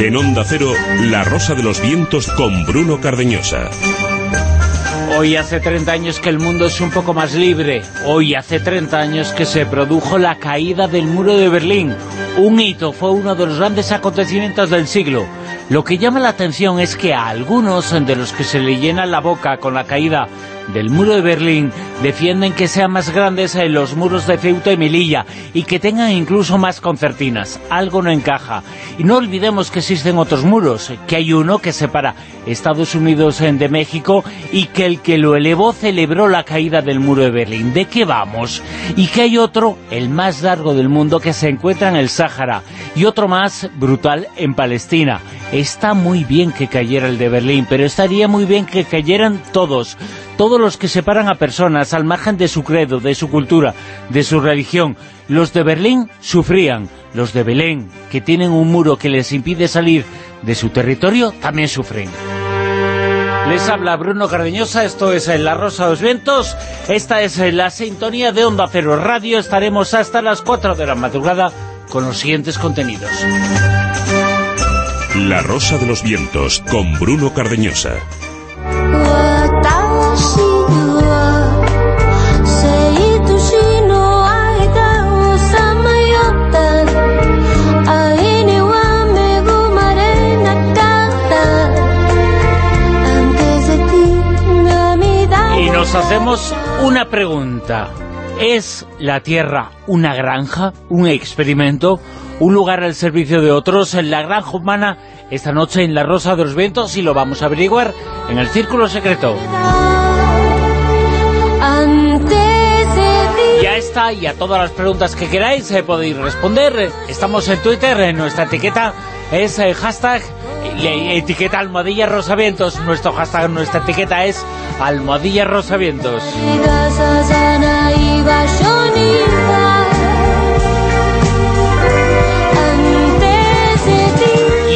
En Onda Cero, La Rosa de los Vientos con Bruno Cardeñosa. Hoy hace 30 años que el mundo es un poco más libre. Hoy hace 30 años que se produjo la caída del muro de Berlín. Un hito, fue uno de los grandes acontecimientos del siglo. Lo que llama la atención es que a algunos de los que se le llena la boca con la caída del muro de Berlín defienden que sean más grandes en los muros de Ceuta y Melilla y que tengan incluso más concertinas. Algo no encaja. Y no olvidemos que existen otros muros, que hay uno que separa Estados Unidos de México y que el que lo elevó celebró la caída del muro de Berlín. ¿De qué vamos? Y que hay otro, el más largo del mundo, que se encuentra en el Sáhara y otro más brutal en Palestina. Está muy bien que cayera el de Berlín, pero estaría muy bien que cayeran todos todos los que separan a personas al margen de su credo, de su cultura, de su religión. Los de Berlín sufrían, los de Belén, que tienen un muro que les impide salir de su territorio, también sufren. Les habla Bruno Cardeñosa, esto es La Rosa de los Vientos, esta es la sintonía de Onda Cero Radio, estaremos hasta las 4 de la madrugada con los siguientes contenidos. La Rosa de los Vientos, con Bruno Cardeñosa. Hacemos una pregunta. ¿Es la Tierra una granja, un experimento, un lugar al servicio de otros? En la granja humana, esta noche en La Rosa de los Vientos, y lo vamos a averiguar en el Círculo Secreto. Ya está, y a todas las preguntas que queráis eh, podéis responder. Estamos en Twitter, en nuestra etiqueta es eh, hashtag etiqueta Almohadilla Rosavientos. Nuestro hashtag, nuestra etiqueta es Almohadilla Rosavientos.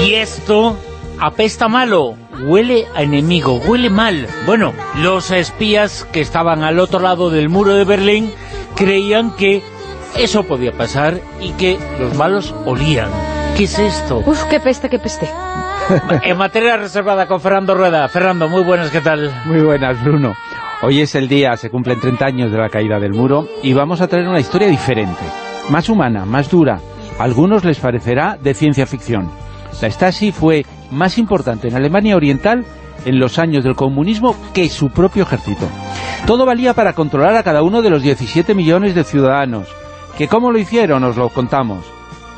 Y esto apesta malo, huele a enemigo, huele mal. Bueno, los espías que estaban al otro lado del muro de Berlín creían que eso podía pasar y que los malos olían. ¿Qué es esto? Uf, qué peste, qué peste. en materia reservada con Fernando Rueda. Fernando, muy buenas, ¿qué tal? Muy buenas, Bruno. Hoy es el día, se cumplen 30 años de la caída del muro y vamos a traer una historia diferente, más humana, más dura. A algunos les parecerá de ciencia ficción. La Stasi fue más importante en Alemania Oriental en los años del comunismo que su propio ejército. Todo valía para controlar a cada uno de los 17 millones de ciudadanos. ¿Que cómo lo hicieron? Os lo contamos.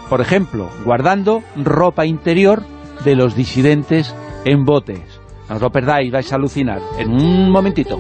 Por ejemplo, guardando ropa interior de los disidentes en botes. No os lo perdáis, vais a alucinar. En un momentito.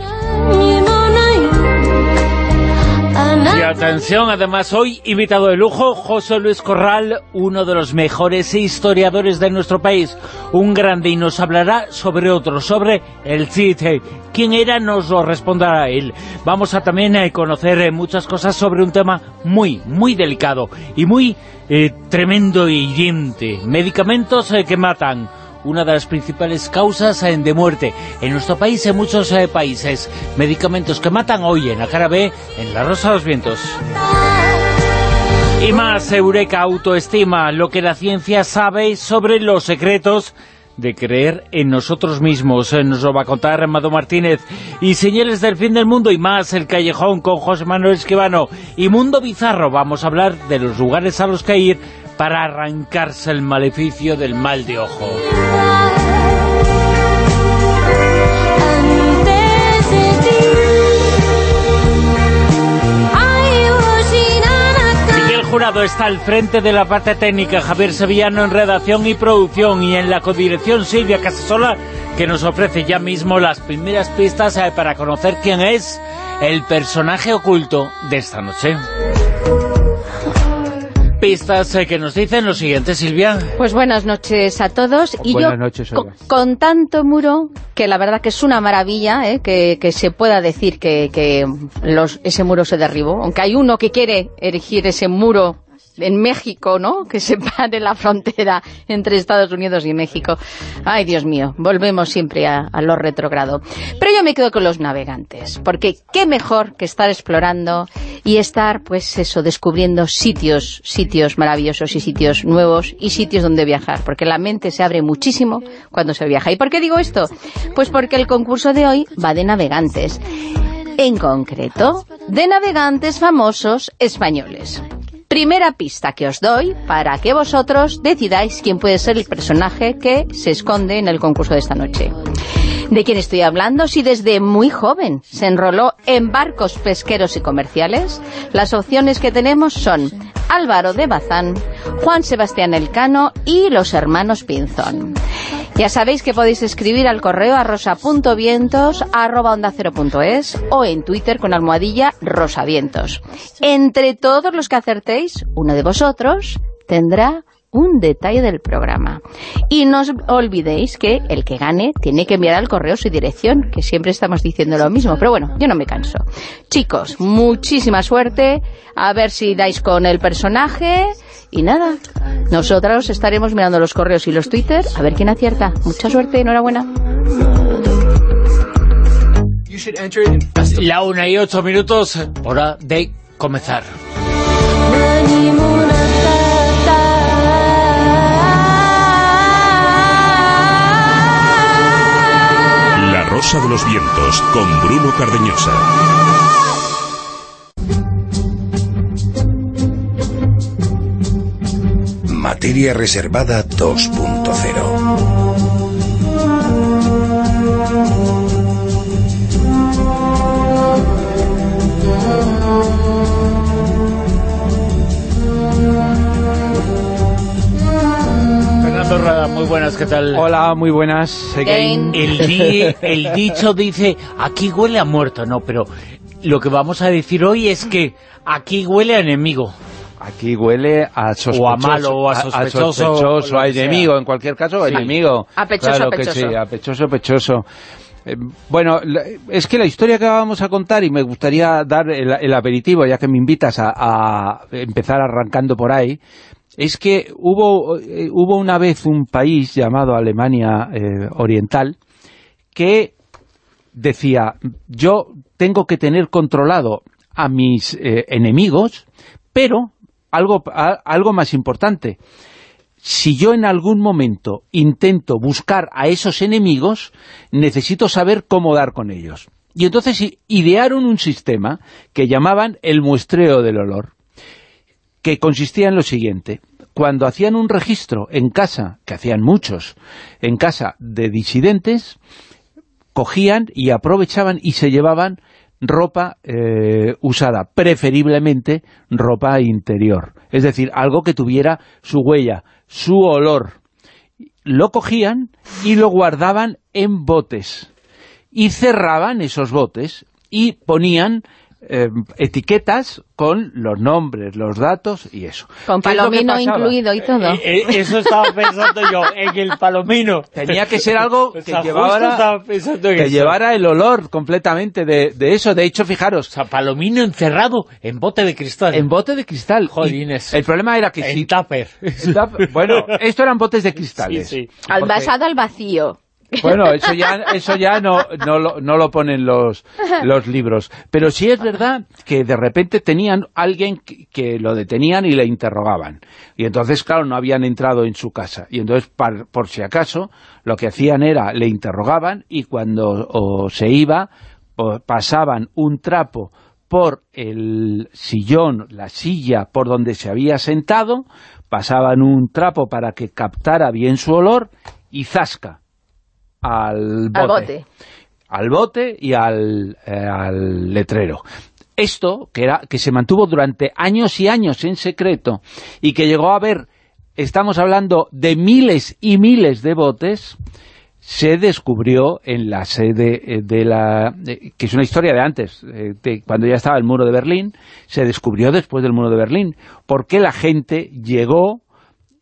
Y atención, además hoy invitado de lujo José Luis Corral, uno de los mejores historiadores de nuestro país, un grande y nos hablará sobre otro, sobre el CITE. ¿Quién era? Nos lo responderá él. Vamos a también eh, conocer eh, muchas cosas sobre un tema muy, muy delicado y muy eh, tremendo e hiriente. Medicamentos que matan una de las principales causas eh, de muerte en nuestro país, en muchos eh, países. Medicamentos que matan hoy en la cara B, en la Rosa de los Vientos. Y más, Eureka Autoestima, lo que la ciencia sabe sobre los secretos de creer en nosotros mismos. Eh, nos lo va a contar Amado Martínez. Y señales del fin del mundo y más, El Callejón con José Manuel Esquivano. Y Mundo Bizarro, vamos a hablar de los lugares a los que ir para arrancarse el maleficio del mal de ojo. Miguel Jurado está al frente de la parte técnica, Javier Sevillano en redacción y producción y en la codirección Silvia Casasola que nos ofrece ya mismo las primeras pistas eh, para conocer quién es el personaje oculto de esta noche pistas eh, que nos dicen lo siguiente, Silvia. Pues buenas noches a todos. Y buenas noches, con, tanto muro, que la verdad que es una maravilla, eh, que, se pueda decir que, ese muro se derribó. Aunque hay uno que quiere erigir ese muro en México, ¿no? Que separe la frontera entre Estados Unidos y México. Ay, Dios mío, volvemos siempre a, a lo retrogrado. Pero yo me quedo con los navegantes, porque qué mejor que estar explorando y estar, pues eso, descubriendo sitios, sitios maravillosos y sitios nuevos y sitios donde viajar, porque la mente se abre muchísimo cuando se viaja. ¿Y por qué digo esto? Pues porque el concurso de hoy va de navegantes. En concreto, de navegantes famosos españoles. Primera pista que os doy para que vosotros decidáis quién puede ser el personaje que se esconde en el concurso de esta noche. ¿De quién estoy hablando? Si desde muy joven se enroló en barcos pesqueros y comerciales, las opciones que tenemos son Álvaro de Bazán, Juan Sebastián Elcano y los hermanos Pinzón. Ya sabéis que podéis escribir al correo a rosa.vientos arroba onda es, o en Twitter con almohadilla rosavientos. Entre todos los que acertéis, uno de vosotros tendrá un detalle del programa. Y no os olvidéis que el que gane tiene que enviar al correo su dirección, que siempre estamos diciendo lo mismo, pero bueno, yo no me canso. Chicos, muchísima suerte, a ver si dais con el personaje, y nada, nosotros estaremos mirando los correos y los Twitter, a ver quién acierta. Mucha suerte, enhorabuena. La una y ocho minutos, hora de comenzar. La Rosa de los Vientos con Bruno Cardeñosa. Materia Reservada 2.0 Fernando Rada, muy buenas, ¿qué tal? Hola, muy buenas. Again. El, di- el dicho dice, aquí huele a muerto, no, pero lo que vamos a decir hoy es que aquí huele a enemigo. Aquí huele a sospechoso. O a malo, o a sospechoso, a enemigo, sea. en cualquier caso, a Sí. enemigo. A pechoso, claro a que pechoso. sí, a pechoso, pechoso. Eh, bueno, es que la historia que vamos a contar, y me gustaría dar el, el aperitivo, ya que me invitas a, a empezar arrancando por ahí, es que hubo, eh, hubo una vez un país llamado Alemania eh, Oriental que decía, yo tengo que tener controlado a mis eh, enemigos, pero algo, a- algo más importante, si yo en algún momento intento buscar a esos enemigos, necesito saber cómo dar con ellos. Y entonces idearon un sistema que llamaban el muestreo del olor, que consistía en lo siguiente. Cuando hacían un registro en casa, que hacían muchos, en casa de disidentes, cogían y aprovechaban y se llevaban ropa eh, usada, preferiblemente ropa interior. Es decir, algo que tuviera su huella, su olor. Lo cogían y lo guardaban en botes. Y cerraban esos botes y ponían eh, etiquetas con los nombres, los datos y eso. Con ¿Qué es lo que palomino incluido y todo. Eh, eh, eso estaba pensando yo, en el palomino. Tenía que ser algo O que sea, llevara que el olor completamente de, de eso. De hecho, O fijaros, sea, palomino encerrado en bote de cristal. en bote de cristal. Y Jolines. el problema era que en si... tupper. Bueno, esto eran botes de cristales. Sí, sí. Al basado al vacío. Bueno, eso ya, eso ya no, no, lo, no lo ponen los, los libros. Pero sí es verdad que de repente tenían alguien que, que lo detenían y le interrogaban. Y entonces, claro, no habían entrado en su casa. Y entonces, par- por si acaso, lo que hacían era, le interrogaban y cuando o se iba, o pasaban un trapo por el sillón, la silla por donde se había sentado, pasaban un trapo para que captara bien su olor y zasca al bote. Al bote. Al bote y al, eh, al letrero. Esto, que, era, que se mantuvo durante años y años en secreto y que llegó a haber, estamos hablando de miles y miles de botes, se descubrió en la sede eh, de la... que es una historia de antes, eh, de cuando ya estaba el muro de Berlín, se descubrió después del muro de Berlín, porque la gente llegó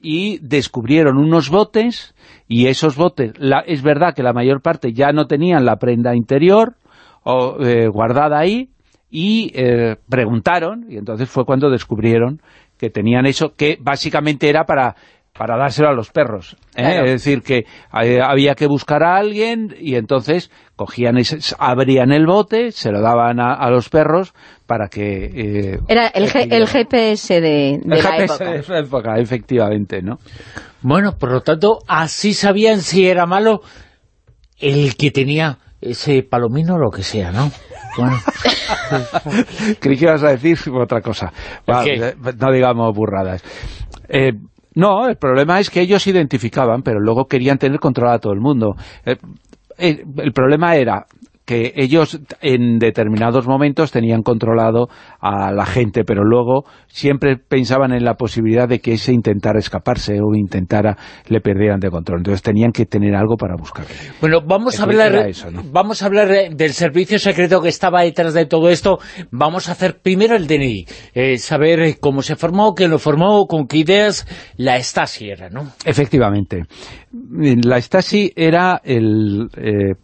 y descubrieron unos botes y esos botes, la- es verdad que la mayor parte ya no tenían la prenda interior o, eh, guardada ahí y eh, preguntaron, y entonces fue cuando descubrieron que tenían eso, que básicamente era para para dárselo a los perros. ¿eh? Es decir, que eh, había que buscar a alguien y entonces cogían, abrían el bote, se lo daban a, los perros para que... Eh, Era el, GPS de, la GPS época. de época, efectivamente, ¿no? Bueno, por lo tanto, así sabían si era malo el que tenía ese palomino o lo que sea, ¿no? Bueno. Creí que ibas a decir otra cosa. no digamos burradas. Eh, no, el problema es que ellos identificaban, pero luego querían tener controlado a todo el mundo. Eh, eh, el problema era que ellos en determinados momentos tenían controlado a la gente, pero luego siempre pensaban en la posibilidad de que ese intentara escaparse o intentara le perdieran de control. Entonces tenían que tener algo para buscarlo. Bueno, vamos a hablar vamos a hablar del servicio secreto que estaba detrás de todo esto. Vamos a hacer primero el DNI, eh, saber cómo se formó, quién lo formó, con qué ideas la Stasi era, ¿no? Efectivamente. La Stasi era el, eh,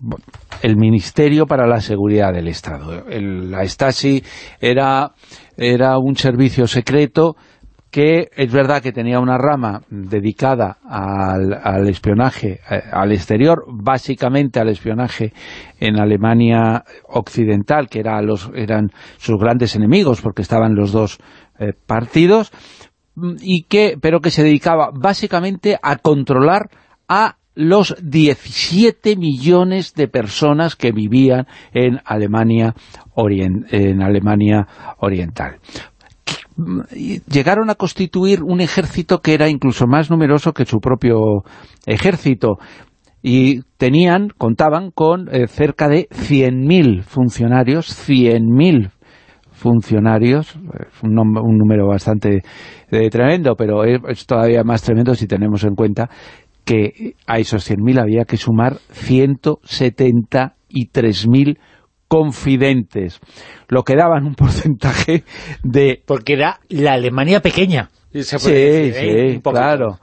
el Ministerio para la Seguridad del Estado. la Stasi era, era un servicio secreto que es verdad que tenía una rama dedicada al, espionaje eh, al exterior, básicamente al espionaje en Alemania occidental, que era los, eran sus grandes enemigos, porque estaban los dos eh, partidos, y que, pero que se dedicaba básicamente a controlar a los 17 millones de personas que vivían en Alemania, en Alemania Oriental. Llegaron a constituir un ejército que era incluso más numeroso que su propio ejército y tenían, contaban con eh, cerca de 100.000 funcionarios, 100.000 funcionarios, un, un, número bastante eh, tremendo, pero es, todavía más tremendo si tenemos en cuenta que a esos 100.000 había que sumar 173.000 confidentes, lo que daban un porcentaje de... Porque era la Alemania pequeña. sí, ¿eh? sí, claro.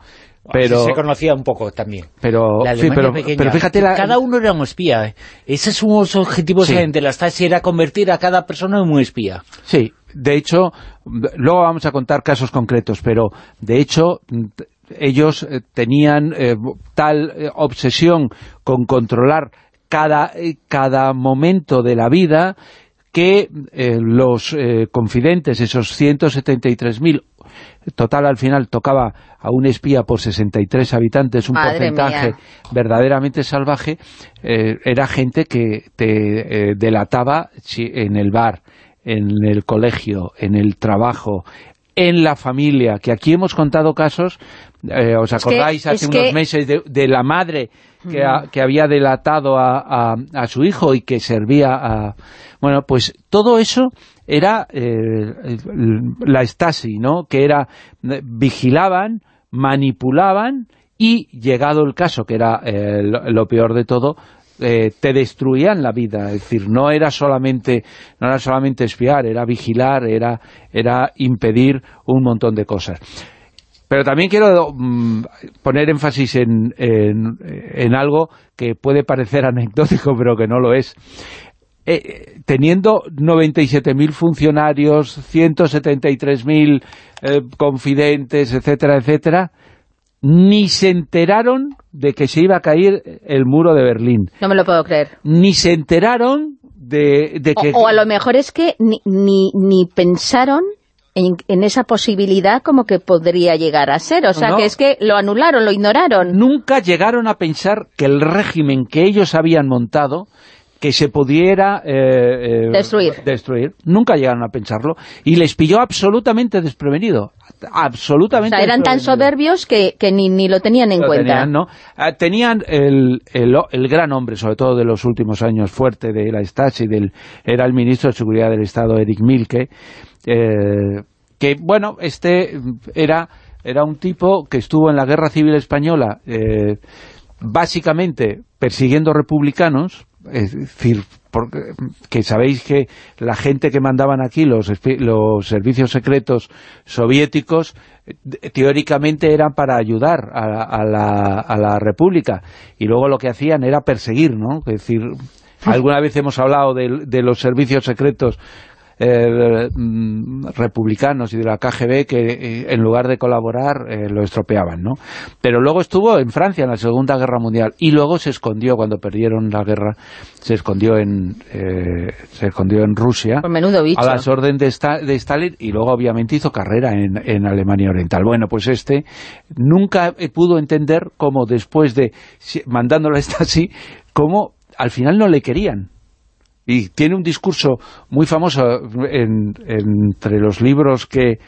Pero, se conocía un poco también. Pero, pero, fíjate... Cada uno era un espía. ¿eh? Ese es uno de los objetivos de la Stasi, era convertir a cada persona en un espía. Sí, de hecho, luego vamos a contar casos concretos, pero de hecho ellos eh, tenían eh, tal eh, obsesión con controlar cada, cada momento de la vida que los confidentes, esos 173.000, total al final tocaba a un espía por 63 habitantes, un porcentaje verdaderamente salvaje, era gente que te delataba en el bar, en el colegio, en el trabajo, en la familia, que aquí hemos contado casos, eh, ¿os acordáis hace unos meses de, la madre que, había delatado a, su hijo y que servía a... Bueno, pues todo eso era eh, la Stasi, ¿no? Que era, vigilaban, manipulaban y llegado el caso, que era eh, lo peor de todo, eh, te destruían la vida, es decir, no era solamente no era solamente espiar, era vigilar, era, era impedir un montón de cosas. Pero también quiero mm, poner énfasis en, en, algo que puede parecer anecdótico, pero que no lo es. Eh, teniendo 97.000 funcionarios, 173.000 eh, confidentes, etcétera, etcétera, ni se enteraron de que se iba a caer el muro de Berlín. No me lo puedo creer. Ni se enteraron de, que... O, a lo mejor es que ni, ni, pensaron en, esa posibilidad como que podría llegar a ser. O sea, que es que lo anularon, lo ignoraron. Nunca llegaron a pensar que el régimen que ellos habían montado que se pudiera eh, eh, destruir. destruir. Nunca llegaron a pensarlo y les pilló absolutamente desprevenido. Absolutamente o sea, eran tan soberbios que, ni, lo tenían en cuenta. Tenían, ¿no? Ah, el, el, gran hombre, sobre todo de los últimos años, fuerte de la Stasi, del, era el ministro de Seguridad del Estado, Eric Milke, eh, que, bueno, este era, era un tipo que estuvo en la Guerra Civil Española, básicamente persiguiendo republicanos, es decir, porque, que sabéis que la gente que mandaban aquí, los, los servicios secretos soviéticos, teóricamente eran para ayudar a, la, a la República, y luego lo que hacían era perseguir, ¿no? Es decir, alguna vez hemos hablado de, de los servicios secretos eh, mm, republicanos y de la KGB que eh, en lugar de colaborar eh, lo estropeaban, ¿no? Pero luego estuvo en Francia en la Segunda Guerra Mundial y luego se escondió cuando perdieron la guerra, se escondió en se escondió en Rusia Por menudo bicho. a las órdenes de, Sta- de Stalin y luego obviamente hizo carrera en, en Alemania Oriental. Bueno, pues este nunca eh, pudo entender cómo después de si- mandándolo a Stasi, cómo al final no le querían. Y tiene un discurso muy famoso en- entre los libros que,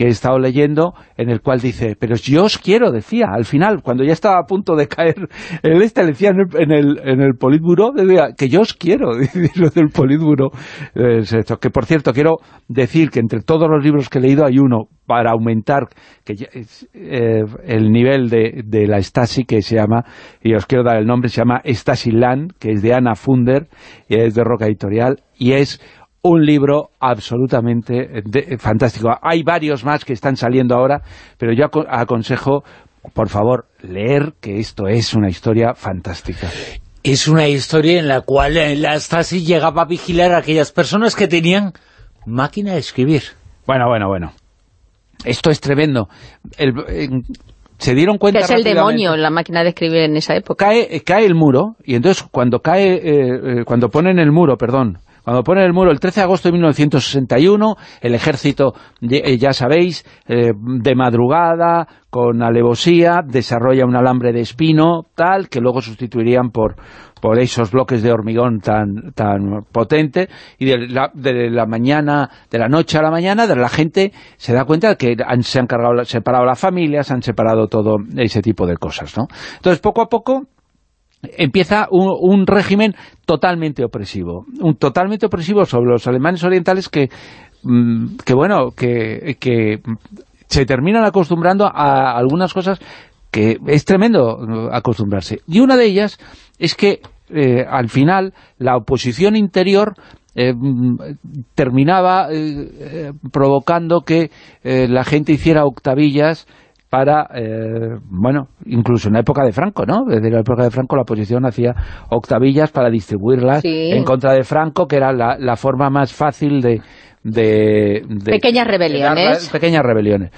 que he estado leyendo, en el cual dice, pero yo os quiero, decía, al final, cuando ya estaba a punto de caer el este, le decía en el, en el, en Politburo, decía, que yo os quiero, lo del Politburo. Es esto. que por cierto, quiero decir que entre todos los libros que he leído hay uno para aumentar eh, el nivel de, de la Stasi que se llama, y os quiero dar el nombre, se llama Stasi Land, que es de Ana Funder, y es de Roca Editorial, y es un libro absolutamente de- fantástico. Hay varios más que están saliendo ahora, pero yo aco- aconsejo, por favor, leer que esto es una historia fantástica. Es una historia en la cual eh, la Stasi llegaba a vigilar a aquellas personas que tenían máquina de escribir. Bueno, bueno, bueno. Esto es tremendo. El- se dieron Que cuenta es el demonio, la máquina de escribir en esa época. cae, eh, cae el muro, y entonces cuando cae, eh, eh, cuando ponen el muro, perdón, cuando ponen el muro el 13 de agosto de 1961, el ejército, eh, ya sabéis, eh, de madrugada, con alevosía, desarrolla un alambre de espino, tal, que luego sustituirían por por esos bloques de hormigón tan tan potente y de la, de la mañana de la noche a la mañana de la gente se da cuenta que han- se han cargado separado las familias se han separado todo ese tipo de cosas ¿no? entonces poco a poco empieza un, un régimen totalmente opresivo, un totalmente opresivo sobre los alemanes orientales que, mm, que bueno, que, se terminan acostumbrando a algunas cosas que es tremendo acostumbrarse. Y una de ellas es que eh, al final la oposición interior eh, mm, terminaba eh, provocando que la gente hiciera octavillas para, eh, bueno, incluso en la época de Franco, ¿no? Desde la época de Franco la oposición hacía octavillas para distribuirlas Sí. en contra de Franco, que era la, la forma más fácil de... de, de- Pequeñas rebeliones. dar pequeñas rebeliones.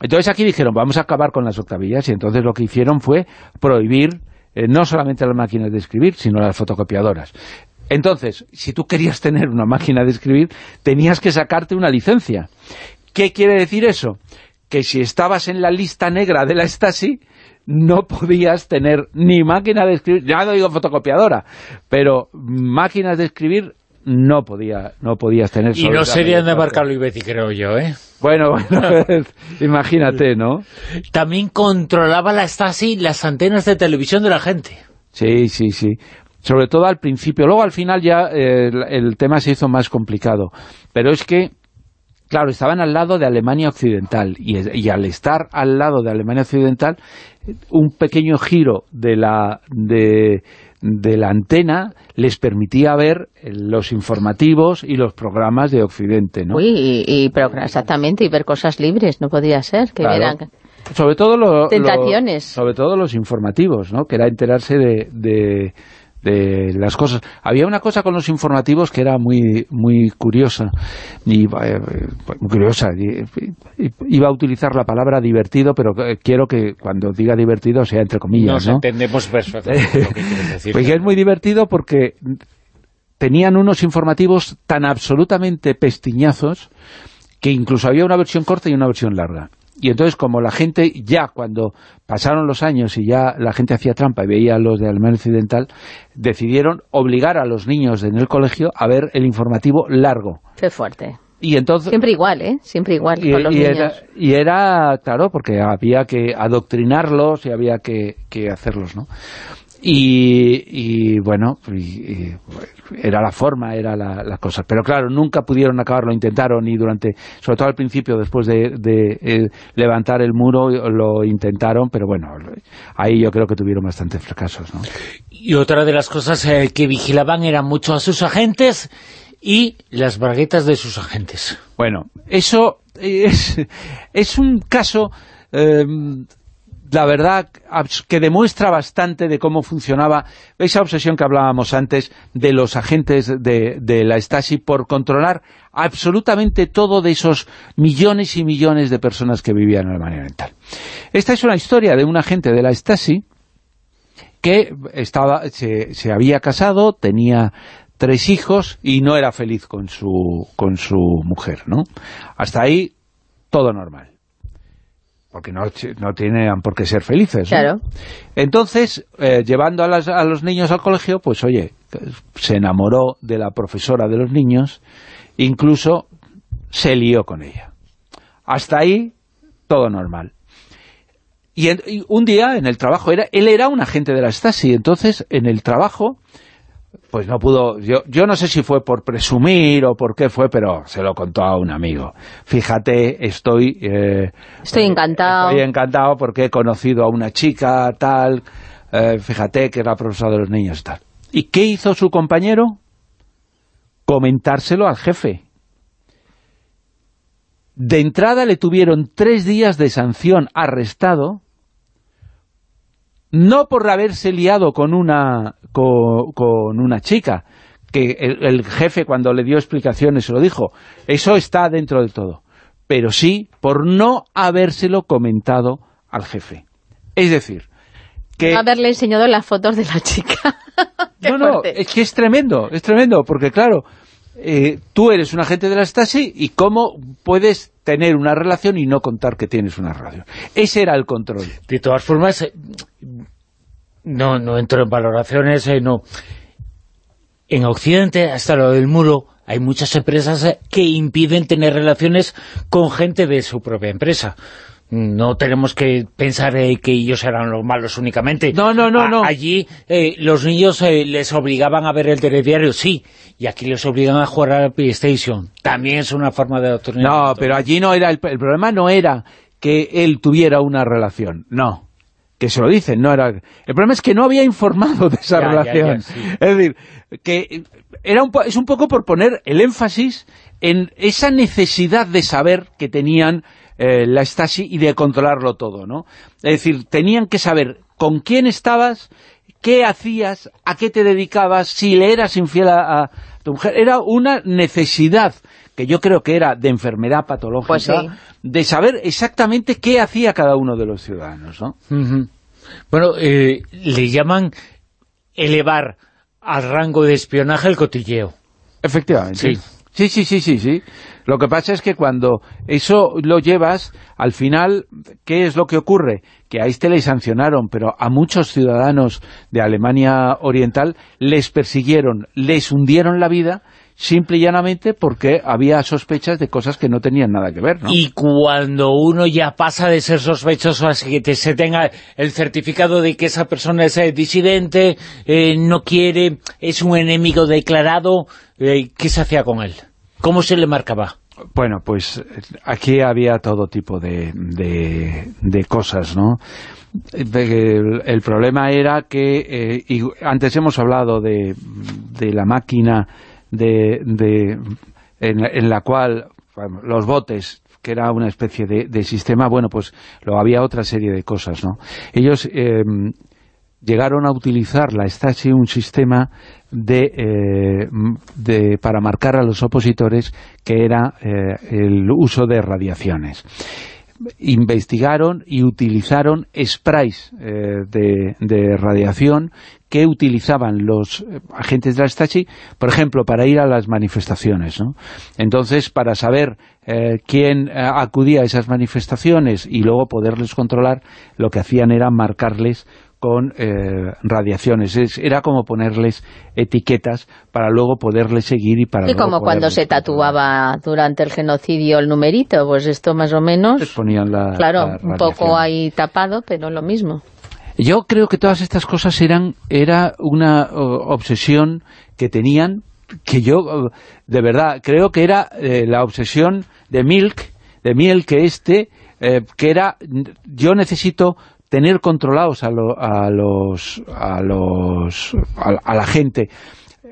Entonces aquí dijeron, vamos a acabar con las octavillas, y entonces lo que hicieron fue prohibir eh, no solamente las máquinas de escribir, sino las fotocopiadoras. Entonces, si tú querías tener una máquina de escribir, tenías que sacarte una licencia. ¿Qué quiere decir eso? Que si estabas en la lista negra de la Stasi, no podías tener ni máquina de escribir, ya no digo fotocopiadora, pero máquinas de escribir no podía no podías tener. Y no serían de mayor parte. Marca Olivetti, creo yo, ¿eh? Bueno, bueno, imagínate, ¿no? También controlaba la Stasi las antenas de televisión de la gente. Sí, sí, sí. Sobre todo al principio. Luego al final ya eh, el, el tema se hizo más complicado. Pero es que, claro, estaban al lado de Alemania Occidental. Y, al estar al lado de Alemania Occidental, un pequeño giro de la, de, de la antena les permitía ver los informativos y los programas de Occidente, ¿no? Uy, y, y- pero exactamente, y ver cosas libres, no podía ser, que Claro. eran... sobre todo lo- lo- Tentaciones. sobre todo los informativos ¿no? que era enterarse de, de, de las cosas había una cosa con los informativos que era muy muy curiosa y eh, muy curiosa iba a utilizar la palabra divertido pero eh, quiero que cuando diga divertido sea entre comillas Nos ¿no? entendemos perfectamente lo que quieres decir. Pues es muy divertido porque tenían unos informativos tan absolutamente pestiñazos que incluso había una versión corta y una versión larga. Y entonces, como la gente ya, cuando pasaron los años y ya la gente hacía trampa y veía a los de Alemania Occidental, decidieron obligar a los niños en el colegio a ver el informativo largo. Qué fuerte. Y entonces... Siempre igual, ¿eh? Siempre igual Y, con los y niños. era, y era, claro, porque había que adoctrinarlos y había que, que hacerlos, ¿no? Y, y, bueno, y- y era la forma, era la, la cosa. Pero claro, nunca pudieron acabarlo, intentaron y durante, sobre todo al principio, después de, de, eh, levantar el muro, lo intentaron, pero bueno, ahí yo creo que tuvieron bastantes fracasos, ¿no? Y otra de las cosas eh, que vigilaban eran mucho a sus agentes y las braguetas de sus agentes. Bueno, eso es, es un caso eh, la verdad que demuestra bastante de cómo funcionaba esa obsesión que hablábamos antes de los agentes de, la Stasi por controlar absolutamente todo de esos millones y millones de personas que vivían en Alemania Oriental. Esta es una historia de un agente de la Stasi que estaba, se, se había casado, tenía tres hijos y no era feliz con su, con su mujer, ¿no? Hasta ahí, todo normal porque no, no tienen por qué ser felices. Claro. Entonces, eh, llevando a, las, a, los niños al colegio, pues oye, se enamoró de la profesora de los niños, incluso se lió con ella. Hasta ahí, todo normal. Y, en, y un día en el trabajo, era, él era un agente de la Stasi, entonces en el trabajo pues no pudo, yo, yo no sé si fue por presumir o por qué fue, pero se lo contó a un amigo. Fíjate, estoy... Eh, estoy encantado. Estoy encantado porque he conocido a una chica, tal, eh, fíjate que era profesor de los niños, tal. ¿Y qué hizo su compañero? Comentárselo al jefe. De entrada le tuvieron tres días de sanción arrestado no por haberse liado con una, con, con una chica, que el, el, jefe cuando le dio explicaciones se lo dijo, eso está dentro del todo, pero sí por no habérselo comentado al jefe. Es decir, que... No haberle enseñado las fotos de la chica. no, no, fuerte. es que es tremendo, es tremendo, porque claro, eh, tú eres un agente de la Stasi y cómo puedes tener una relación y no contar que tienes una relación. Ese era el control. De todas formas, eh, no, no entro en valoraciones, eh, no. En Occidente, hasta lo del muro, hay muchas empresas eh, que impiden tener relaciones con gente de su propia empresa no tenemos que pensar eh, que ellos eran los malos únicamente. No, no, no. no. allí eh, los niños eh, les obligaban a ver el telediario, sí, y aquí les obligan a jugar a la PlayStation. También es una forma de adoctrinamiento. No, pero allí no era, el, el, problema no era que él tuviera una relación, no. Que se lo dicen, no era... El problema es que no había informado de esa Ya, ya, relación. ya, sí. Es decir, que era un, po- es un poco por poner el énfasis en esa necesidad de saber que tenían eh, la Stasi y de controlarlo todo, ¿no? Es decir, tenían que saber con quién estabas, qué hacías, a qué te dedicabas, si le eras infiel a, a tu mujer. Era una necesidad que yo creo que era de enfermedad patológica, Pues sí. de saber exactamente qué hacía cada uno de los ciudadanos, ¿no? Ujú. Bueno, eh, le llaman elevar al rango de espionaje el cotilleo. Efectivamente. Sí. Sí, sí, sí, sí, sí. Lo que pasa es que cuando eso lo llevas, al final, ¿qué es lo que ocurre? Que a este le sancionaron, pero a muchos ciudadanos de Alemania Oriental les persiguieron, les hundieron la vida, simple y llanamente porque había sospechas de cosas que no tenían nada que ver, ¿no? Y cuando uno ya pasa de ser sospechoso a que se tenga el certificado de que esa persona es eh, disidente, eh, no quiere, es un enemigo declarado, eh, ¿qué se hacía con él? ¿Cómo se le marcaba? Bueno, pues aquí había todo tipo de, de, cosas, ¿no? El, problema era que, eh, antes hemos hablado de, de la máquina de, de en, la cual los botes que era una especie de, de sistema, bueno, pues lo había otra serie de cosas, ¿no? Ellos eh, llegaron a utilizar la Stasi un sistema de, eh, de para marcar a los opositores que era eh, el uso de radiaciones investigaron y utilizaron sprays eh, de, radiación que utilizaban los agentes de la Stasi, por ejemplo, para ir a las manifestaciones, ¿no? Entonces, para saber quién acudía a esas manifestaciones y luego poderles controlar, lo que hacían era marcarles con eh, radiaciones. Es- era como ponerles etiquetas para luego poderles seguir y para Y como cuando se tatuaba durante el genocidio el numerito, pues esto más o Les menos, ponían la, claro, la un poco ahí tapado, pero lo mismo. Yo creo que todas estas cosas eran era una obsesión que tenían, que yo, de verdad, creo que era eh, la obsesión de Milk, de Miel que este, eh, que era, yo necesito tener controlados a, lo- a los, a los, a, a la gente.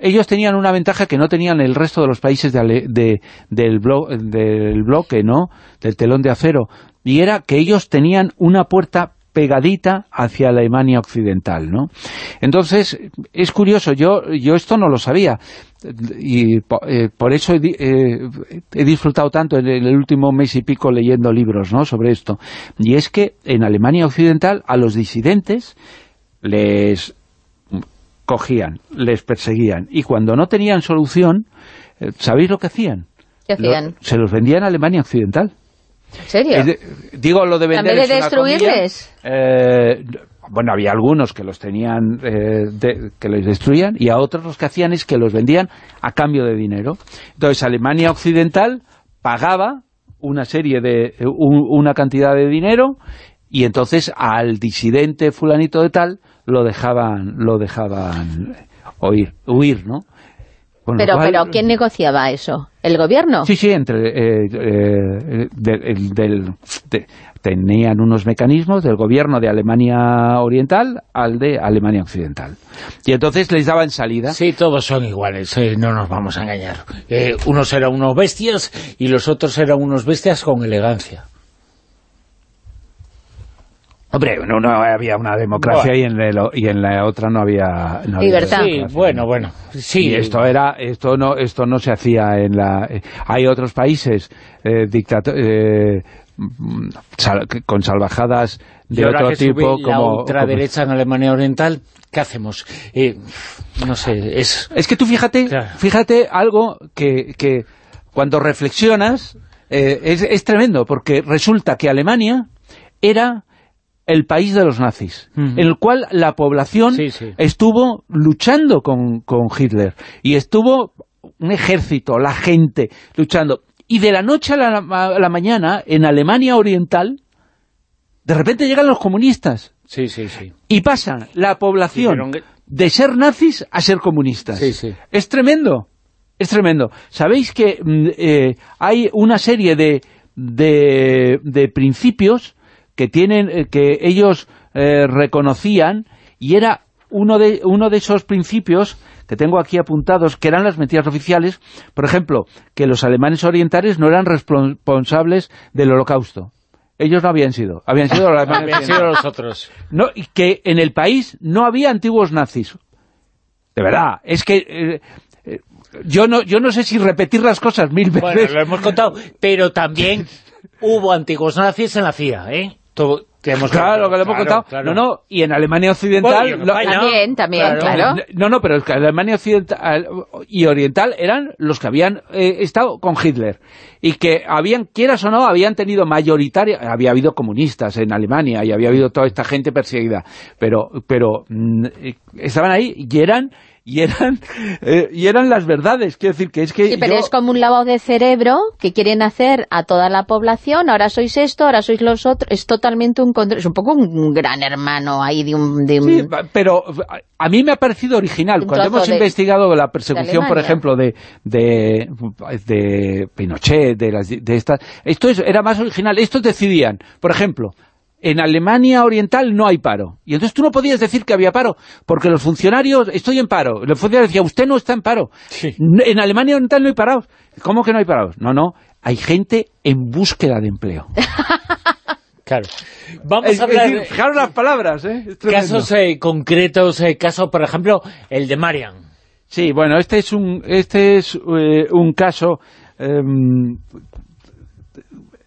Ellos tenían una ventaja que no tenían el resto de los países de del bloque, ¿no? Del telón de acero. Y era que ellos tenían una puerta pegadita hacia Alemania Occidental, ¿no? Entonces, es curioso, yo, yo esto no lo sabía, y eh, por eso he, eh, he, disfrutado tanto en el último mes y pico leyendo libros ¿no? sobre esto, y es que en Alemania Occidental a los disidentes les cogían, les perseguían, y cuando no tenían solución, eh, ¿sabéis lo que hacían? ¿Qué hacían? se los vendían a Alemania Occidental. ¿En serio? digo lo de vender ¿En vez de destruirles? eh, bueno, había algunos que los tenían, eh, que los destruían, y a otros los que hacían es que los vendían a cambio de dinero. Entonces Alemania Occidental pagaba una serie de, una cantidad de dinero, y entonces al disidente fulanito de tal lo dejaban, lo dejaban oír, huir, ¿no? Pero, pero, ¿quién negociaba eso? ¿El gobierno? Sí, sí, entre eh, eh, del, tenían unos mecanismos del gobierno de Alemania Oriental al de Alemania Occidental. Y entonces les daban salida. Sí, todos son iguales, eh, no nos vamos a engañar. unos eran unos bestias y los otros eran unos bestias con elegancia. Hombre, no, no había una democracia y, en y en la otra no había... Libertad. sí, bueno, bueno. Sí. Y esto, era, esto, no, esto no se hacía en la... hay otros países eh, eh con salvajadas de otro tipo como la ultraderecha en Alemania Oriental ¿qué hacemos? Eh, no sé es es que tú fíjate fíjate algo que, que cuando reflexionas eh, es, es tremendo porque resulta que Alemania era el país de los nazis, en el cual la población estuvo luchando con, Hitler, y estuvo un ejército, la gente, luchando. Y de la noche a la, mañana, en Alemania Oriental, de repente llegan los comunistas. Sí, sí, sí. Y pasan la población de ser nazis a ser comunistas. Es tremendo, es tremendo. Sabéis que mm, eh, hay una serie de, de, de principios que tienen eh, que ellos eh, reconocían y era uno de, uno de esos principios que tengo aquí apuntados, que eran las mentiras oficiales, por ejemplo, que los alemanes orientales no eran responsables del holocausto. Ellos no habían sido, habían sido los alemanes habían sido los otros. No, y que en el país no había antiguos nazis. De verdad, es que... Eh, yo no, yo no sé si repetir las cosas mil veces. Bueno, lo hemos contado, pero también hubo antiguos nazis en la CIA, ¿eh? Claro, que lo hemos contado. No, no, y en Alemania Occidental... también, también, claro. No, no, pero que Alemania Occidental y Oriental eran los que habían eh, estado con Hitler. Y que habían, quieras o no, habían tenido mayoritaria... Había habido comunistas en Alemania y había habido toda esta gente perseguida. Pero, pero mm, eh, estaban ahí y eran y eran eh, y eran las verdades, quiero decir que es que Sí, pero es como un lavado de cerebro que quieren hacer a toda la población, ahora sois esto, ahora sois los otros, es totalmente un control, es un poco un gran hermano ahí de un... De Sí, pero a mí me ha parecido original, cuando hemos investigado la persecución, por ejemplo, de, de, de Pinochet, de, las, de estas, esto era más original, estos decidían, por ejemplo, en Alemania Oriental no hay paro. Y entonces tú no podías decir que había paro, porque los funcionarios, estoy en paro. Los funcionarios decían, usted no está en paro. En Alemania Oriental no hay parados. ¿Cómo que no hay parados? No, no, hay gente en búsqueda de empleo. Claro. Vamos a hablar... de las palabras, ¿eh? Casos eh, concretos, eh, caso, por ejemplo, el de Marian. Sí, bueno, este es un, este es, eh, un caso em,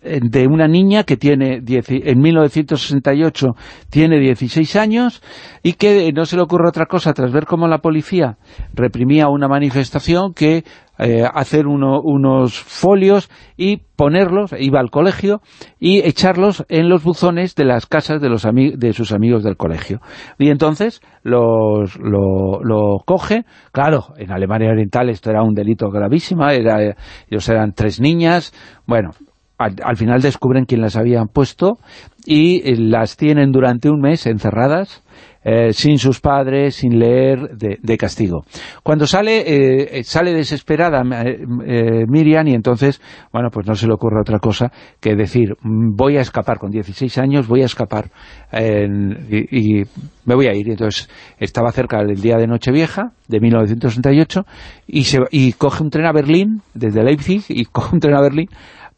de una niña que tiene en 1968 tiene 16 años y que no se le ocurre otra cosa tras ver cómo la policía reprimía una manifestación que eh, hacer unos folios y ponerlos, iba al colegio y echarlos en los buzones de las casas de, los de sus amigos del colegio. Y entonces los, lo, lo, coge, claro, en Alemania Oriental esto era un delito gravísimo, era, ellos eran tres niñas, bueno, al, final descubren quién las habían puesto y eh, las tienen durante un mes encerradas, eh, sin sus padres, sin leer, de, castigo. Cuando sale, eh, sale desesperada Miriam y entonces, bueno, pues no se le ocurre otra cosa que decir, mm, voy a escapar con 16 años, voy a escapar y, me voy a ir. Entonces estaba cerca del día de Nochevieja de 1968 y, se, y coge un tren a Berlín, desde Leipzig, y coge un tren a Berlín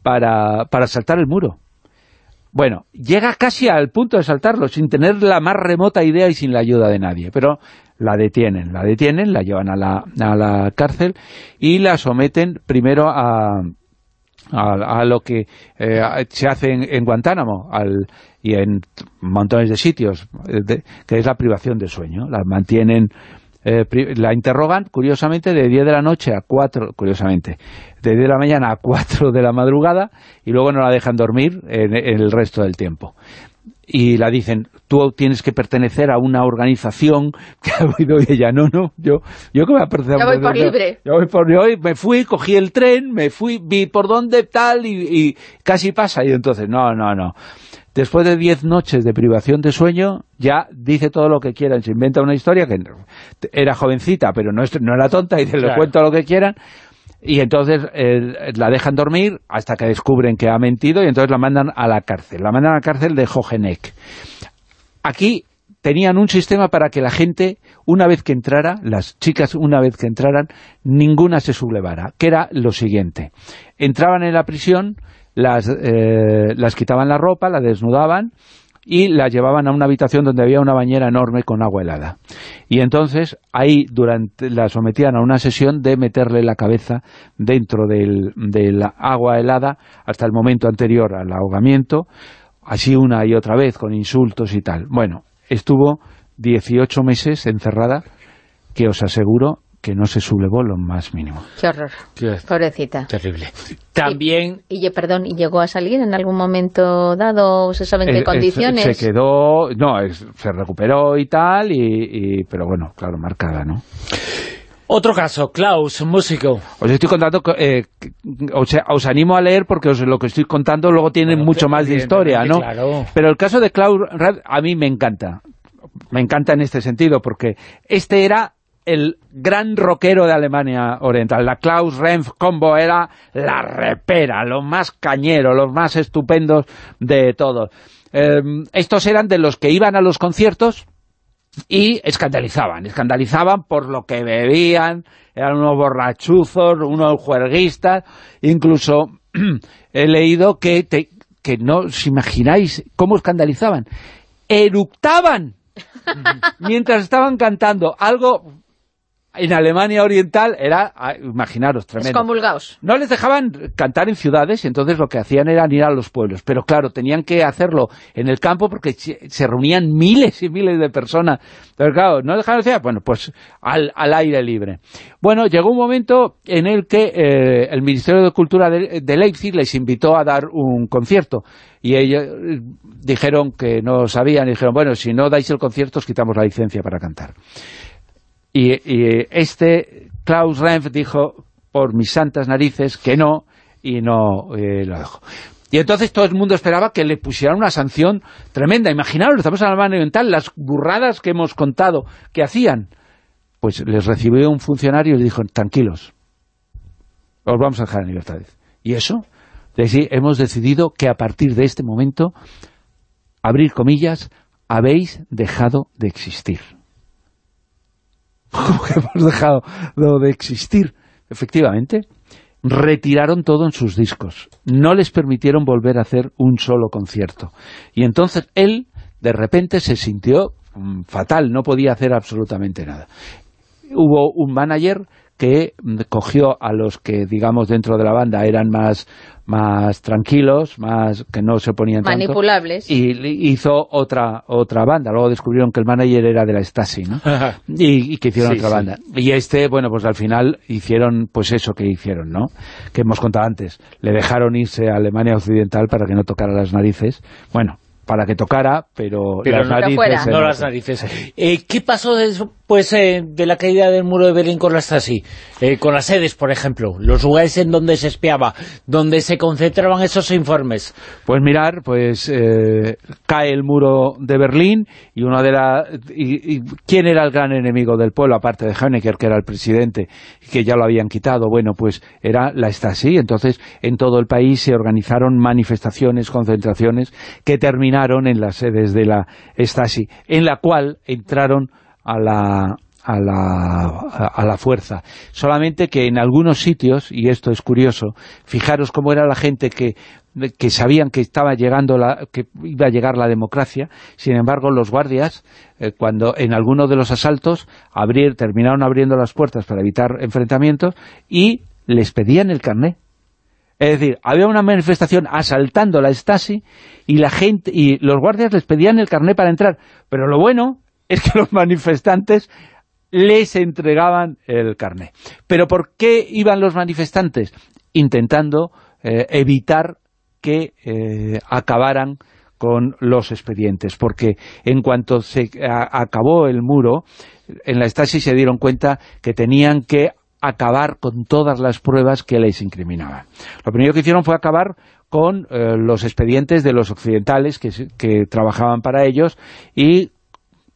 para, para saltar el muro. Bueno, llega casi al punto de saltarlo, sin tener la más remota idea y sin la ayuda de nadie, pero la detienen, la detienen, la llevan a la, a la cárcel y la someten primero a, a, lo que eh, se hace en, Guantánamo al, y en montones de sitios, eh, que es la privación de sueño. La mantienen, eh, la interrogan, curiosamente, de 10 de la noche a 4, curiosamente, de 10 de la mañana a 4 de la madrugada, y luego no la dejan dormir en el resto del tiempo y la dicen, tú tienes que pertenecer a una organización que ha oído ella, no, no, yo, yo que me Ya voy por libre. Yo voy por hoy, me fui, cogí el tren, me fui, vi por dónde tal y, casi pasa, y entonces, no, no, no. Después de diez noches de privación de sueño, ya dice todo lo que quieran, se inventa una historia que era jovencita, pero no, no era tonta, y le cuento lo que quieran, y entonces eh, la dejan dormir hasta que descubren que ha mentido y entonces la mandan a la cárcel. La mandan a la cárcel de Jogenek. Aquí tenían un sistema para que la gente, una vez que entrara, las chicas una vez que entraran, ninguna se sublevara, que era lo siguiente. Entraban en la prisión, las, eh, las quitaban la ropa, la desnudaban, y la llevaban a una habitación donde había una bañera enorme con agua helada. Y entonces ahí durante la sometían a una sesión de meterle la cabeza dentro del, del agua helada hasta el momento anterior al ahogamiento, así una y otra vez con insultos y tal. Bueno, estuvo 18 meses encerrada que os aseguro que no se sublevó lo más mínimo. Qué horror. Pobrecita. Terrible. También... Y, perdón, ¿y llegó a salir en algún momento dado? ¿Se saben qué condiciones? Se quedó... No, se recuperó y tal, y, pero bueno, claro, marcada, ¿no? Otro caso, Klaus, músico. Os estoy contando, eh, os, animo a leer porque lo que estoy contando luego tiene mucho más de historia, ¿no? Pero el caso de Klaus a mí me encanta. Me encanta en este sentido porque este era el gran rockero de Alemania Oriental. La Klaus Renf Combo era la repera, lo más cañero, los más estupendos de todos. Em, estos eran de los que iban a los conciertos y escandalizaban, escandalizaban por lo que bebían, eran unos borrachuzos, unos juerguistas, incluso he leído que, que no os imagináis cómo escandalizaban, eructaban mientras estaban cantando, algo en Alemania Oriental era, ah, imaginaros, tremendo. No les dejaban cantar en ciudades entonces lo que hacían era ir a los pueblos. Pero claro, tenían que hacerlo en el campo porque se reunían miles y miles de personas. Pero claro, no dejaban decir, bueno, pues al, aire libre. Bueno, llegó un momento en el que eh, el Ministerio de Cultura de, de Leipzig les invitó a dar un concierto y ellos dijeron que no sabían y dijeron, bueno, si no dais el concierto os quitamos la licencia para cantar. Y, este Klaus Renf dijo, por mis santas narices, que no, y no eh, lo dejó. Y entonces todo el mundo esperaba que le pusieran una sanción tremenda. Imaginaros, estamos en Alemania Oriental, las burradas que hemos contado que hacían. Pues les recibió un funcionario y le dijo, tranquilos, os vamos a dejar en libertad. ¿Y eso? Decir, hemos decidido que a partir de este momento, abrir comillas, habéis dejado de existir. ¿Cómo que hemos dejado de existir? Efectivamente, retiraron todo en sus discos. No les permitieron volver a hacer un solo concierto. Y entonces él, de repente, se sintió mm, fatal, no podía hacer absolutamente nada. Hubo un manager que cogió a los que, digamos, dentro de la banda eran más, más tranquilos, más que no se ponían Manipulables. y hizo otra otra banda. Luego descubrieron que el manager era de la Stasi, ¿no? y, que hicieron otra banda. Y este, bueno, pues al final hicieron pues eso que hicieron, ¿no? Que hemos contado antes. Le dejaron irse a Alemania Occidental para que no tocara las narices. Bueno, para que tocara, pero, las narices... No las narices. Eh, ¿Qué pasó después eh, de la caída del muro de Berlín con las Stasi? Eh, con las sedes, por ejemplo, los lugares en donde se espiaba, donde se concentraban esos informes. Pues mirar, pues cae el muro de Berlín y una de las... Y, ¿Quién era el gran enemigo del pueblo, aparte de Honecker, que era el presidente, que ya lo habían quitado? Bueno, pues era la Stasi. Entonces, en todo el país se organizaron manifestaciones, concentraciones, que terminaron en las sedes de la Stasi, en la cual entraron a la, a la, a, la fuerza. Solamente que en algunos sitios, y esto es curioso, fijaros cómo era la gente que, que sabían que estaba llegando la, que iba a llegar la democracia, sin embargo los guardias, eh, cuando en alguno de los asaltos terminaron abriendo las puertas para evitar enfrentamientos y les pedían el carné. Es decir, había una manifestación asaltando la Stasi y la gente y los guardias les pedían el carné para entrar. Pero lo bueno es que los manifestantes les entregaban el carné. ¿Pero por qué iban los manifestantes? Intentando eh, evitar que eh, acabaran con los expedientes, porque en cuanto se acabó el muro, en la Stasi se dieron cuenta que tenían que acabar con todas las pruebas que les incriminaban. Lo primero que hicieron fue acabar con eh, los expedientes de los occidentales que, que trabajaban para ellos y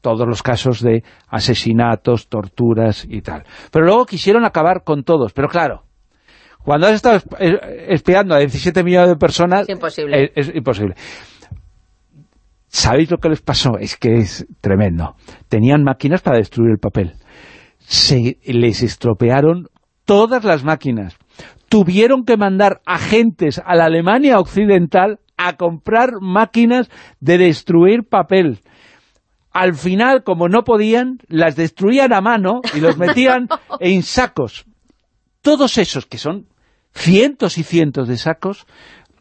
todos los casos de asesinatos, torturas y tal. Pero luego quisieron acabar con todos, pero claro, cuando has estado espiando a 17 millones de personas... Es imposible. Es, imposible. ¿Sabéis lo que les pasó? Es que es tremendo. Tenían máquinas para destruir el papel. Se les estropearon todas las máquinas. Tuvieron que mandar agentes a la Alemania Occidental a comprar máquinas de destruir papel al final, como no podían, las destruían a mano y los metían en sacos. Todos esos, que son cientos y cientos de sacos,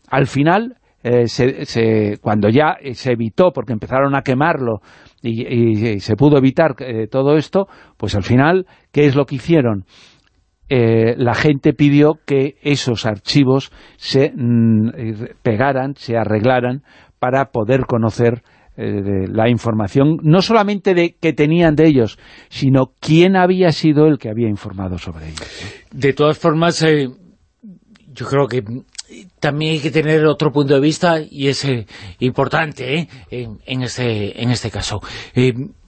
al final, eh, se, cuando ya se evitó, porque empezaron a quemarlo y, se pudo evitar eh, todo esto, pues al final, ¿qué es lo que hicieron? Eh, la gente pidió que esos archivos se mm, pegaran, se arreglaran para poder conocer eh, la información, no solamente de que tenían de ellos, sino quién había sido el que había informado sobre ellos. De todas formas, eh, yo creo que también hay que tener otro punto de vista y es eh, importante en, este, en este caso.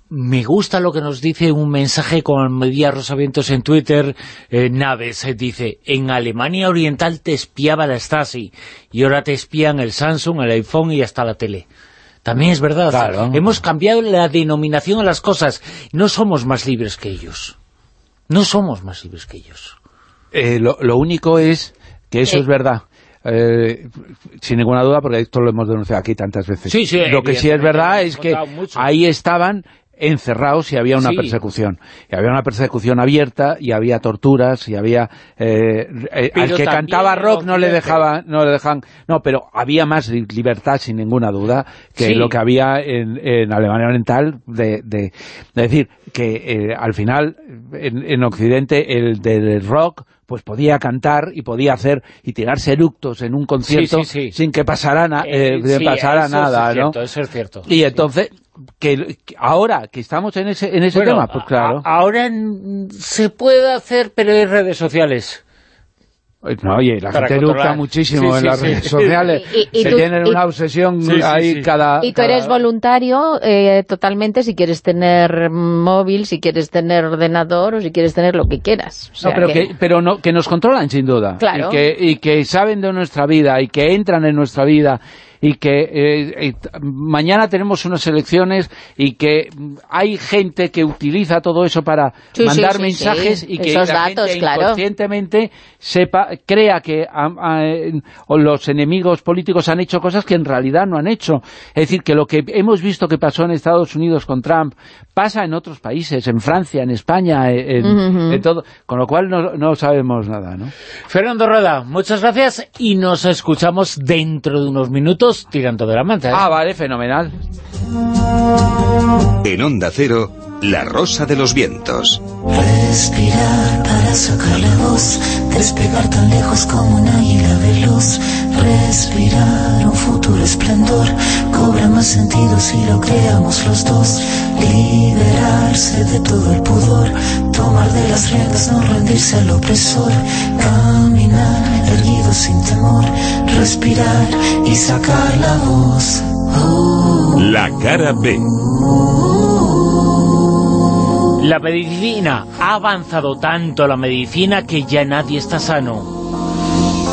me gusta lo que nos dice un mensaje con Media Rosavientos en Twitter, Naves, dice, en Alemania Oriental te espiaba la Stasi y ahora te espían el Samsung, el iPhone y hasta la tele. También es verdad. Hemos cambiado la denominación a las cosas. No somos más libres que ellos. No somos más libres que ellos. Eh, lo, único es que eso es verdad. Eh, sin ninguna duda, porque esto lo hemos denunciado aquí tantas veces. lo que sí es verdad es que ahí estaban encerrados y había una persecución. Y había una persecución abierta y había torturas y había... Eh, eh al que cantaba rock no le dejaba no le dejan No, pero había más libertad sin ninguna duda que lo que había en, en Alemania Oriental de, de, decir que eh, al final en, en Occidente el del rock pues podía cantar y podía hacer y tirarse eructos en un concierto sin que pasara, eh, pasara nada, es cierto, Eso es cierto. Y entonces, que, ahora que estamos en ese, en ese tema, pues claro. ahora se puede hacer, pero en redes sociales. No, oye, la gente eructa muchísimo en las redes sociales. Y, Se tienen una obsesión ahí cada... Y tú eres voluntario eh, totalmente si quieres tener móvil, si quieres tener ordenador o si quieres tener lo que quieras. no, pero, que... pero no, que nos controlan sin duda. Claro. Y que, y que saben de nuestra vida y que entran en nuestra vida y que eh, mañana tenemos unas elecciones y que hay gente que utiliza todo eso para mandar mensajes y que la gente inconscientemente sepa, crea que los enemigos políticos han hecho cosas que en realidad no han hecho. Es decir, que lo que hemos visto que pasó en Estados Unidos con Trump pasa en otros países, en Francia, en España, en, todo, con lo cual no, no sabemos nada, ¿no? Fernando Rueda, muchas gracias y nos escuchamos dentro de unos minutos tirando de la manta. ¿eh? Ah, vale, fenomenal. En Onda Cero, La Rosa de los Vientos. Respirar para sacar la voz, despegar tan lejos como un águila veloz. Respirar un futuro esplendor, cobra más sentido si lo creamos los dos. Liberarse de todo el pudor, tomar de las riendas, no rendirse al opresor. Caminar erguido sin temor, respirar y sacar la voz. La cara B. La medicina ha avanzado tanto la medicina que ya nadie está sano.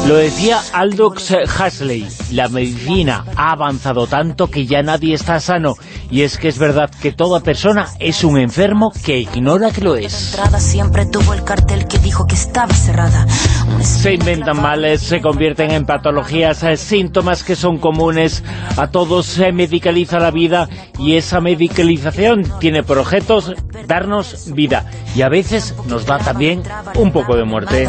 Lo decía Aldous Huxley, la medicina ha avanzado tanto que ya nadie está sano. Y es que es verdad que toda persona es un enfermo que ignora que lo es. Se inventan males, se convierten en patologías, eh, síntomas que son comunes a todos, se medicaliza la vida y esa medicalización tiene por objetos darnos vida y a veces nos da también un poco de muerte.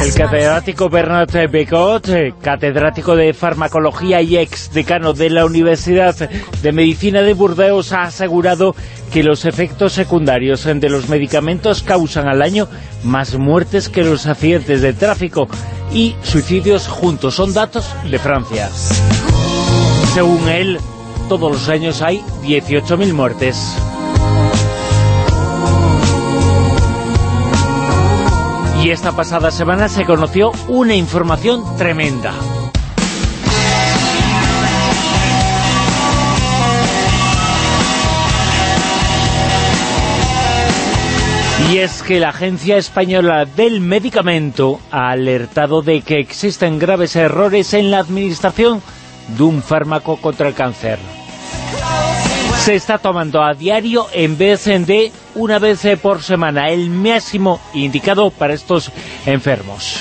El catedrático Bernard Becot, eh, catedrático de farmacología y ex decano de la Universidad de Medicina de Burdeos, ha asegurado que los efectos secundarios de los medicamentos causan al año más muertes que los accidentes de tráfico y suicidios juntos. Son datos de Francia. Según él, todos los años hay 18.000 muertes. Y esta pasada semana se conoció una información tremenda. Y es que la Agencia Española del Medicamento ha alertado de que existen graves errores en la administración de un fármaco contra el cáncer. Se está tomando a diario en vez de una vez por semana, el máximo indicado para estos enfermos.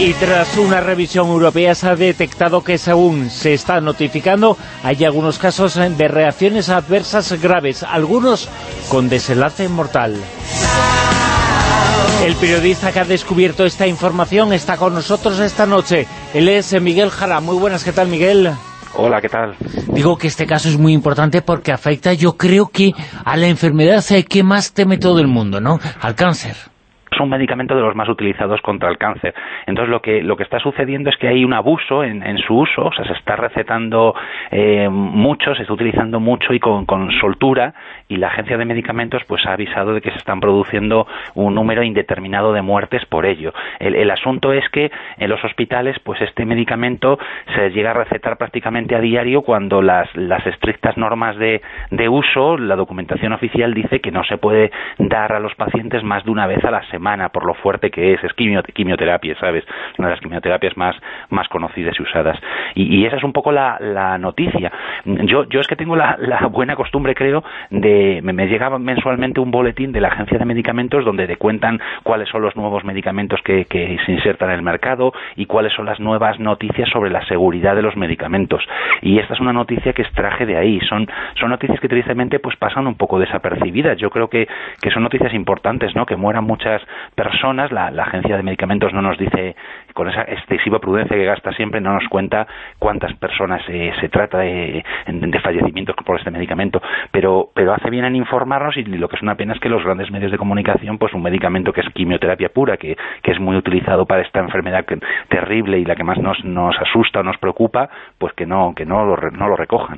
Y tras una revisión europea se ha detectado que según se está notificando hay algunos casos de reacciones adversas graves, algunos con desenlace mortal. El periodista que ha descubierto esta información está con nosotros esta noche. Él es Miguel Jara. Muy buenas, ¿qué tal Miguel? Hola, ¿qué tal? Digo que este caso es muy importante porque afecta, yo creo que a la enfermedad que más teme todo el mundo, ¿no? Al cáncer es un medicamento de los más utilizados contra el cáncer. Entonces lo que, lo que está sucediendo es que hay un abuso en, su uso, o sea, se está recetando eh, mucho, se está utilizando mucho y con, soltura, y la agencia de medicamentos pues ha avisado de que se están produciendo un número indeterminado de muertes por ello. El, asunto es que en los hospitales pues este medicamento se llega a recetar prácticamente a diario cuando las, las estrictas normas de uso, la documentación oficial dice que no se puede dar a los pacientes más de una vez a la semana por lo fuerte que es, es quimioterapia, ¿sabes? Una de las quimioterapias más, más conocidas y usadas. Y, esa es un poco la, noticia. Yo, yo es que tengo la, buena costumbre, creo, de... Me, llegaba mensualmente un boletín de la Agencia de Medicamentos donde te cuentan cuáles son los nuevos medicamentos que, que se insertan en el mercado y cuáles son las nuevas noticias sobre la seguridad de los medicamentos. Y esta es una noticia que extraje de ahí. Son, son noticias que tristemente pues pasan un poco desapercibidas. Yo creo que, que son noticias importantes, ¿no? Que mueran muchas personas, la, agencia de medicamentos no nos dice, con esa excesiva prudencia que gasta siempre, no nos cuenta cuántas personas eh, se trata de, fallecimientos por este medicamento, pero, pero hace bien en informarnos y lo que es una pena es que los grandes medios de comunicación, pues un medicamento que es quimioterapia pura, que, que es muy utilizado para esta enfermedad terrible y la que más nos, nos asusta o nos preocupa, pues que no, que no lo, no lo recojan.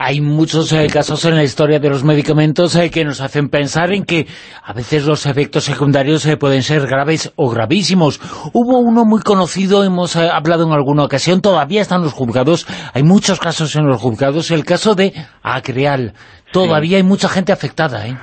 Hay muchos eh, casos en la historia de los medicamentos eh, que nos hacen pensar en que a veces los efectos secundarios eh, pueden ser graves o gravísimos. Hubo uno muy conocido, hemos hablado en alguna ocasión, todavía están los juzgados, hay muchos casos en los juzgados, el caso de Acreal. Todavía hay mucha gente afectada, ¿eh?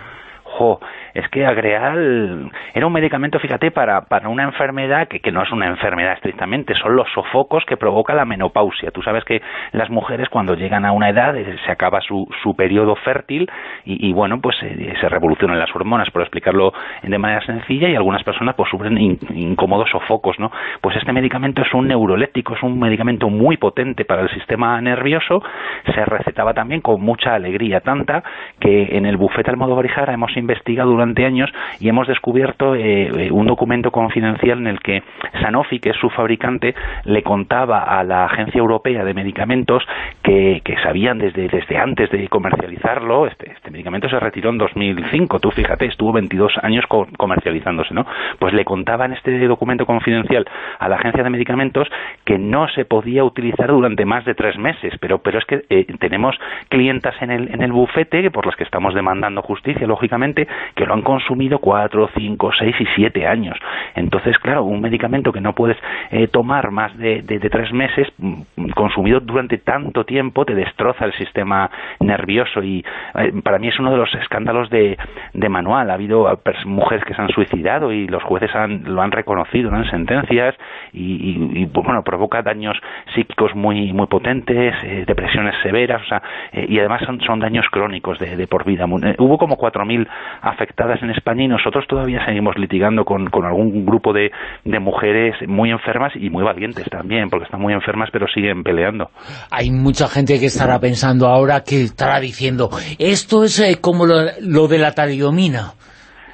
Es que Agreal era un medicamento, fíjate, para, para una enfermedad que, que no es una enfermedad estrictamente, son los sofocos que provoca la menopausia. Tú sabes que las mujeres cuando llegan a una edad eh, se acaba su, su periodo fértil y, bueno, pues eh, se revolucionan las hormonas, por explicarlo de manera sencilla, y algunas personas pues sufren incómodos sofocos, ¿no? Pues este medicamento es un neuroléctico, es un medicamento muy potente para el sistema nervioso, se recetaba también con mucha alegría, tanta que en el bufete Almodóvar y hemos investigado durante años y hemos descubierto eh, eh, un documento confidencial en el que Sanofi, que es su fabricante, le contaba a la Agencia Europea de Medicamentos que, sabían desde, desde antes de comercializarlo, este, este medicamento se retiró en 2005, tú fíjate, estuvo 22 años comercializándose, ¿no? Pues le contaba en este documento confidencial a la Agencia de Medicamentos que no se podía utilizar durante más de tres meses, pero, pero es que eh, tenemos clientas en el, en el bufete por las que estamos demandando justicia, lógicamente, que lo han consumido cuatro, cinco, seis y siete años. Entonces, claro, un medicamento que no puedes eh, tomar más de, tres meses, mm, consumido durante tanto tiempo, te destroza el sistema nervioso y eh, para mí es uno de los escándalos de, manual. Ha habido mujeres que se han suicidado y los jueces lo han reconocido en sentencias y, bueno, provoca daños psíquicos muy, muy potentes, eh, depresiones severas, o sea, y además son, son daños crónicos de, por vida. hubo como 4.000 afectadas en España y nosotros todavía seguimos litigando con, con algún grupo de, de mujeres muy enfermas y muy valientes también, porque están muy enfermas pero siguen peleando. Hay mucha gente que estará pensando ahora, que estará diciendo, esto es eh, como lo, lo de la talidomina.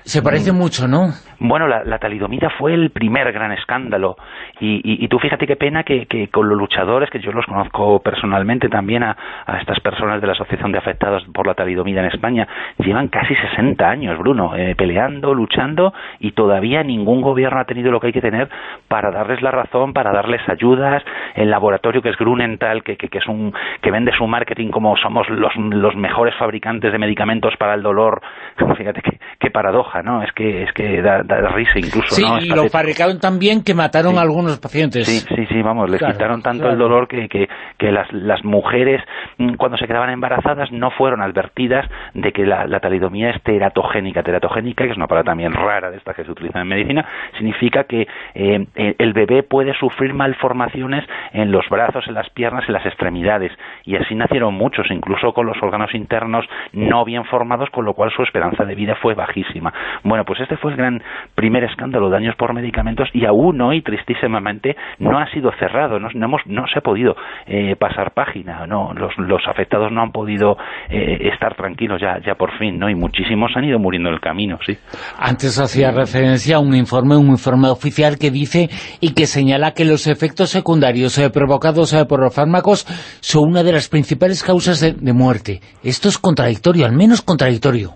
Se parece mm. mucho, ¿no? Bueno, la, talidomida fue el primer gran escándalo y, tú fíjate qué pena que, con los luchadores, que yo los conozco personalmente también a, estas personas de la Asociación de Afectados por la Talidomida en España, llevan casi 60 años, Bruno, eh, peleando, luchando y todavía ningún gobierno ha tenido lo que hay que tener para darles la razón, para darles ayudas. El laboratorio que es Grunenthal, que, que, es un, que vende su marketing como somos los, los mejores fabricantes de medicamentos para el dolor, fíjate qué, paradoja, ¿no? Es que, es que da de risa incluso. Sí, y lo fabricaron también que mataron a algunos pacientes. Sí, sí, sí, vamos, les quitaron tanto el dolor que, que, que las, las, mujeres mm, cuando se quedaban embarazadas no fueron advertidas de que la, talidomía es teratogénica. Teratogénica, que es una palabra también rara de esta que se utiliza en medicina, significa que eh, el bebé puede sufrir malformaciones en los brazos, en las piernas, en las extremidades. Y así nacieron muchos, incluso con los órganos internos no bien formados, con lo cual su esperanza de vida fue bajísima. Bueno, pues este fue el gran primer escándalo, daños por medicamentos, y aún hoy, tristísimamente, no ha sido cerrado, no, hemos, no se ha podido eh, pasar página, no los, los, afectados no han podido eh, estar tranquilos ya, ya por fin, ¿no? y muchísimos han ido muriendo en el camino, sí. Antes hacía referencia a un informe, un informe oficial que dice y que señala que los efectos secundarios eh, provocados por los fármacos son una de las principales causas de, de muerte. Esto es contradictorio, al menos contradictorio.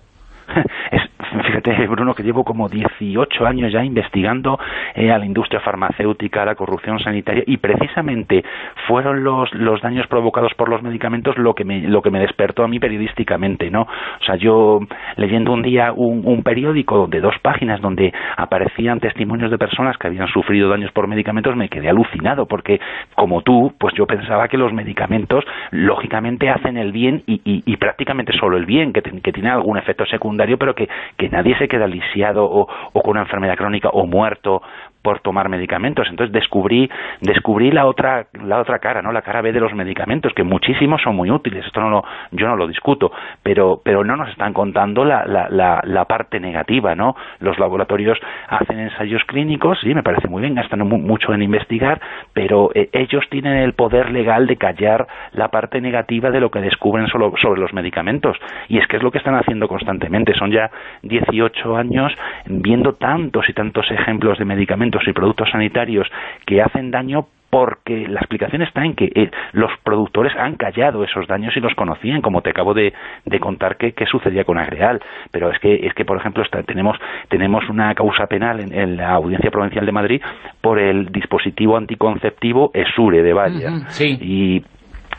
Bruno, que llevo como 18 años ya investigando eh, a la industria farmacéutica, a la corrupción sanitaria, y precisamente fueron los, los daños provocados por los medicamentos lo que me, lo que me despertó a mí periodísticamente, ¿no? O sea, yo leyendo un día un, un periódico de dos páginas donde aparecían testimonios de personas que habían sufrido daños por medicamentos, me quedé alucinado, porque como tú, pues yo pensaba que los medicamentos lógicamente hacen el bien y, y, prácticamente solo el bien, que, que tiene algún efecto secundario, pero que, que nadie se queda lisiado o, con una enfermedad crónica o muerto por tomar medicamentos. Entonces descubrí, descubrí la otra, la otra cara, ¿no? La cara B de los medicamentos, que muchísimos son muy útiles, esto no lo, yo no lo discuto, pero, pero no nos están contando la, la, la, parte negativa, ¿no? Los laboratorios hacen ensayos clínicos, sí, me parece muy bien, gastan mucho en investigar, pero eh, ellos tienen el poder legal de callar la parte negativa de lo que descubren solo, sobre los medicamentos. Y es que es lo que están haciendo constantemente. Son ya 18 años viendo tantos y tantos ejemplos de medicamentos y productos sanitarios que hacen daño porque la explicación está en que eh, los productores han callado esos daños y los conocían, como te acabo de, contar que, sucedía con Agreal. Pero es que, es que por ejemplo, tenemos, tenemos una causa penal en, la Audiencia Provincial de Madrid por el dispositivo anticonceptivo ESURE de Bayer. Y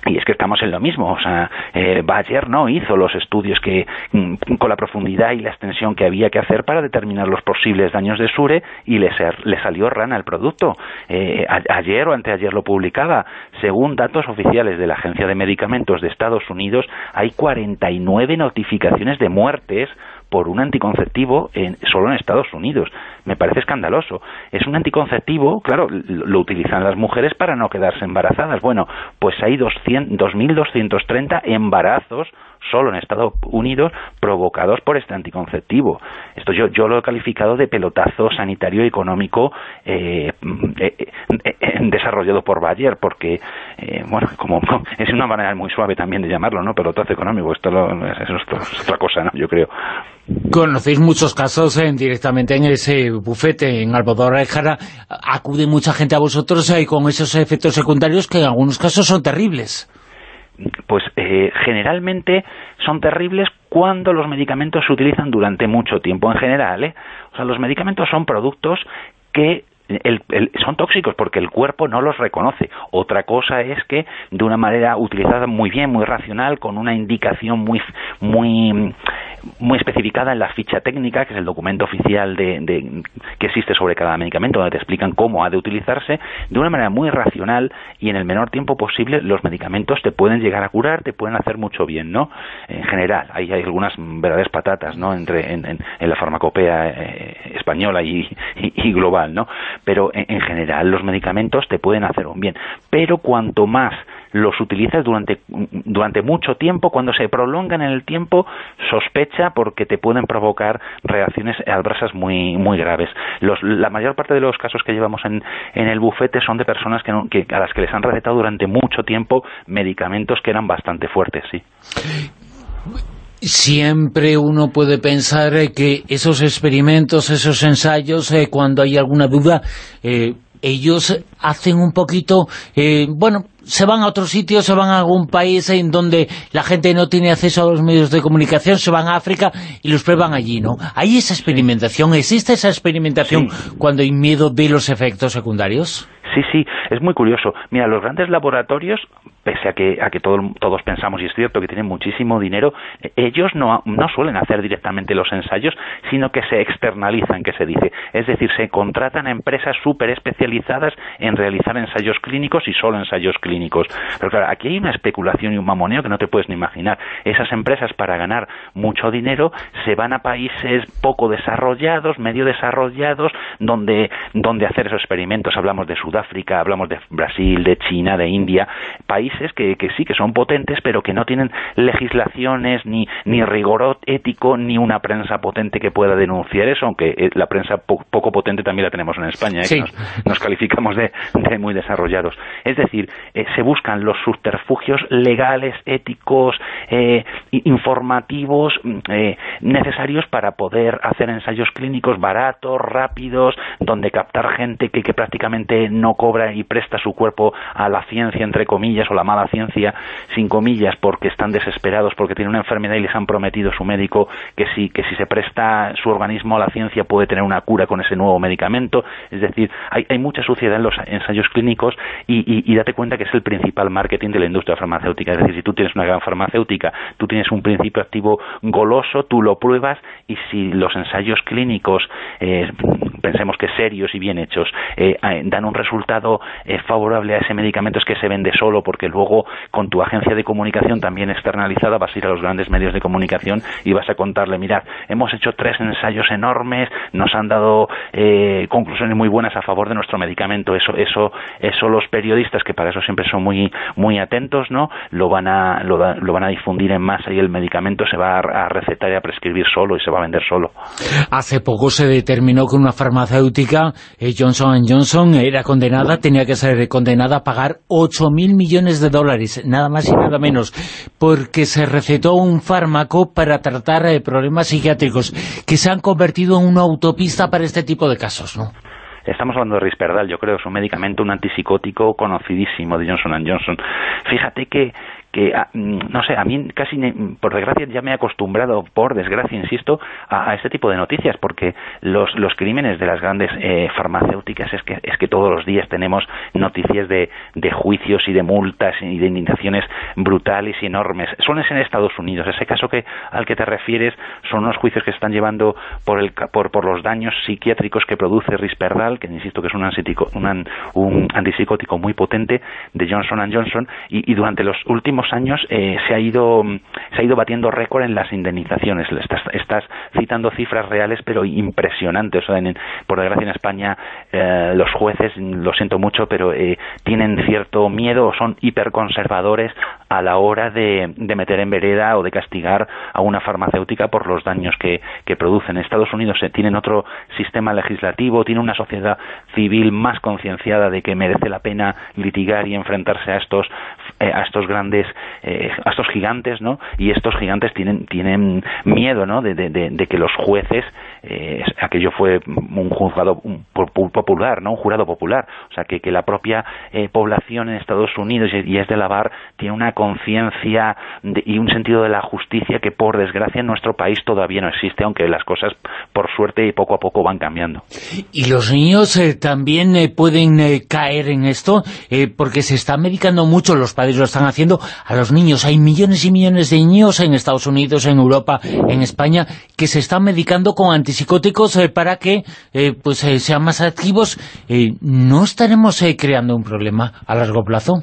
y es que estamos en lo mismo, o sea, eh, Bayer no hizo los estudios que mm, con la profundidad y la extensión que había que hacer para determinar los posibles daños de Sure y le, le salió rana el producto. Eh, ayer o anteayer lo publicaba. Según datos oficiales de la Agencia de Medicamentos de Estados Unidos, hay 49 notificaciones de muertes por un anticonceptivo en, solo en Estados Unidos. Me parece escandaloso. Es un anticonceptivo, claro, lo utilizan las mujeres para no quedarse embarazadas. Bueno, pues hay 2.230 embarazos solo en Estados Unidos provocados por este anticonceptivo. Esto yo, lo he calificado de pelotazo sanitario y económico eh, eh, eh, desarrollado por Bayer, porque, bueno, como es una manera muy suave también de llamarlo, ¿no? Pelotazo económico, esto es, otra cosa, ¿no? Yo creo. Conocéis muchos casos directamente en ese bufete, en Almodóvar Jara, acude mucha gente a vosotros con esos efectos secundarios que en algunos casos son terribles pues eh, generalmente son terribles cuando los medicamentos se utilizan durante mucho tiempo en general. ¿eh? O sea, los medicamentos son productos que son tóxicos porque el cuerpo no los reconoce. Otra cosa es que de una manera utilizada muy bien, muy racional, con una indicación muy, muy, muy especificada en la ficha técnica, que es el documento oficial de, que existe sobre cada medicamento, donde te explican cómo ha de utilizarse, de una manera muy racional y en el menor tiempo posible los medicamentos te pueden llegar a curar, te pueden hacer mucho bien, ¿no? En general, hay, algunas verdaderas patatas, ¿no? Entre, en, la farmacopea eh, española y, global, ¿no? Pero en general los medicamentos te pueden hacer un bien. Pero cuanto más los utilizas durante, durante mucho tiempo, cuando se prolongan en el tiempo, sospecha porque te pueden provocar reacciones adversas muy, muy graves. la mayor parte de los casos que llevamos en, en el bufete son de personas que, a las que les han recetado durante mucho tiempo medicamentos que eran bastante fuertes, sí. Siempre uno puede pensar eh, que esos experimentos, esos ensayos, eh, cuando hay alguna duda, eh, ellos hacen un poquito, eh, bueno, se van a otro sitio, se van a algún país en donde la gente no tiene acceso a los medios de comunicación, se van a África y los prueban allí, ¿no? ¿Hay esa experimentación? ¿Existe esa experimentación cuando hay miedo de los efectos secundarios? Sí, sí, es muy curioso. Mira, los grandes laboratorios, pese a que, a que todos pensamos, y es cierto que tienen muchísimo dinero, eh, ellos no, no suelen hacer directamente los ensayos, sino que se externalizan, que se dice. Es decir, se contratan a empresas súper especializadas en realizar ensayos clínicos y solo ensayos clínicos. Pero claro, aquí hay una especulación y un mamoneo que no te puedes ni imaginar. Esas empresas, para ganar mucho dinero, se van a países poco desarrollados, medio desarrollados, donde, donde hacer esos experimentos. Hablamos de Sudáfrica, África, hablamos de Brasil, de China, de India, países que, que sí, que son potentes, pero que no tienen legislaciones, ni, ni rigor ético, ni una prensa potente que pueda denunciar eso, aunque eh, la prensa poco potente también la tenemos en España, ¿eh? nos, calificamos de, muy desarrollados. Es decir, eh, se buscan los subterfugios legales, éticos, informativos mm, necesarios para poder hacer ensayos clínicos baratos, rápidos, donde captar gente que, que prácticamente no cobra y presta su cuerpo a la ciencia, entre comillas, o la mala ciencia, sin comillas, porque están desesperados, porque tienen una enfermedad y les han prometido su médico que si, que si se presta su organismo a la ciencia puede tener una cura con ese nuevo medicamento. Es decir, hay, hay mucha suciedad en los ensayos clínicos y, date cuenta que es el principal marketing de la industria farmacéutica. Es decir, si tú tienes una gran farmacéutica, tú tienes un principio activo goloso, tú lo pruebas y si los ensayos clínicos, eh, pensemos que serios y bien hechos, eh, dan un resultado eh, favorable a ese medicamento es que se vende solo, porque luego con tu agencia de comunicación también externalizada vas a ir a los grandes medios de comunicación y vas a contarle, mirad, hemos hecho tres ensayos enormes, nos han dado eh, conclusiones muy buenas a favor de nuestro medicamento. Eso, eso, eso los periodistas, que para eso siempre son muy, muy atentos, ¿no? Lo van a, lo, van a difundir en masa y el medicamento se va a, recetar y a prescribir solo y se va a vender solo. Hace poco se determinó que una farmacéutica, eh, Johnson Johnson, era con condenada, tenía que ser condenada a pagar 8.000 millones de dólares, nada más y nada menos, porque se recetó un fármaco para tratar eh, problemas psiquiátricos que se han convertido en una autopista para este tipo de casos, ¿no? Estamos hablando de Risperdal, yo creo, es un medicamento, un antipsicótico conocidísimo de Johnson Johnson. Fíjate que que, ah, mm, no sé, a mí casi, por desgracia, ya me he acostumbrado, por desgracia, insisto, a, este tipo de noticias, porque los, los crímenes de las grandes eh, farmacéuticas es que, es que todos los días tenemos noticias de, de juicios y de multas y de indemnizaciones brutales y enormes. Son en Estados Unidos. Ese caso que al que te refieres son unos juicios que están llevando por, el, por, por los daños psiquiátricos que produce Risperdal, que insisto que es un, un, antipsicótico muy potente de Johnson Johnson, y durante los últimos años eh, se ha ido se ha ido batiendo récord en las indemnizaciones. Estás, citando cifras reales, pero impresionantes. por desgracia en España eh, los jueces, lo siento mucho, pero eh, tienen cierto miedo o son hiperconservadores a la hora de, meter en vereda o de castigar a una farmacéutica por los daños que, producen. En Estados Unidos tienen otro sistema legislativo, tiene una sociedad civil más concienciada de que merece la pena litigar y enfrentarse a estos a estos grandes eh, a estos gigantes, ¿no? Y estos gigantes tienen, tienen miedo, ¿no? De, que los jueces aquello fue un juzgado popular, ¿no? Un jurado popular. O sea, que, la propia población en Estados Unidos y, es de la bar tiene una conciencia y un sentido de la justicia que por desgracia en nuestro país todavía no existe, aunque las cosas por suerte y poco a poco van cambiando. ¿Y los niños eh, también eh, pueden eh, caer en esto? porque se está medicando mucho, los padres lo están haciendo, a los niños. Hay millones y millones de niños en Estados Unidos, en Europa, en España, que se están medicando con antipsicóticos para que pues sean más activos. ¿No estaremos creando un problema a largo plazo?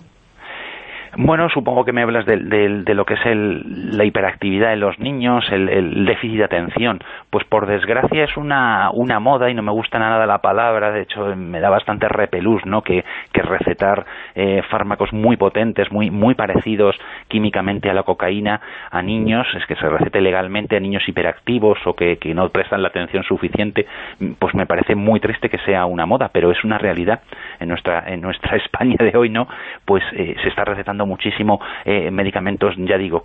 Bueno, supongo que me hablas de, lo que es la hiperactividad en los niños, el, déficit de atención. Pues por desgracia es una, una moda y no me gusta nada la palabra, de hecho me da bastante repelús, ¿no? Que, recetar eh, fármacos muy potentes, muy, muy parecidos químicamente a la cocaína a niños, es que se recete legalmente a niños hiperactivos o que, no prestan la atención suficiente, pues me parece muy triste que sea una moda, pero es una realidad en nuestra, en nuestra España de hoy, ¿no? Pues eh, se está recetando muchísimo eh, medicamentos, ya digo,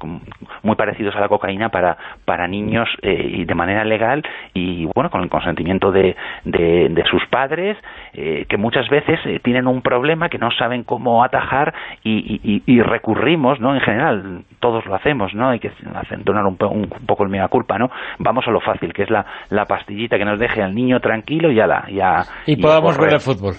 muy parecidos a la cocaína para, para niños eh, y de manera legal y bueno, con el consentimiento de, de, sus padres, eh, que muchas veces tienen un problema que no saben cómo atajar y, y, recurrimos, ¿no? En general, todos lo hacemos, ¿no? Hay que acentuar un, un, poco el mega culpa, ¿no? Vamos a lo fácil, que es la, la pastillita que nos deje al niño tranquilo y ya la... Ya, y podamos ver el fútbol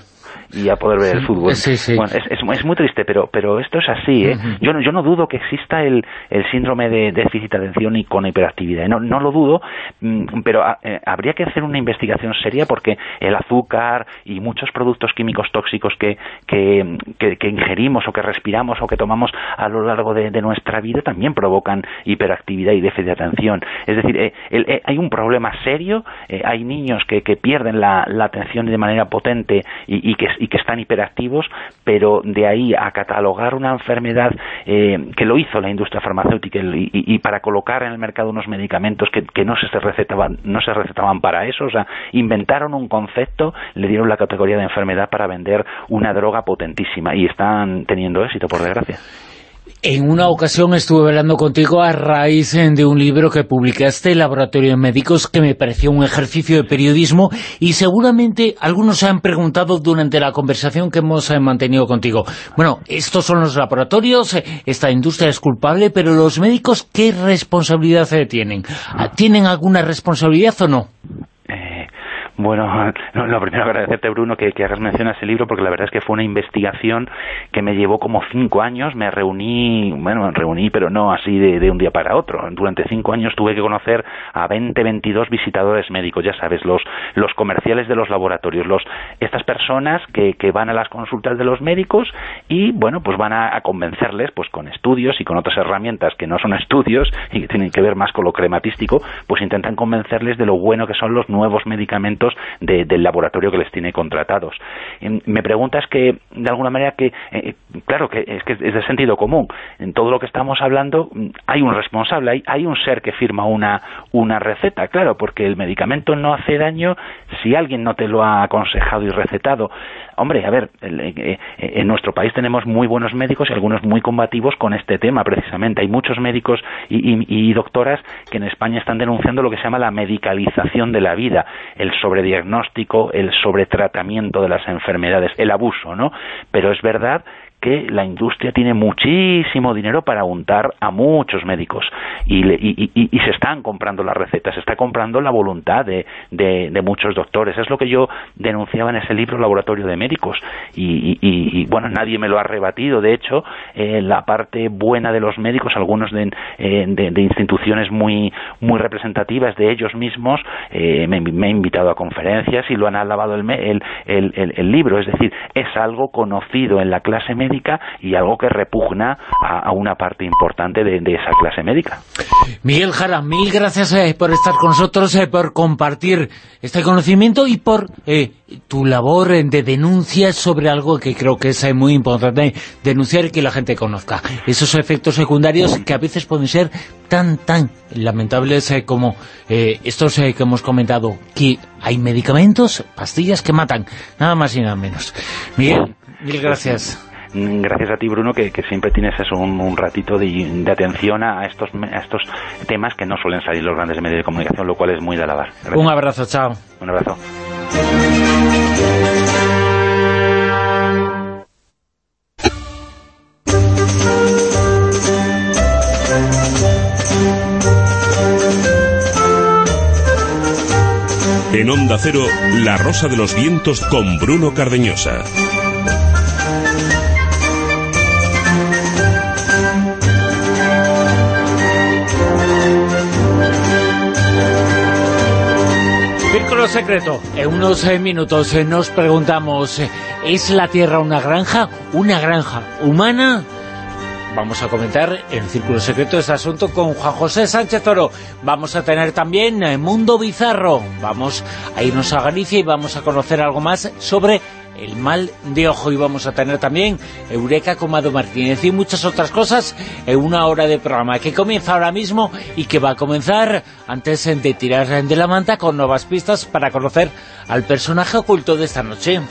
y a poder ver el fútbol. Sí, sí. Bueno, es, es, muy triste, pero pero esto es así. ¿eh? yo, no, yo no dudo que exista el, el síndrome de déficit de atención y con hiperactividad. No, no lo dudo, mm, pero ah, eh, habría que hacer una investigación seria porque el azúcar y muchos productos químicos tóxicos que, que, que, ingerimos o que respiramos o que tomamos a lo largo de, nuestra vida también provocan hiperactividad y déficit de atención. Es decir, eh, eh, hay un problema serio, hay niños que, que pierden la, la atención de manera potente y, y que y que están hiperactivos, pero de ahí a catalogar una enfermedad eh, que lo hizo la industria farmacéutica y, para colocar en el mercado unos medicamentos que, no se recetaban no se recetaban para eso, o sea, inventaron un concepto, le dieron la categoría de enfermedad para vender una droga potentísima y están teniendo éxito, por desgracia. En una ocasión estuve hablando contigo a raíz eh, de un libro que publicaste, Laboratorio de Médicos, que me pareció un ejercicio de periodismo y seguramente algunos se han preguntado durante la conversación que hemos eh, mantenido contigo. Bueno, estos son los laboratorios, eh, esta industria es culpable, pero los médicos, ¿qué responsabilidad tienen? ¿Tienen alguna responsabilidad o no? Bueno, lo primero agradecerte, Bruno, que, hagas mención a ese libro, porque la verdad es que fue una investigación que me llevó como cinco años. Me reuní, bueno, reuní, pero no así de, un día para otro. Durante cinco años tuve que conocer a 20, 22 visitadores médicos, ya sabes, los, los comerciales de los laboratorios, los, estas personas que, que van a las consultas de los médicos y, bueno, pues van a, convencerles, pues con estudios y con otras herramientas que no son estudios y que tienen que ver más con lo crematístico, pues intentan convencerles de lo bueno que son los nuevos medicamentos del laboratorio que les tiene contratados. Me preguntas que, de alguna manera, que, eh, claro, que es que es de sentido común. En todo lo que estamos hablando mm, hay un responsable, hay, hay un ser que firma una, una receta, claro, porque el medicamento no hace daño si alguien no te lo ha aconsejado y recetado. Hombre, a ver, eh, eh, en nuestro país tenemos muy buenos médicos y algunos muy combativos con este tema, precisamente. Hay muchos médicos y, doctoras que en España están denunciando lo que se llama la medicalización de la vida, el sobrediagnóstico, el sobretratamiento de las enfermedades, el abuso, ¿no? Pero es verdad que la industria tiene muchísimo dinero para untar a muchos médicos y, se están comprando las recetas, se está comprando la voluntad de, muchos doctores. Es lo que yo denunciaba en ese libro Laboratorio de Médicos y, bueno, nadie me lo ha rebatido. De hecho, eh, la parte buena de los médicos, algunos de, eh, instituciones muy, muy representativas de ellos mismos, eh, me, me he invitado a conferencias y lo han alabado el, el, el, el libro. Es decir, es algo conocido en la clase médica y algo que repugna a, una parte importante de, esa clase médica. Miguel Jara, mil gracias eh, por estar con nosotros, eh, por compartir este conocimiento y por eh, tu labor de denuncia sobre algo que creo que es muy importante, denunciar y que la gente conozca. Esos efectos secundarios que a veces pueden ser tan, tan lamentables como estos que hemos comentado, que hay medicamentos, pastillas que matan, nada más y nada menos. Miguel, mil gracias. Mm, gracias a ti, Bruno, que, siempre tienes eso, un, ratito de, atención a estos, a estos temas que no suelen salir los grandes medios de comunicación, lo cual es muy de alabar. Un abrazo, chao. Un abrazo. En Onda Cero, La Rosa de los Vientos con Bruno Cardeñosa. Círculo secreto. En unos eh, minutos eh, nos preguntamos, eh, ¿es la Tierra una granja? ¿Una granja humana? Vamos a comentar en Círculo Secreto este asunto con Juan José Sánchez Toro. Vamos a tener también Mundo Bizarro. Vamos a irnos a Galicia y vamos a conocer algo más sobre el mal de ojo y vamos a tener también Eureka con Mado Martínez y muchas otras cosas en una hora de programa que comienza ahora mismo y que va a comenzar antes de tirar de la manta con nuevas pistas para conocer al personaje oculto de esta noche.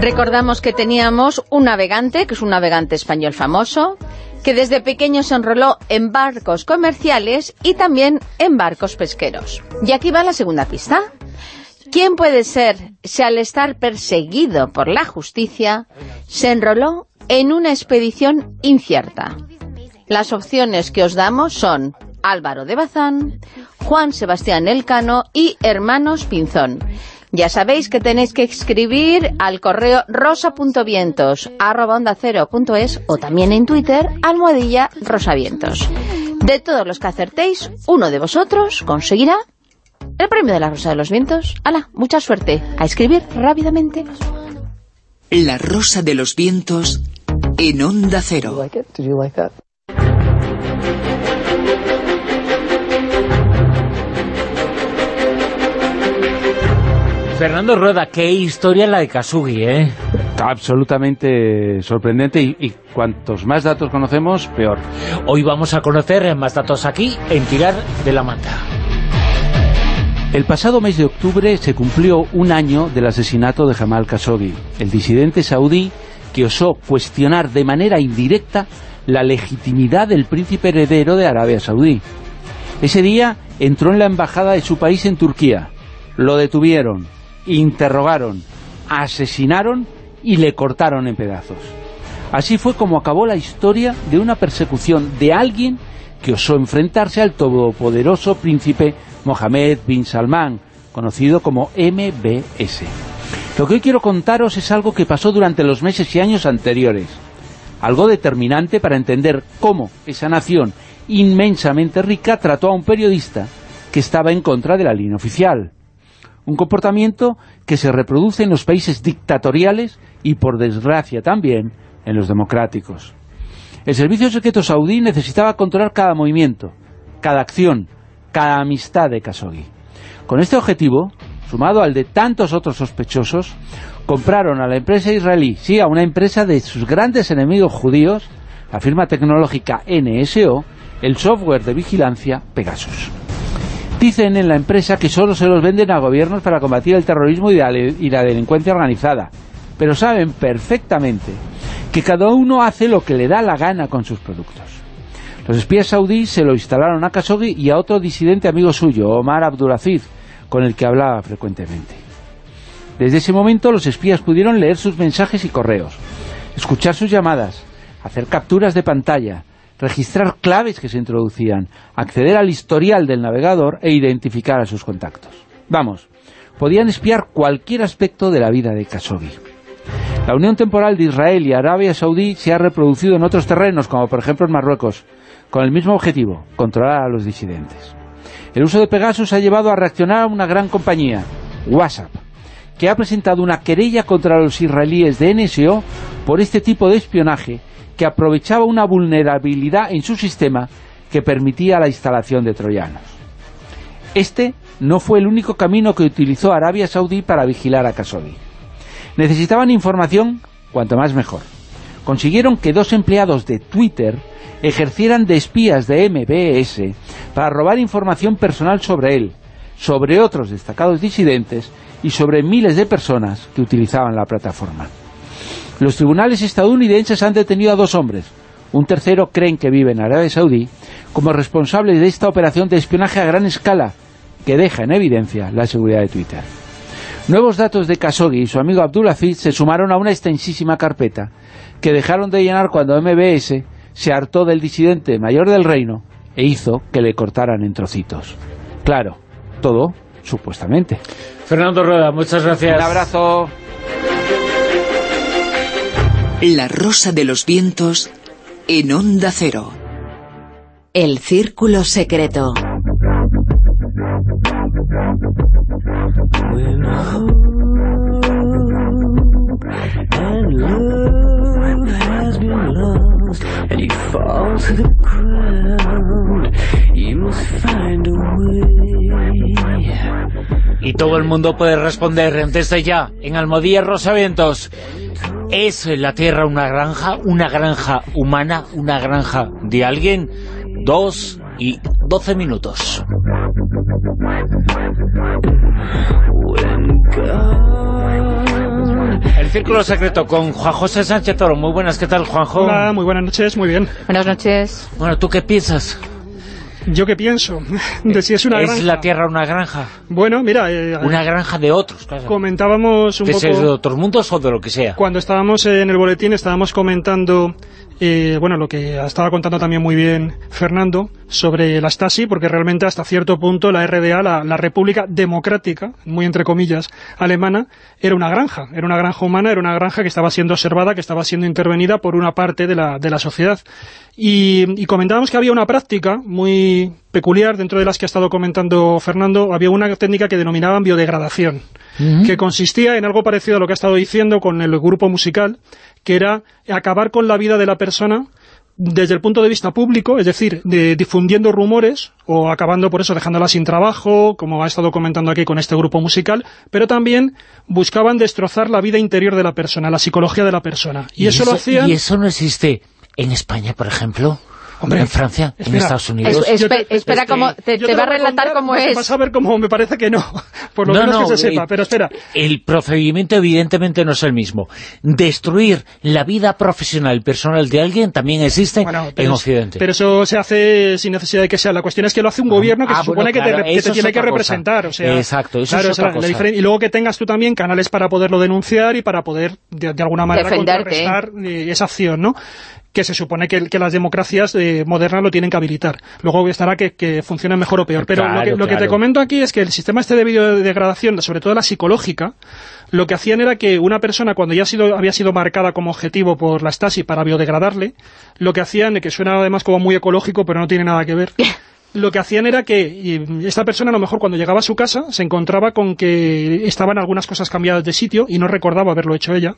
Recordamos que teníamos un navegante, que es un navegante español famoso, que desde pequeño se enroló en barcos comerciales y también en barcos pesqueros. Y aquí va la segunda pista. ¿Quién puede ser si al estar perseguido por la justicia se enroló en una expedición incierta? Las opciones que os damos son Álvaro de Bazán, Juan Sebastián Elcano y Hermanos Pinzón. Ya sabéis que tenéis que escribir al correo rosa.vientos o también en Twitter almohadilla rosavientos. De todos los que acertéis, uno de vosotros conseguirá el premio de la Rosa de los Vientos. ¡Hala! Mucha suerte. A escribir rápidamente. La Rosa de los Vientos en Onda Cero. Fernando Rueda, qué historia la de Kasugi, ¿eh? Absolutamente sorprendente y, y, cuantos más datos conocemos, peor. Hoy vamos a conocer más datos aquí en Tirar de la Manta. El pasado mes de octubre se cumplió un año del asesinato de Jamal Khashoggi, el disidente saudí que osó cuestionar de manera indirecta la legitimidad del príncipe heredero de Arabia Saudí. Ese día entró en la embajada de su país en Turquía, lo detuvieron, interrogaron, asesinaron y le cortaron en pedazos. Así fue como acabó la historia de una persecución de alguien que osó enfrentarse al todopoderoso príncipe Mohamed bin Salman, conocido como MBS. Lo que hoy quiero contaros es algo que pasó durante los meses y años anteriores, algo determinante para entender cómo esa nación inmensamente rica trató a un periodista que estaba en contra de la línea oficial. Un comportamiento que se reproduce en los países dictatoriales y, por desgracia también, en los democráticos. El servicio secreto saudí necesitaba controlar cada movimiento, cada acción, cada amistad de Khashoggi. Con este objetivo, sumado al de tantos otros sospechosos, compraron a la empresa israelí, sí, a una empresa de sus grandes enemigos judíos, la firma tecnológica NSO, el software de vigilancia Pegasus. Dicen en la empresa que solo se los venden a gobiernos para combatir el terrorismo y la delincuencia organizada, pero saben perfectamente que cada uno hace lo que le da la gana con sus productos. Los espías saudíes se lo instalaron a Khashoggi y a otro disidente amigo suyo, Omar Abdulaziz, con el que hablaba frecuentemente. Desde ese momento los espías pudieron leer sus mensajes y correos, escuchar sus llamadas, hacer capturas de pantalla, registrar claves que se introducían, acceder al historial del navegador e identificar a sus contactos. Vamos, podían espiar cualquier aspecto de la vida de Khashoggi. La unión temporal de Israel y Arabia Saudí se ha reproducido en otros terrenos, como por ejemplo en Marruecos, con el mismo objetivo, controlar a los disidentes. El uso de Pegasus ha llevado a reaccionar a una gran compañía, WhatsApp, que ha presentado una querella contra los israelíes de NSO por este tipo de espionaje que aprovechaba una vulnerabilidad en su sistema que permitía la instalación de troyanos. Este no fue el único camino que utilizó Arabia Saudí para vigilar a Khashoggi. Necesitaban información, cuanto más mejor. Consiguieron que dos empleados de Twitter ejercieran de espías de MBS para robar información personal sobre él, sobre otros destacados disidentes y sobre miles de personas que utilizaban la plataforma. Los tribunales estadounidenses han detenido a dos hombres. Un tercero creen que vive en Arabia Saudí como responsable de esta operación de espionaje a gran escala que deja en evidencia la seguridad de Twitter. Nuevos datos de Khashoggi y su amigo Abdulaziz se sumaron a una extensísima carpeta que dejaron de llenar cuando MBS se hartó del disidente mayor del reino e hizo que le cortaran en trocitos. Claro, todo supuestamente. Fernando Rueda, muchas gracias. Un abrazo. La rosa de los vientos en onda cero. El círculo secreto. Y todo el mundo puede responder desde ya, en Almodía Rosavientos. ¿Es la Tierra una granja? ¿Una granja humana? ¿Una granja de alguien? Dos y doce minutos. El Círculo Secreto con Juan José Sánchez Toro. Muy buenas, ¿qué tal, Juanjo? Hola, muy buenas noches, muy bien. Buenas noches. Bueno, ¿tú qué piensas? ¿Yo qué pienso? De si es una ¿Es granja. la Tierra una granja? Bueno, mira... eh, Una granja de otros, claro. Comentábamos un ¿Que poco... de otros mundos o de lo que sea? Cuando estábamos en el boletín estábamos comentando, eh, bueno, lo que estaba contando también muy bien Fernando, sobre la Stasi, porque realmente hasta cierto punto la RDA, la, la República Democrática, muy entre comillas, alemana, era una granja, era una granja humana, era una granja que estaba siendo observada, que estaba siendo intervenida por una parte de la, de la sociedad. Y, y comentábamos que había una práctica muy peculiar, dentro de las que ha estado comentando Fernando, había una técnica que denominaban biodegradación, que consistía en algo parecido a lo que ha estado diciendo con el grupo musical, que era acabar con la vida de la persona desde el punto de vista público, es decir, de, difundiendo rumores o acabando por eso dejándola sin trabajo, como ha estado comentando aquí con este grupo musical, pero también buscaban destrozar la vida interior de la persona, la psicología de la persona. Y, eso, lo hacían... ¿Y eso no existe en España, por ejemplo? Hombre, en Francia, en. Estados Unidos. Es- Yo espe- te- espera, este, cómo te, yo te te va a relatar cómo es. Vas a ver cómo me parece que no, por lo No, menos no, que se eh, sepa, pero espera. El procedimiento evidentemente no es el mismo. Destruir la vida profesional personal de alguien también existe Bueno, en Occidente. pero eso se hace sin necesidad de que sea. La cuestión es que lo hace un gobierno que Ah, se supone bueno, que te, claro, que tiene que representar. O sea, Exacto, eso claro, es otra la- la cosa. Y luego que tengas tú también canales para poderlo denunciar y para poder, de, de alguna manera, Defenderte. contrarrestar eh, esa acción, ¿no? Que se supone que, que las democracias eh, modernas lo tienen que habilitar. Luego estará que, que funcione mejor o peor. Pero lo, que, lo que te comento aquí es que el sistema este de videodegradación, sobre todo la psicológica, lo que hacían era que una persona, cuando ya ha sido, había sido marcada como objetivo por la Stasi para biodegradarle, lo que hacían, que suena además como muy ecológico, pero no tiene nada que ver, lo que hacían era que y, esta persona a lo mejor cuando llegaba a su casa se encontraba con que estaban algunas cosas cambiadas de sitio y no recordaba haberlo hecho ella.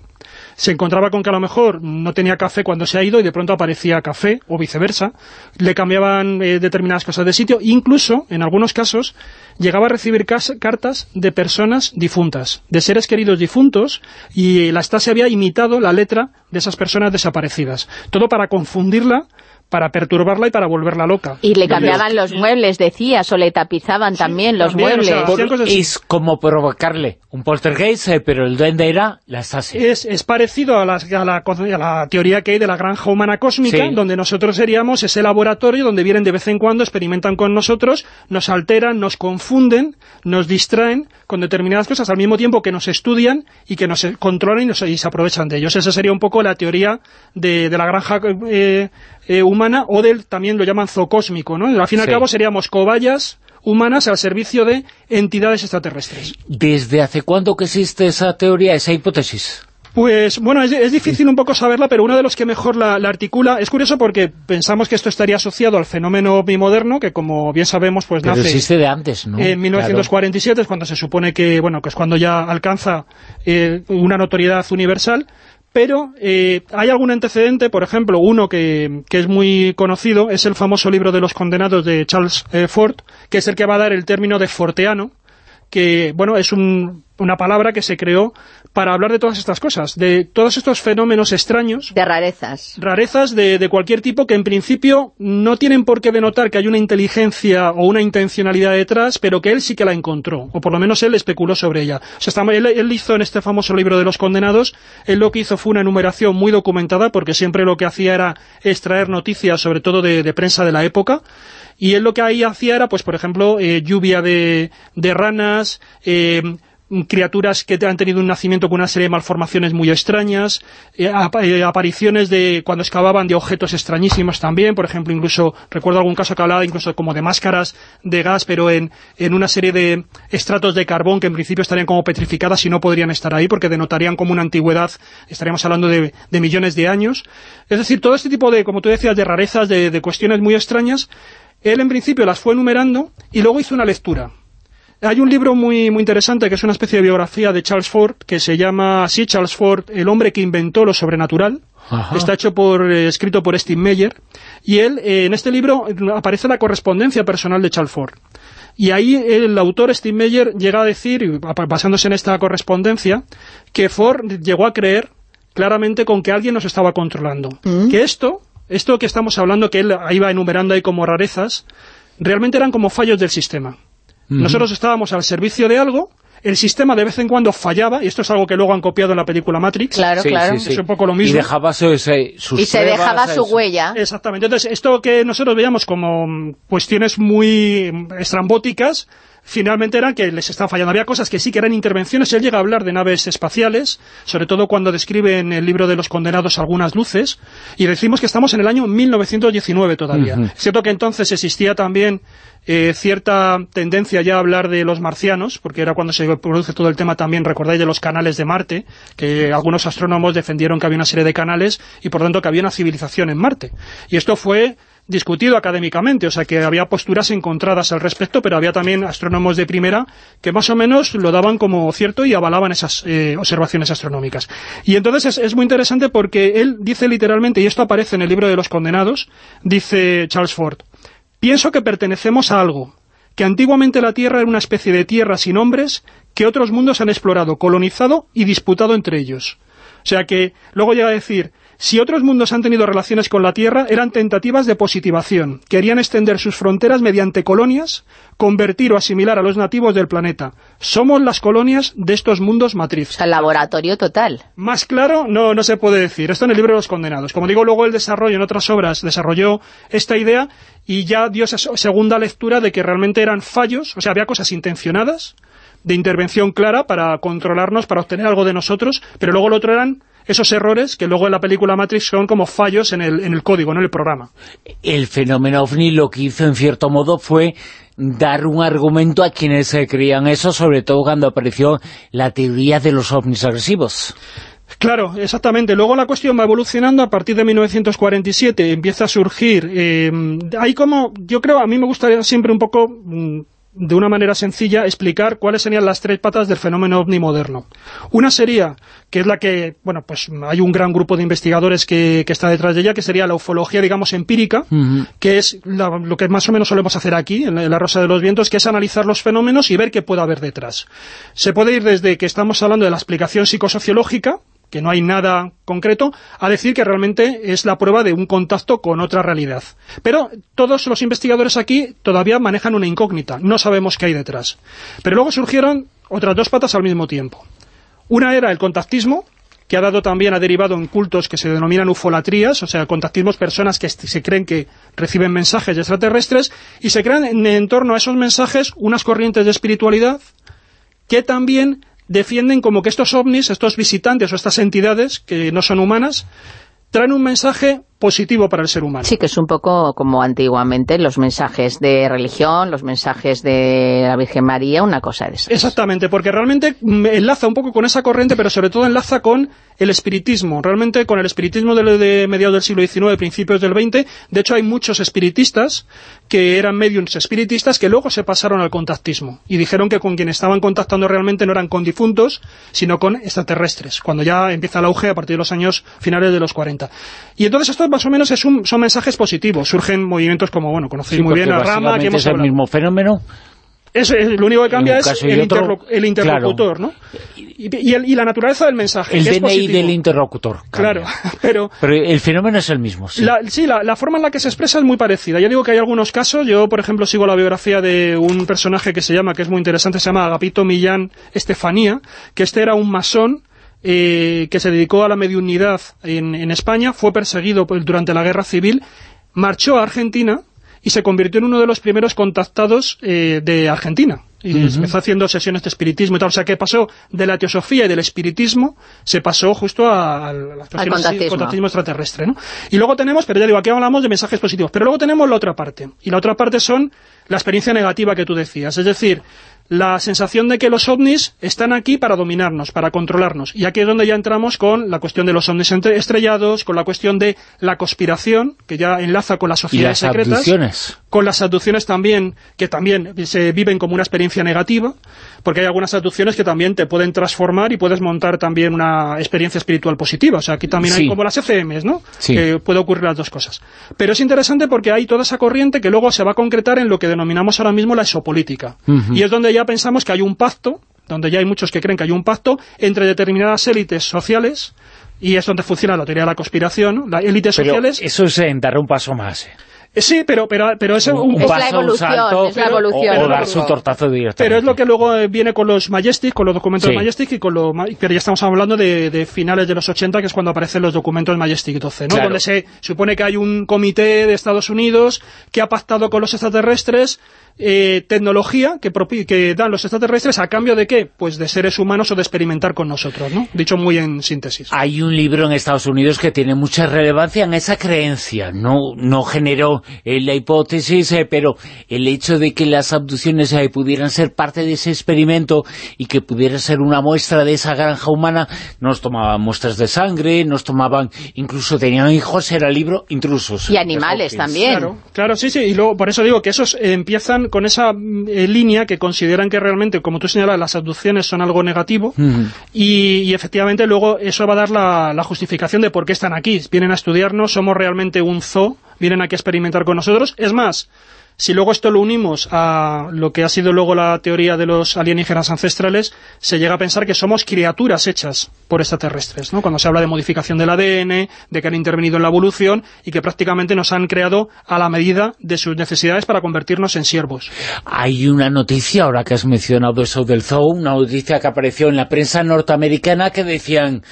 Se encontraba con que a lo mejor no tenía café cuando se ha ido y de pronto aparecía café o viceversa. Le cambiaban eh, determinadas cosas de sitio. Incluso, en algunos casos, llegaba a recibir cartas de personas difuntas, de seres queridos difuntos y la Stasi había imitado la letra de esas personas desaparecidas. Todo para confundirla para perturbarla y para volverla loca. Y le cambiaban los muebles, decías, o le tapizaban también los también, o muebles. sea, así. Es como provocarle un poltergeist, eh, pero el duende era la Stasi. Es, es parecido a, las- a la, a la teoría que hay de la granja humana cósmica, Sí. donde nosotros seríamos ese laboratorio donde vienen de vez en cuando, experimentan con nosotros, nos alteran, nos confunden, nos distraen con determinadas cosas, al mismo tiempo que nos estudian y que nos controlan y, nos- y se aprovechan de ellos. Esa sería un poco la teoría de, de la granja eh, eh, humana, o del, también lo llaman zoocósmico, ¿no? Al fin y al Sí. cabo seríamos cobayas humanas al servicio de entidades extraterrestres. ¿Desde hace cuándo que existe esa teoría, esa hipótesis? Pues bueno, es, es difícil un poco saberla, pero uno de los que mejor la, la articula, es curioso porque pensamos que esto estaría asociado al fenómeno ovni-moderno, que como bien sabemos, pues Pero nace existe de antes, ¿no? en 1947, es cuando se supone que, bueno, que es cuando ya alcanza eh, una notoriedad universal, pero eh, hay algún antecedente, por ejemplo, uno que, que es muy conocido, es el famoso libro de los condenados de Charles eh, Ford, que es el que va a dar el término de forteano, que, bueno, es un, una palabra que se creó para hablar de todas estas cosas, de todos estos fenómenos extraños. De rarezas. Rarezas de, de cualquier tipo que en principio no tienen por qué denotar que hay una inteligencia o una intencionalidad detrás, pero que él sí que la encontró, o por lo menos él especuló sobre ella. O sea, él, él, hizo en este famoso libro de los condenados, él lo que hizo fue una enumeración muy documentada, porque siempre lo que hacía era extraer noticias, sobre todo de, de prensa de la época, y él lo que ahí hacía era, pues por ejemplo, eh, lluvia de, de ranas, eh, criaturas que han tenido un nacimiento con una serie de malformaciones muy extrañas, eh, eh, apariciones de cuando excavaban de objetos extrañísimos también, por ejemplo, incluso recuerdo algún caso que hablaba incluso como de máscaras de gas, pero en, en una serie de estratos de carbón que en principio estarían como petrificadas y no podrían estar ahí porque denotarían como una antigüedad, estaríamos hablando de, de millones de años. Es decir, todo este tipo de, como tú decías, de rarezas, de, de cuestiones muy extrañas, él en principio las fue enumerando y luego hizo una lectura hay un libro muy, muy interesante que es una especie de biografía de Charles Ford que se llama así, Charles Ford, el hombre que inventó lo sobrenatural. Está hecho por, eh, escrito por Steve Meyer. Y él, eh, en este libro, aparece la correspondencia personal de Charles Ford. Y ahí el autor Steve Meyer llega a decir, basándose en esta correspondencia, que Ford llegó a creer claramente con que alguien nos estaba controlando. Mm. Que esto, esto que estamos hablando, que él iba enumerando ahí como rarezas, realmente eran como fallos del sistema. Nosotros estábamos al servicio de algo, el sistema de vez en cuando fallaba, y esto es algo que luego han copiado en la película Matrix. Claro, Sí, claro. sí, sí. Es un poco lo mismo. Y dejaba su- ese- sus Y se pruebas, dejaba su eso. huella. Exactamente. Entonces, esto que nosotros veíamos como cuestiones muy mm, estrambóticas, finalmente eran que les estaba fallando. Había cosas que sí que eran intervenciones. Él llega a hablar de naves espaciales, sobre todo cuando describe en el libro de los condenados algunas luces, y decimos que estamos en el año 1919 todavía. Ujú. Es cierto que entonces existía también eh, cierta tendencia ya a hablar de los marcianos, porque era cuando se produce todo el tema también, recordáis, de los canales de Marte, que algunos astrónomos defendieron que había una serie de canales y por tanto que había una civilización en Marte. Y esto fue discutido académicamente, o sea que había posturas encontradas al respecto, pero había también astrónomos de primera que más o menos lo daban como cierto y avalaban esas eh, observaciones astronómicas. Y entonces es, es muy interesante porque él dice literalmente, y esto aparece en el libro de los condenados, dice Charles Ford, pienso que pertenecemos a algo, que antiguamente la Tierra era una especie de tierra sin hombres que otros mundos han explorado, colonizado y disputado entre ellos. O sea que luego llega a decir, si otros mundos han tenido relaciones con la Tierra, eran tentativas de positivación. Querían extender sus fronteras mediante colonias, convertir o asimilar a los nativos del planeta. Somos las colonias de estos mundos matriz. O sea, laboratorio total. Más claro no, no se puede decir. Esto en el libro de los condenados. Como digo, luego el desarrollo en otras obras desarrolló esta idea y ya dio esa segunda lectura de que realmente eran fallos, o sea, había cosas intencionadas, de intervención clara para controlarnos, para obtener algo de nosotros, pero luego lo otro eran esos errores que luego en la película Matrix son como fallos en el, en el código, no en el programa. El fenómeno OVNI lo que hizo en cierto modo fue dar un argumento a quienes se creían eso, sobre todo cuando apareció la teoría de los ovnis agresivos. Claro, exactamente. Luego la cuestión va evolucionando a partir de 1947, empieza a surgir. Eh, hay como, yo creo, a mí me gustaría siempre un poco, mm, de una manera sencilla, explicar cuáles serían las tres patas del fenómeno ovni moderno. Una sería, que es la que, bueno, pues hay un gran grupo de investigadores que, que está detrás de ella, que sería la ufología, digamos, empírica, que es la- lo que más o menos solemos hacer aquí, en la, en la Rosa de los Vientos, que es analizar los fenómenos y ver qué puede haber detrás. Se puede ir desde que estamos hablando de la explicación psicosociológica, que no hay nada concreto, a decir que realmente es la prueba de un contacto con otra realidad. Pero todos los investigadores aquí todavía manejan una incógnita, no sabemos qué hay detrás. Pero luego surgieron otras dos patas al mismo tiempo. Una era el contactismo, que ha dado también, ha derivado en cultos que se denominan ufolatrías, o sea, contactismos, personas que se creen que reciben mensajes extraterrestres, y se crean en torno a esos mensajes unas corrientes de espiritualidad que también defienden como que estos ovnis, estos visitantes o estas entidades que no son humanas, traen un mensaje positivo para el ser humano. Sí, que es un poco como antiguamente los mensajes de religión, los mensajes de la Virgen María, una cosa de esas. Exactamente, porque realmente mm, enlaza un poco con esa corriente, pero sobre todo enlaza con el espiritismo, realmente con el espiritismo de, de mediados del siglo XIX, principios del XX. De hecho, hay muchos espiritistas que eran mediums espiritistas que luego se pasaron al contactismo y dijeron que con quien estaban contactando realmente no eran con difuntos, sino con extraterrestres, cuando ya empieza el auge a partir de los años finales de los 40. Y entonces esto más o menos es un- son mensajes positivos. Surgen movimientos como, bueno, conocéis Sí, muy bien porque a Rama, que hemos es el hablado. mismo fenómeno. Es, es- lo único que cambia es el, otro, interlo- el interlocutor, ¿no? Y, y el- y la naturaleza del mensaje, El que DNI del interlocutor. Claro, cambia. pero Pero el fenómeno es el mismo, sí. La, sí, la, la forma en la que se expresa es muy parecida. Yo digo que hay algunos casos, yo por ejemplo sigo la biografía de un personaje que se llama, que es muy interesante, se llama Agapito Millán Estefanía, que este era un masón eh, que se dedicó a la mediunidad en, en España, fue perseguido por- durante la guerra civil, marchó a Argentina y se convirtió en uno de los primeros contactados eh, de Argentina. Y empezó haciendo sesiones de espiritismo y tal. O sea, que pasó de la teosofía y del espiritismo, se pasó justo a, a las cuestiones- contactismo. contactismo extraterrestre, ¿no? Y luego tenemos, pero ya digo, aquí hablamos de mensajes positivos, pero luego tenemos la otra parte, y la otra parte son la experiencia negativa que tú decías, es decir, la sensación de que los ovnis están aquí para dominarnos, para controlarnos, y aquí es donde ya entramos con la cuestión de los ovnis estrellados, con la cuestión de la conspiración, que ya enlaza con las y sociedades las secretas, abducciones. con las abducciones también, que también se viven como una experiencia negativa, porque hay algunas abducciones que también te pueden transformar y puedes montar también una experiencia espiritual positiva. O sea, aquí también Sí. hay como las FMs, ¿no? Sí. Que puede ocurrir las dos cosas. Pero es interesante porque hay toda esa corriente que luego se va a concretar en lo que denominamos ahora mismo la exopolítica. Y es donde ya pensamos que hay un pacto, donde ya hay muchos que creen que hay un pacto entre determinadas élites sociales, y es donde funciona la teoría de la conspiración, ¿no? las élites Pero sociales... eso es en dar un paso más. Sí, pero, pero, pero es un, Un, Es la paso, un salto, es la evolución. o, o darse un tortazo directamente. Pero es lo que luego eh, viene con los Majestic, con los documentos Sí. de Majestic y con lo ma- pero ya estamos hablando de, de finales de los 80, que es cuando aparecen los documentos Majestic 12, ¿no? Claro. Donde se supone que hay un comité de Estados Unidos que ha pactado con los extraterrestres eh, tecnología que, propi- que dan los extraterrestres a cambio de qué? Pues de seres humanos o de experimentar con nosotros, ¿no? Dicho muy en síntesis. Hay un libro en Estados Unidos que tiene mucha relevancia en esa creencia. No, no generó eh, la hipótesis, eh, pero el hecho de que las abducciones eh, pudieran ser parte de ese experimento y que pudiera ser una muestra de esa granja humana, nos tomaban muestras de sangre, nos tomaban, incluso tenían hijos, era el libro Intrusos. Y animales también. Claro, claro, sí, sí, y luego por eso digo que esos eh, empiezan con esa mm, eh, línea que consideran que realmente, como tú señalas, las abducciones son algo negativo y efectivamente luego eso va a dar la, la justificación de por qué están aquí. Vienen a estudiarnos, somos realmente un zoo, vienen aquí a experimentar con nosotros. Es más, si luego esto lo unimos a lo que ha sido luego la teoría de los alienígenas ancestrales, se llega a pensar que somos criaturas hechas por extraterrestres, ¿no? Cuando se habla de modificación del ADN, de que han intervenido en la evolución y que prácticamente nos han creado a la medida de sus necesidades para convertirnos en siervos. Hay una noticia, ahora que has mencionado eso del zoo, una noticia que apareció en la prensa norteamericana que decían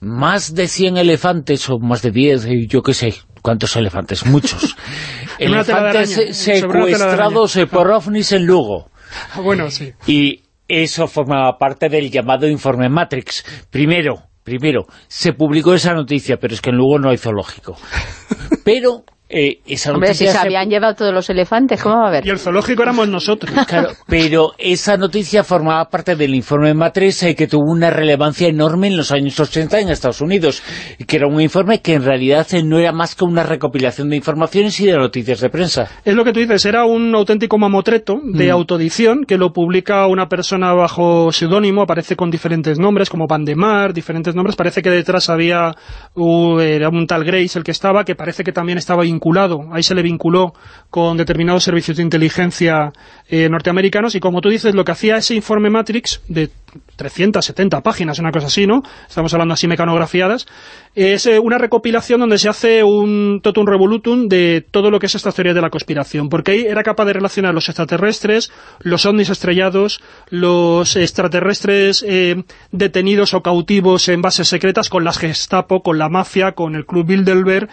más de 100 elefantes, o más de 10, eh, yo qué sé, ¿cuántos elefantes? Muchos. Elefantes secuestrados eh, por ovnis en Lugo. Ah, Bueno, sí. Y eso formaba parte del llamado informe Matrix. Primero, primero, se publicó esa noticia, pero es que en Lugo no hay zoológico. Pero eh, esa Hombre, si noticia se se habían llevado todos los elefantes, ¿cómo va a haber? Y el zoológico éramos nosotros. Claro, pero esa noticia formaba parte del informe Matrix eh, que tuvo una relevancia enorme en los años 80 en Estados Unidos, y que era un informe que en realidad eh, no era más que una recopilación de informaciones y de noticias de prensa. Es lo que tú dices, era un auténtico mamotreto de Mm. autoedición que lo publica una persona bajo seudónimo, aparece con diferentes nombres, como Pandemar, diferentes nombres, parece que detrás había uh, era un tal Grace el que estaba, que parece que también estaba vinculado, ahí se le vinculó con determinados servicios de inteligencia eh, norteamericanos, y como tú dices, lo que hacía ese informe Matrix, de 370 páginas, una cosa así, ¿no? Estamos hablando así mecanografiadas, es eh, una recopilación donde se hace un totum revolutum de todo lo que es esta teoría de la conspiración, porque ahí era capaz de relacionar los extraterrestres, los ovnis estrellados, los extraterrestres eh, detenidos o cautivos en bases secretas con las Gestapo, con la mafia, con el Club Bilderberg,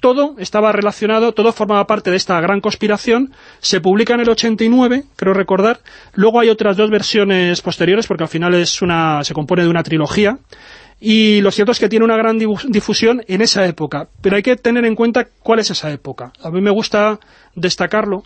todo estaba relacionado, todo formaba parte de esta gran conspiración, se publica en el 89, creo recordar, luego hay otras dos versiones posteriores, porque al final es una se compone de una trilogía, y lo cierto es que tiene una gran difu- difusión en esa época, pero hay que tener en cuenta cuál es esa época. A mí me gusta destacarlo,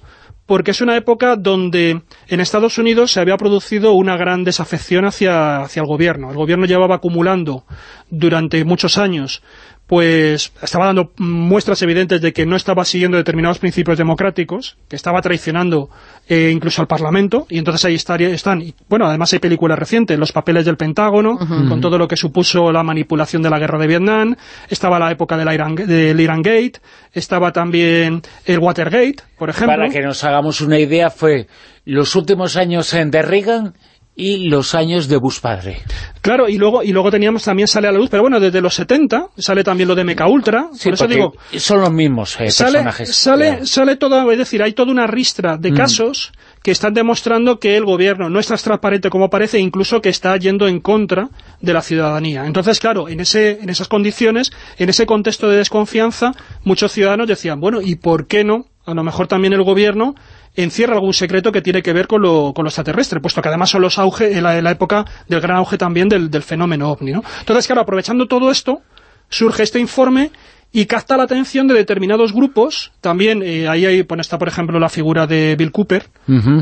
porque es una época donde en Estados Unidos se había producido una gran desafección hacia, hacia el gobierno. El gobierno llevaba acumulando durante muchos años pues estaba dando muestras evidentes de que no estaba siguiendo determinados principios democráticos, que estaba traicionando eh, incluso al Parlamento, y entonces ahí estaría, están, bueno, además hay películas recientes, los papeles del Pentágono, con todo lo que supuso la manipulación de la guerra de Vietnam, estaba la época del Iran, del Iran Gate, estaba también el Watergate, por ejemplo. Para que nos hagamos una idea, fue los últimos años de Reagan y los años de Bush padre. Claro, y luego y luego teníamos también sale a la luz, pero bueno, desde los 70 sale también lo de Meca Ultra, por eso digo, son los mismos eh, sale, personajes. Sale, sale todo, es decir, hay toda una ristra de casos que están demostrando que el gobierno no es tan transparente como parece, incluso que está yendo en contra de la ciudadanía. Entonces, claro, en, ese, en esas condiciones, en ese contexto de desconfianza, muchos ciudadanos decían, bueno, ¿y por qué no? A lo mejor también el gobierno encierra algún secreto que tiene que ver con lo, con lo extraterrestre, puesto que además son los auge, la, la época del gran auge también del, del fenómeno ovni, ¿no? Entonces, claro, aprovechando todo esto, surge este informe y capta la atención de determinados grupos. También eh, ahí hay, bueno, está, por ejemplo, la figura de Bill Cooper,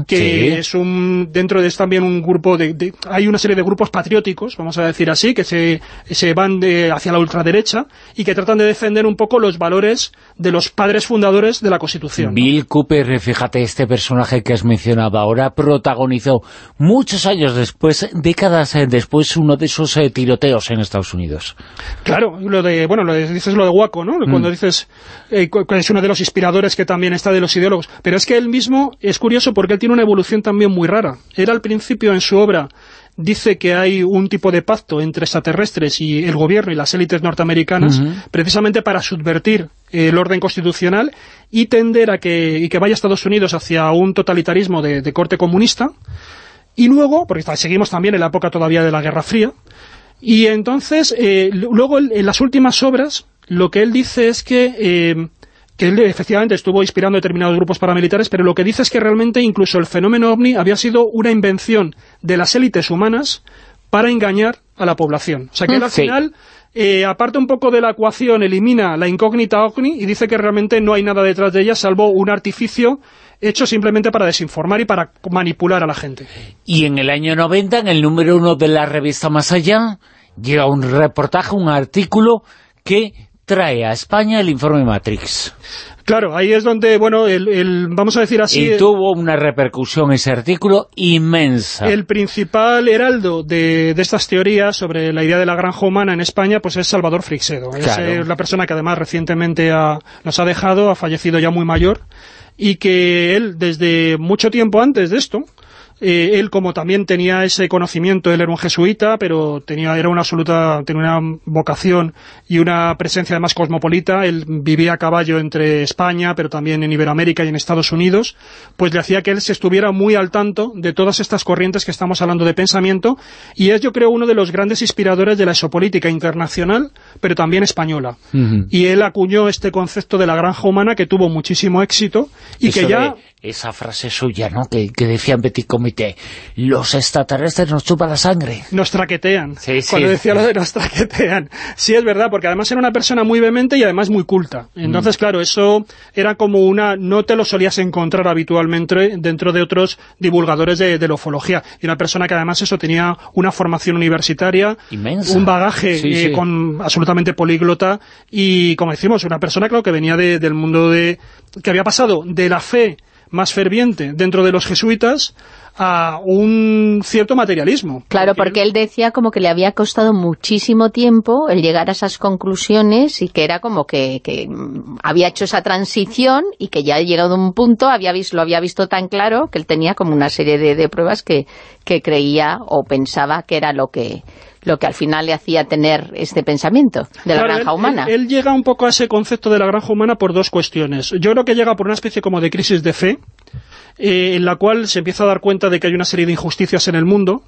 Que sí. es un dentro de es también un grupo de, de- hay una serie de grupos patrióticos, vamos a decir así, que se, se van de, hacia la ultraderecha y que tratan de defender un poco los valores de los padres fundadores de la Constitución. ¿no? Bill Cooper, fíjate, este personaje que has mencionado ahora, protagonizó muchos años después, décadas eh, después, uno de esos eh, tiroteos en Estados Unidos. Claro, lo de, bueno, lo de- dices lo de Waco, ¿no? Cuando dices eh, que es uno de los inspiradores que también está de los ideólogos. Pero es que él mismo es curioso porque él tiene una evolución también muy rara. Él al principio en su obra dice que hay un tipo de pacto entre extraterrestres y el gobierno y las élites norteamericanas, precisamente para subvertir el orden constitucional y tender a que, y que vaya Estados Unidos hacia un totalitarismo de, de corte comunista. Y luego, porque seguimos también en la época todavía de la Guerra Fría, y entonces, eh, luego en las últimas obras, lo que él dice es que, eh, que él efectivamente estuvo inspirando determinados grupos paramilitares, pero lo que dice es que realmente incluso el fenómeno OVNI había sido una invención de las élites humanas para engañar a la población. O sea que él al Sí. final, eh, aparte un poco de la ecuación, elimina la incógnita OVNI y dice que realmente no hay nada detrás de ella salvo un artificio hecho simplemente para desinformar y para manipular a la gente. Y en el año 90, en el número uno de la revista Más Allá, llega un reportaje, un artículo que trae a España el informe Matrix. Claro, ahí es donde, bueno, el, el- vamos a decir así... y tuvo una repercusión ese artículo inmensa. El principal heraldo de, de estas teorías sobre la idea de la granja humana en España pues es Salvador Frixedo. Es Claro. eh, la persona que además recientemente ha- nos ha dejado, ha fallecido ya muy mayor, y que él, desde mucho tiempo antes de esto, eh, él como también tenía ese conocimiento, él era un jesuita, pero tenía era una absoluta, tenía una vocación y una presencia además cosmopolita, él vivía a caballo entre España, pero también en Iberoamérica y en Estados Unidos, pues le hacía que él se estuviera muy al tanto de todas estas corrientes que estamos hablando de pensamiento, y es yo creo uno de los grandes inspiradores de la exopolítica internacional, pero también española. Ujú. Y él acuñó este concepto de la granja humana que tuvo muchísimo éxito y Eso que ya... esa frase suya, ¿no?, que, que decía Petit Comité, los extraterrestres nos chupan la sangre. nos traquetean. Sí, sí. Cuando decía lo de nos traquetean. Sí, es verdad, porque además era una persona muy vehemente y además muy culta. Entonces, claro, eso era como una... No te lo solías encontrar habitualmente dentro de otros divulgadores de, de la ufología. Y una persona que además eso tenía una formación universitaria, Inmensa. un bagaje Sí, eh, sí. con absolutamente políglota y, como decimos, una persona creo que venía de- del mundo de... que había pasado de la fe más ferviente dentro de los jesuitas a un cierto materialismo. Claro, porque él decía como que le había costado muchísimo tiempo el llegar a esas conclusiones y que era como que, que, mm, había hecho esa transición y que ya ha llegado a un punto, había visto, lo había visto tan claro que él tenía como una serie de, de pruebas que, que creía o pensaba que era lo que lo que al final le hacía tener este pensamiento de la Claro, granja él- humana. Él, él llega un poco a ese concepto de la granja humana por dos cuestiones. Yo creo que llega por una especie como de crisis de fe, eh, en la cual se empieza a dar cuenta de que hay una serie de injusticias en el mundo,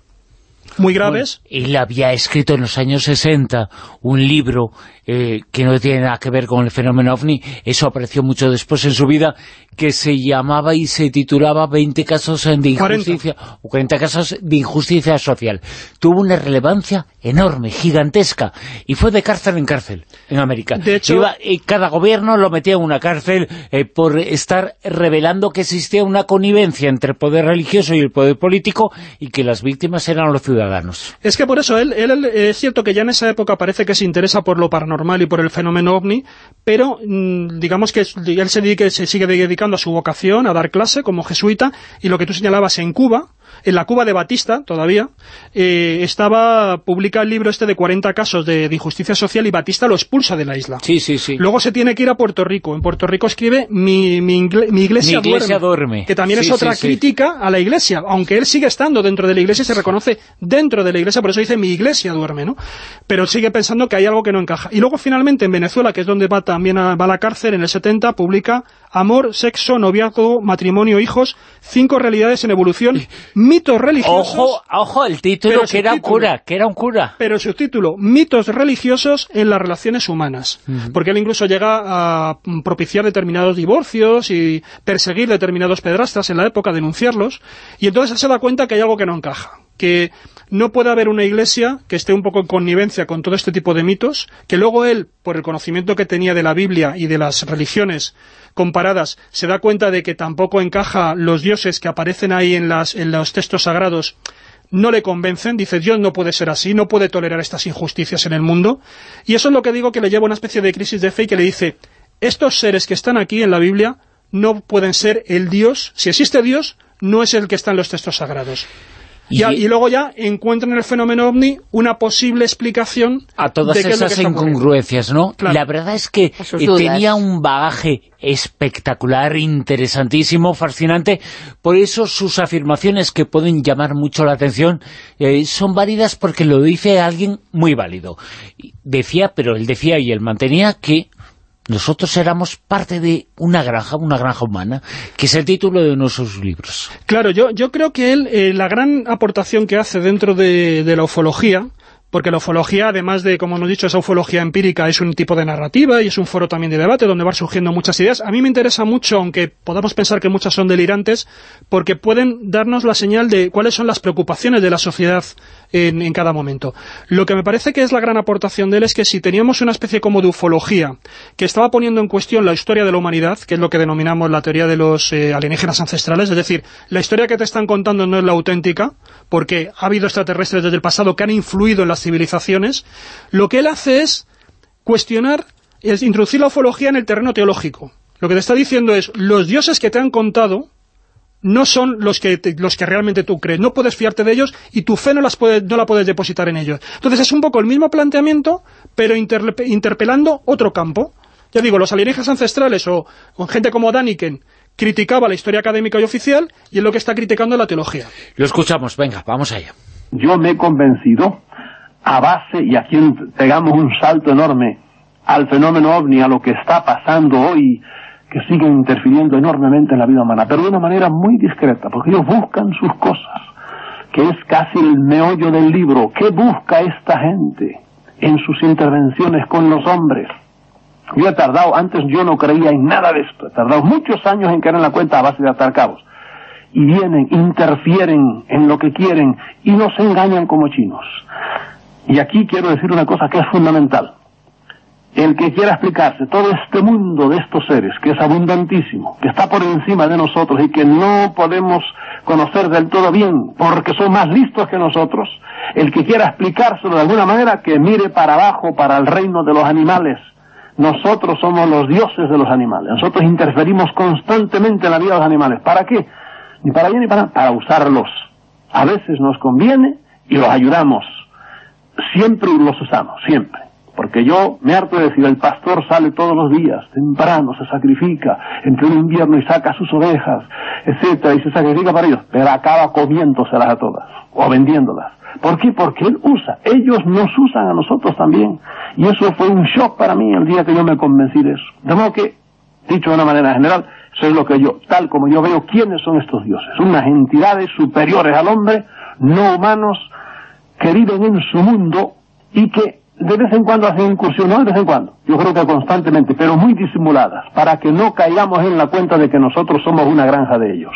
muy graves. Bueno, él había escrito en los años 60 un libro eh, que no tiene nada que ver con el fenómeno OVNI, eso apareció mucho después en su vida, que se llamaba y se titulaba 20 casos de injusticia, o 40 casos de injusticia social. Tuvo una relevancia enorme, gigantesca, y fue de cárcel en cárcel en América. De hecho- Iba- y cada gobierno lo metía en una cárcel eh, por estar revelando que existía una connivencia entre el poder religioso y el poder político y que las víctimas eran los ciudadanos. ciudadanos. Es que por eso, él, él, es cierto que ya en esa época parece que se interesa por lo paranormal y por el fenómeno ovni, pero mm, digamos que él se, dedique, se sigue dedicando a su vocación, a dar clase como jesuita, y lo que tú señalabas en Cuba, en la Cuba de Batista, todavía, eh, estaba publica el libro este de 40 casos de, injusticia social y Batista lo expulsa de la isla. Sí, sí, sí. Luego se tiene que ir a Puerto Rico. En Puerto Rico escribe Mi, mi, iglesia, duerme, que también es otra crítica a la iglesia. Aunque él sigue estando dentro de la iglesia, se reconoce dentro de la iglesia, por eso dice mi iglesia duerme, ¿no? Pero sigue pensando que hay algo que no encaja. Y luego finalmente en Venezuela, que es donde va también a, va a la cárcel, en el 70, publica Amor, Sexo, Noviazgo, Matrimonio, Hijos, Cinco Realidades en Evolución, mitos religiosos... Ojo, ojo, el título que era un cura, que era un cura. Pero su título, mitos religiosos en las relaciones humanas. Porque él incluso llega a propiciar determinados divorcios y perseguir determinados pedrastas en la época, denunciarlos. Y entonces él se da cuenta que hay algo que no encaja. Que no puede haber una iglesia que esté un poco en connivencia con todo este tipo de mitos, que luego él, por el conocimiento que tenía de la Biblia y de las religiones comparadas, se da cuenta de que tampoco encaja los dioses que aparecen ahí en, las, en los textos sagrados, no le convencen, dice Dios no puede ser así, no puede tolerar estas injusticias en el mundo, y eso es lo que digo que le lleva a una especie de crisis de fe y que le dice, estos seres que están aquí en la Biblia no pueden ser el Dios, si existe Dios, no es el que está en los textos sagrados. Y, luego ya encuentran en el fenómeno OVNI una posible explicación a todas esas incongruencias, ¿no? La verdad es que tenía un bagaje espectacular, interesantísimo, fascinante. Por eso sus afirmaciones que pueden llamar mucho la atención eh, son válidas porque lo dice alguien muy válido. Decía, pero él decía y él mantenía que nosotros éramos parte de una granja, una granja humana, que es el título de uno de sus libros. Claro, yo, creo que él, eh, la gran aportación que hace dentro de, de la ufología, porque la ufología, además de, como hemos dicho, esa ufología empírica, es un tipo de narrativa y es un foro también de debate donde van surgiendo muchas ideas. A mí me interesa mucho, aunque podamos pensar que muchas son delirantes, porque pueden darnos la señal de cuáles son las preocupaciones de la sociedad en, cada momento. Lo que me parece que es la gran aportación de él es que si teníamos una especie como de ufología que estaba poniendo en cuestión la historia de la humanidad, que es lo que denominamos la teoría de los eh, alienígenas ancestrales, es decir, la historia que te están contando no es la auténtica, porque ha habido extraterrestres desde el pasado que han influido en las civilizaciones, lo que él hace es cuestionar, es introducir la ufología en el terreno teológico. Lo que te está diciendo es, los dioses que te han contado no son los que, los que realmente tú crees. No puedes fiarte de ellos y tu fe no, las no la puedes depositar en ellos. Entonces es un poco el mismo planteamiento, pero interpelando otro campo. Ya digo, los alienígenas ancestrales o, gente como Daniken criticaba la historia académica y oficial y es lo que está criticando la teología. Lo escuchamos, venga, vamos allá. Yo me he convencido a base, y aquí pegamos un salto enorme al fenómeno ovni, a lo que está pasando hoy que siguen interfiriendo enormemente en la vida humana, pero de una manera muy discreta, porque ellos buscan sus cosas, que es casi el meollo del libro. ¿Qué busca esta gente en sus intervenciones con los hombres? Yo he tardado, antes yo no creía en nada de esto, he tardado muchos años en caer en la cuenta a base de atar cabos. Y vienen, interfieren en lo que quieren y nos engañan como chinos. Y aquí quiero decir una cosa que es fundamental el que quiera explicarse todo este mundo de estos seres, que es abundantísimo, que está por encima de nosotros y que no podemos conocer del todo bien porque son más listos que nosotros, el que quiera explicárselo de alguna manera, que mire para abajo, para el reino de los animales. Nosotros somos los dioses de los animales. Nosotros interferimos constantemente en la vida de los animales. ¿Para qué? Ni para bien ni para para usarlos. A veces nos conviene y los ayudamos. Siempre los usamos, siempre. Porque yo me harto de decir, el pastor sale todos los días, temprano, se sacrifica, entre un invierno y saca sus ovejas, etcétera, y se sacrifica para ellos, pero acaba comiéndoselas a todas, o vendiéndolas. ¿Por qué? Porque él usa, ellos nos usan a nosotros también. Y eso fue un shock para mí el día que yo me convencí de eso. De modo que, dicho de una manera general, eso es lo que yo, tal como yo veo, ¿quiénes son estos dioses? Unas entidades superiores al hombre, no humanos, que viven en su mundo y que de vez en cuando hacen incursiones, no de vez en cuando, yo creo que constantemente, pero muy disimuladas, para que no caigamos en la cuenta de que nosotros somos una granja de ellos.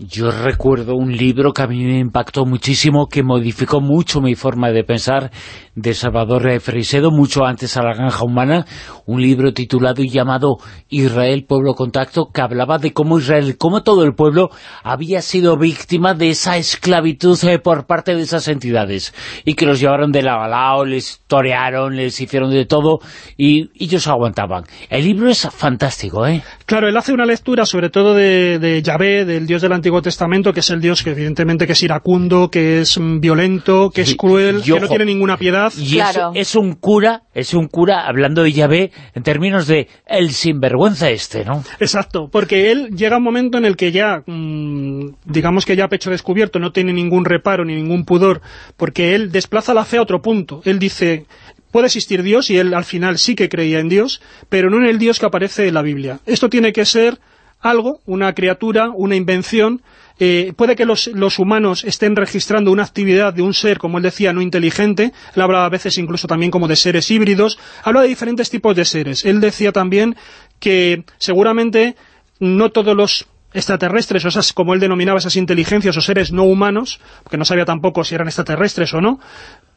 Yo recuerdo un libro que a mí me impactó muchísimo, que modificó mucho mi forma de pensar, de Salvador Freisedo, mucho antes a la granja humana, un libro titulado y llamado Israel, Pueblo Contacto, que hablaba de cómo Israel, cómo todo el pueblo había sido víctima de esa esclavitud eh, por parte de esas entidades, y que los llevaron de la balao, les torearon, les hicieron de todo, y ellos aguantaban. El libro es fantástico, ¿eh? Claro, él hace una lectura sobre todo de, de Yahvé, del Dios del Antiguo Testamento, que es el Dios que evidentemente que es iracundo, que es mm, violento, que es cruel, que no tiene ninguna piedad. Y es, es, un cura, es un cura, hablando de Yahvé, en términos de el sinvergüenza este, ¿no? Exacto, porque él llega a un momento en el que ya, mmm, digamos que ya a pecho descubierto, no tiene ningún reparo ni ningún pudor, porque él desplaza la fe a otro punto. Él dice, puede existir Dios, y él al final sí que creía en Dios, pero no en el Dios que aparece en la Biblia. Esto tiene que ser algo, una criatura, una invención, eh, puede que los, humanos estén registrando una actividad de un ser, como él decía, no inteligente, él habla a veces incluso también como de seres híbridos, habla de diferentes tipos de seres. Él decía también que seguramente no todos los extraterrestres, o esas, como él denominaba esas inteligencias o seres no humanos, porque no sabía tampoco si eran extraterrestres o no,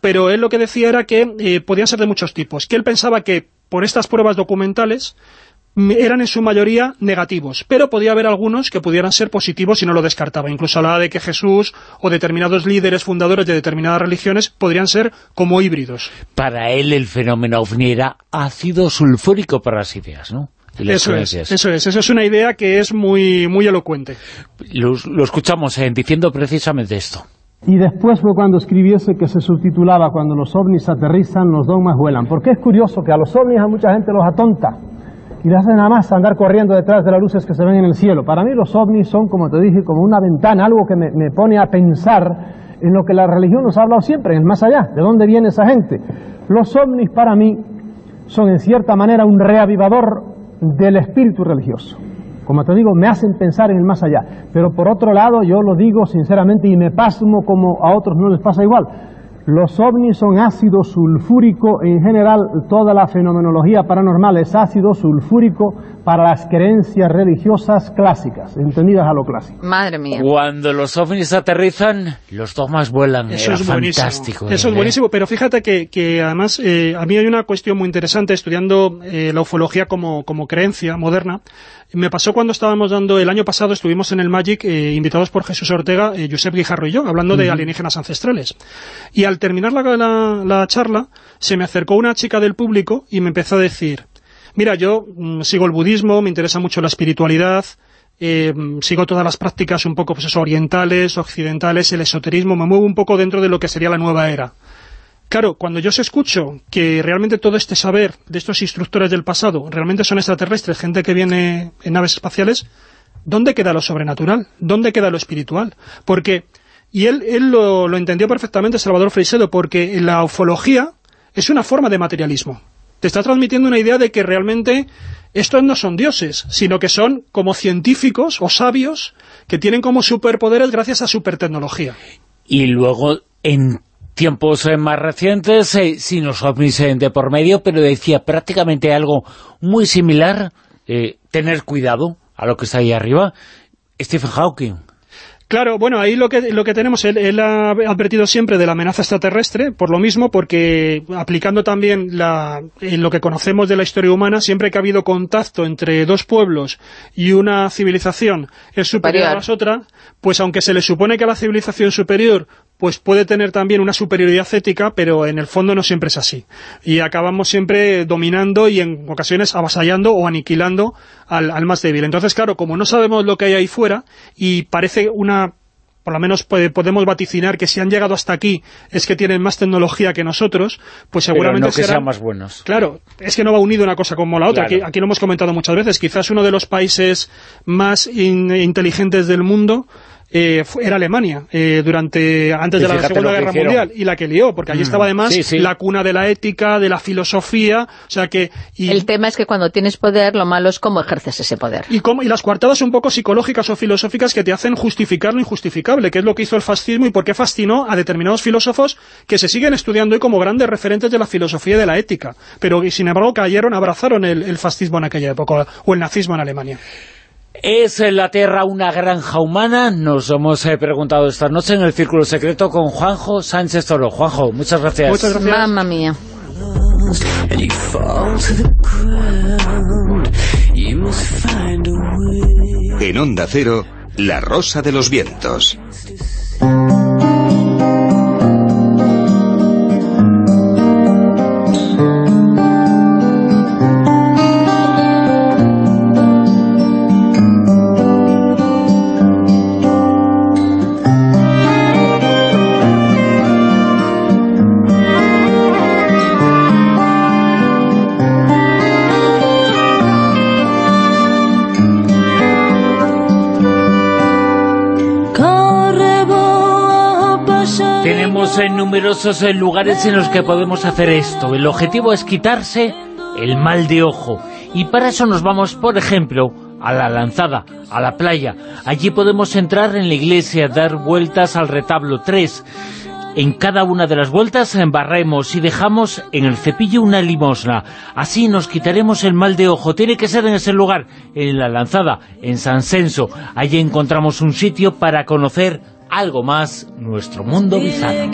pero él lo que decía era que eh, podían ser de muchos tipos, que él pensaba que por estas pruebas documentales eran en su mayoría negativos, pero podía haber algunos que pudieran ser positivos y no lo descartaba. Incluso hablaba de que Jesús o determinados líderes fundadores de determinadas religiones podrían ser como híbridos. Para él el fenómeno ovni era ácido sulfúrico para las ideas, ¿no? Eso es, eso es, eso es una idea que es muy, muy elocuente. Lo, lo escuchamos eh, diciendo precisamente esto. Y después fue cuando escribí ese que se subtitulaba Cuando los ovnis aterrizan, los dogmas vuelan. Porque es curioso que a los ovnis a mucha gente los atonta y le hacen nada más andar corriendo detrás de las luces que se ven en el cielo. Para mí los ovnis son, como te dije, como una ventana, algo que me, me pone a pensar en lo que la religión nos ha hablado siempre, en el más allá, de dónde viene esa gente. Los ovnis para mí son en cierta manera un reavivador del espíritu religioso. Como te digo, me hacen pensar en el más allá. Pero por otro lado, yo lo digo sinceramente y me pasmo como a otros no les pasa igual. Los ovnis son ácido sulfúrico, en general toda la fenomenología paranormal es ácido sulfúrico para las creencias religiosas clásicas, entendidas a lo clásico. Madre mía. Cuando los ovnis aterrizan, los dogmas vuelan. Eso Era es fantástico. buenísimo. Eso es buenísimo, pero fíjate que, que además eh, a mí hay una cuestión muy interesante estudiando eh, la ufología como, como creencia moderna. Me pasó cuando estábamos dando, el año pasado estuvimos en el Magic, eh, invitados por Jesús Ortega, eh, Josep Guijarro y yo, hablando de Ujú. alienígenas ancestrales. Y al terminar la, la- la charla, se me acercó una chica del público y me empezó a decir, mira, yo mm, sigo el budismo, me interesa mucho la espiritualidad, eh, sigo todas las prácticas un poco pues eso, orientales, occidentales, el esoterismo, me muevo un poco dentro de lo que sería la nueva era. Claro, cuando yo se escucho que realmente todo este saber de estos instructores del pasado realmente son extraterrestres, gente que viene en naves espaciales, ¿dónde queda lo sobrenatural? ¿Dónde queda lo espiritual? Porque, y él, él lo, lo entendió perfectamente, Salvador Freisedo, porque la ufología es una forma de materialismo. Te está transmitiendo una idea de que realmente estos no son dioses, sino que son como científicos o sabios que tienen como superpoderes gracias a supertecnología. Y luego, en tiempos eh, más recientes, eh, los ovnis eh, de por medio, pero decía prácticamente algo muy similar, eh, tener cuidado a lo que está ahí arriba, Stephen Hawking. Claro, bueno, ahí lo que, lo que tenemos, él, él ha advertido siempre de la amenaza extraterrestre, por lo mismo, porque aplicando también la, en lo que conocemos de la historia humana, siempre que ha habido contacto entre dos pueblos y una civilización es superior, a las otras, pues aunque se le supone que a la civilización superior pues puede tener también una superioridad ética, pero en el fondo no siempre es así. Y acabamos siempre dominando y en ocasiones avasallando o aniquilando al, al más débil. Entonces, claro, como no sabemos lo que hay ahí fuera, y parece una por lo menos podemos vaticinar que si han llegado hasta aquí es que tienen más tecnología que nosotros, pues seguramente pero no que serán- sean más buenos. Claro, es que no va unido una cosa como la otra. Claro. Aquí, aquí lo hemos comentado muchas veces. Quizás uno de los países más in- inteligentes del mundo eh, fue- era Alemania, eh, durante antes Y de la Segunda Guerra hicieron. Mundial, y la que lió, porque allí Mm, estaba además sí, sí. la cuna de la ética, de la filosofía, o sea que... Y, El tema es que cuando tienes poder, lo malo es cómo ejerces ese poder. y, cómo- y las coartadas un poco psicológicas o filosóficas que te hacen justificar lo injustificable, que es lo que hizo el fascismo y por qué fascinó a determinados filósofos que se siguen estudiando hoy como grandes referentes de la filosofía y de la ética, pero y sin embargo cayeron, abrazaron el, el fascismo en aquella época, o el nazismo en Alemania. ¿Es la Tierra una granja humana? Nos hemos eh, preguntado esta noche en el Círculo Secreto con Juanjo Sánchez Toro. Juanjo, muchas gracias. Muchas gracias. Mamma mía. En Onda Cero, La Rosa de los Vientos. Tenemos en numerosos eh, lugares en los que podemos hacer esto. El objetivo es quitarse el mal de ojo. Y para eso nos vamos, por ejemplo, a la lanzada, a la playa. Allí podemos entrar en la iglesia, dar vueltas al retablo 3. En cada una de las vueltas embarremos y dejamos en el cepillo una limosna. Así nos quitaremos el mal de ojo. Tiene que ser en ese lugar, en la lanzada, en San Censo. Allí encontramos un sitio para conocer algo más nuestro mundo bizarro.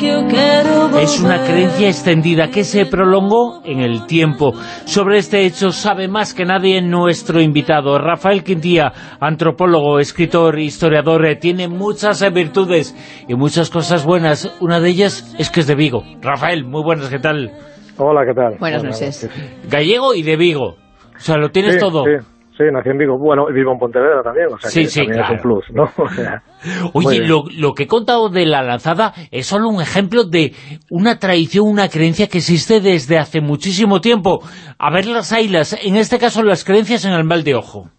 Es una creencia extendida que se prolongó en el tiempo. Sobre este hecho sabe más que nadie nuestro invitado. Rafael Quintía, antropólogo, escritor, historiador, eh, tiene muchas eh, virtudes y muchas cosas buenas. Una de ellas es que es de Vigo. Rafael, muy buenas, ¿qué tal? Hola, ¿qué tal? Buenas noches. Gallego y de Vigo. O sea, lo tienes Sí, todo. Sí, sí, nací en Vigo. Bueno, vivo en Pontevedra también, o sea Sí, que sí, también es un plus, ¿no? O sea, muy Oye, lo, lo que he contado de la lanzada es solo un ejemplo de una tradición, una creencia que existe desde hace muchísimo tiempo. A ver las ailas, en este caso las creencias en el mal de ojo.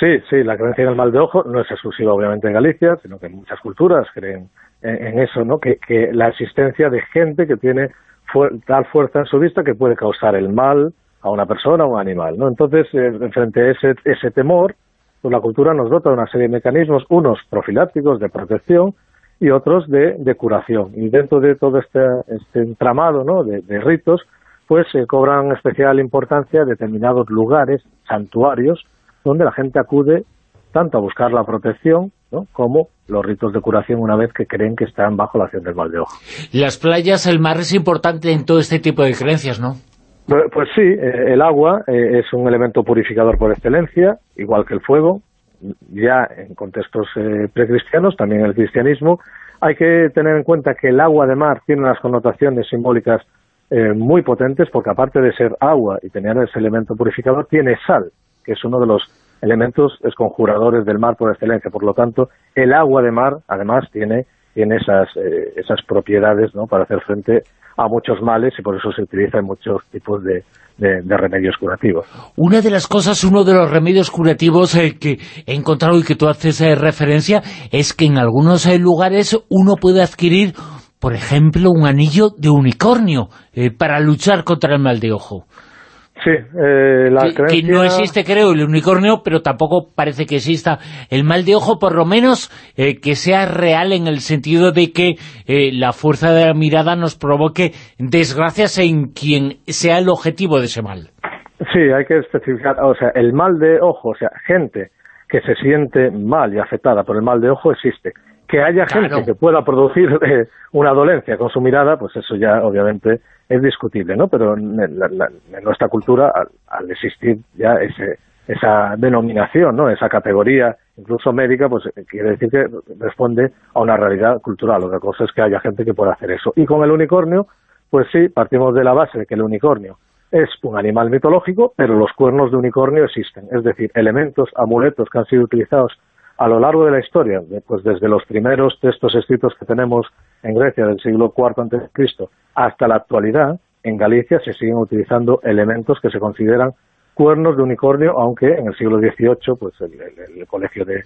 Sí, sí, la creencia en el mal de ojo no es exclusiva obviamente de Galicia, sino que muchas culturas creen en, en eso, ¿no? Que, que la existencia de gente que tiene fuer- tal fuerza en su vista que puede causar el mal a una persona o a un animal, ¿no? Entonces, eh, frente a ese, ese temor, pues la cultura nos dota de una serie de mecanismos, unos profilácticos de protección y otros de, de curación. Y dentro de todo este, este entramado ¿no? de, ritos, pues se cobran especial importancia determinados lugares, santuarios, donde la gente acude tanto a buscar la protección ¿no? como los ritos de curación una vez que creen que están bajo la acción del mal de ojo. Las playas, el mar es importante en todo este tipo de creencias, ¿no? Pues, pues sí, eh, el agua eh, es un elemento purificador por excelencia, igual que el fuego, ya en contextos eh, precristianos, también en el cristianismo. Hay que tener en cuenta que el agua de mar tiene unas connotaciones simbólicas muy potentes, porque aparte de ser agua y tener ese elemento purificador, tiene sal, que es uno de los elementos esconjuradores del mar por excelencia. Por lo tanto, el agua de mar, además, tiene, tiene esas, eh, esas propiedades ¿no? para hacer frente a muchos males y por eso se utiliza en muchos tipos de, de, remedios curativos. Una de las cosas, uno de los remedios curativos eh, que he encontrado y que tú haces eh, referencia es que en algunos eh, lugares uno puede adquirir, por ejemplo, un anillo de unicornio eh, para luchar contra el mal de ojo. Sí, eh, la que, creencia... que no existe, creo, el unicornio, pero tampoco parece que exista el mal de ojo, por lo menos eh, que sea real en el sentido de que eh, la fuerza de la mirada nos provoque desgracias en quien sea el objetivo de ese mal. Sí, hay que especificar, o sea, el mal de ojo, o sea, gente que se siente mal y afectada por el mal de ojo existe. Que haya Claro. gente que pueda producir eh, una dolencia con su mirada, pues eso ya obviamente es discutible, ¿no? Pero en, la- la- en nuestra cultura, al, al existir ya ese, esa denominación, ¿no? Esa categoría, incluso médica, pues eh, quiere decir que responde a una realidad cultural. Otra cosa es que haya gente que pueda hacer eso. Y con el unicornio, pues sí, partimos de la base de que el unicornio es un animal mitológico, pero los cuernos de unicornio existen. Es decir, elementos, amuletos que han sido utilizados a lo largo de la historia, pues desde los primeros textos escritos que tenemos en Grecia del siglo IV Cristo hasta la actualidad, en Galicia se siguen utilizando elementos que se consideran cuernos de unicornio, aunque en el siglo XVIII pues el, Colegio de,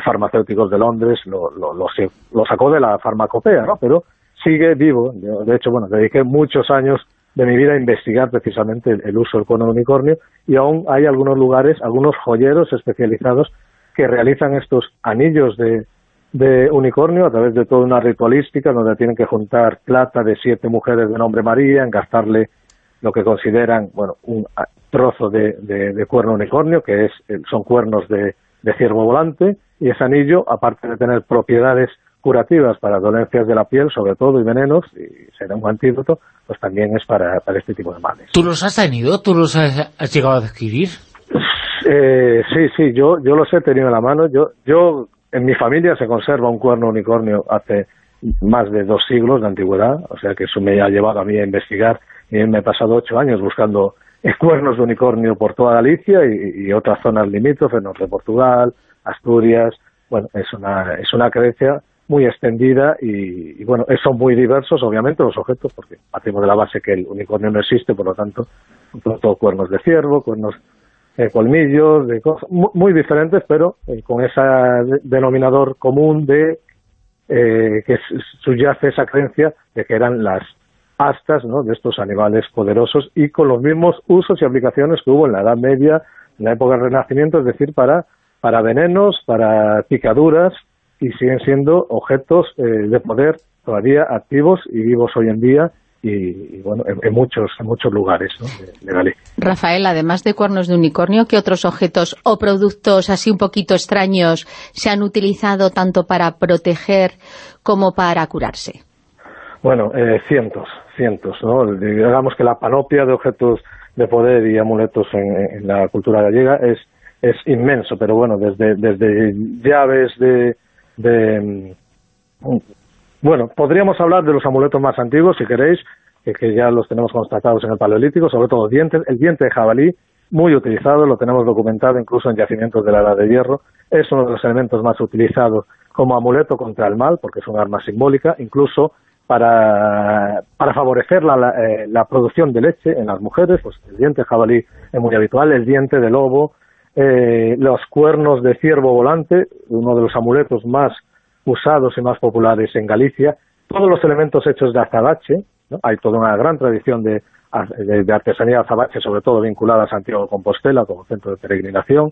Farmacéuticos de Londres lo, lo, lo sacó de la farmacopea, ¿no? Pero sigue vivo. De hecho, bueno, dediqué muchos años de mi vida a investigar precisamente el, el uso del cuerno de unicornio y aún hay algunos lugares, algunos joyeros especializados que realizan estos anillos de, de unicornio a través de toda una ritualística donde tienen que juntar plata de siete mujeres de nombre María, engastarle lo que consideran bueno un trozo de, de- cuerno unicornio, que es son cuernos de, de ciervo volante, y ese anillo, aparte de tener propiedades curativas para dolencias de la piel, sobre todo, y venenos, y será un antídoto, pues también es para, para este tipo de males. ¿Tú los has tenido? ¿Tú los has, has llegado a adquirir? Eh, sí, sí, yo, yo los he tenido en la mano. Yo, yo, en mi familia se conserva un cuerno unicornio hace más de dos siglos de antigüedad, o sea que eso me ha llevado a mí a investigar y me he pasado ocho años buscando cuernos de unicornio por toda Galicia y, otras zonas limítrofes, norte de Portugal, Asturias, bueno, es una, es una creencia muy extendida y, y, bueno, son muy diversos obviamente los objetos porque partimos de la base que el unicornio no existe, por lo tanto, todo cuernos de ciervo, cuernos eh, colmillos, de cosas muy, muy diferentes, pero eh, con ese denominador común de eh, que subyace esa creencia de que eran las astas ¿no? de estos animales poderosos y con los mismos usos y aplicaciones que hubo en la Edad Media, en la época del Renacimiento, es decir, para, para venenos, para picaduras, y siguen siendo objetos eh, de poder todavía activos y vivos hoy en día y, y bueno, en, en, muchos en muchos lugares ¿no? de, de, Galicia. Rafael, además de cuernos de unicornio, ¿qué otros objetos o productos así un poquito extraños se han utilizado tanto para proteger como para curarse? Bueno, eh, cientos, cientos, ¿no? Digamos que la panoplia de objetos de poder y amuletos en, en la cultura gallega es, es inmenso, pero bueno, desde, desde llaves de, de bueno, podríamos hablar de los amuletos más antiguos, si queréis, que, que, ya los tenemos constatados en el Paleolítico, sobre todo dientes, el diente de jabalí, muy utilizado, lo tenemos documentado incluso en yacimientos de la Edad de Hierro, es uno de los elementos más utilizados como amuleto contra el mal, porque es un arma simbólica, incluso para, para favorecer la, la, eh, la, producción de leche en las mujeres, pues el diente de jabalí es muy habitual, el diente de lobo, eh, los cuernos de ciervo volante, uno de los amuletos más usados y más populares en Galicia, todos los elementos hechos de azabache, hay toda una gran tradición de, de, de artesanía azabache, sobre todo vinculada a Santiago de Compostela como centro de peregrinación,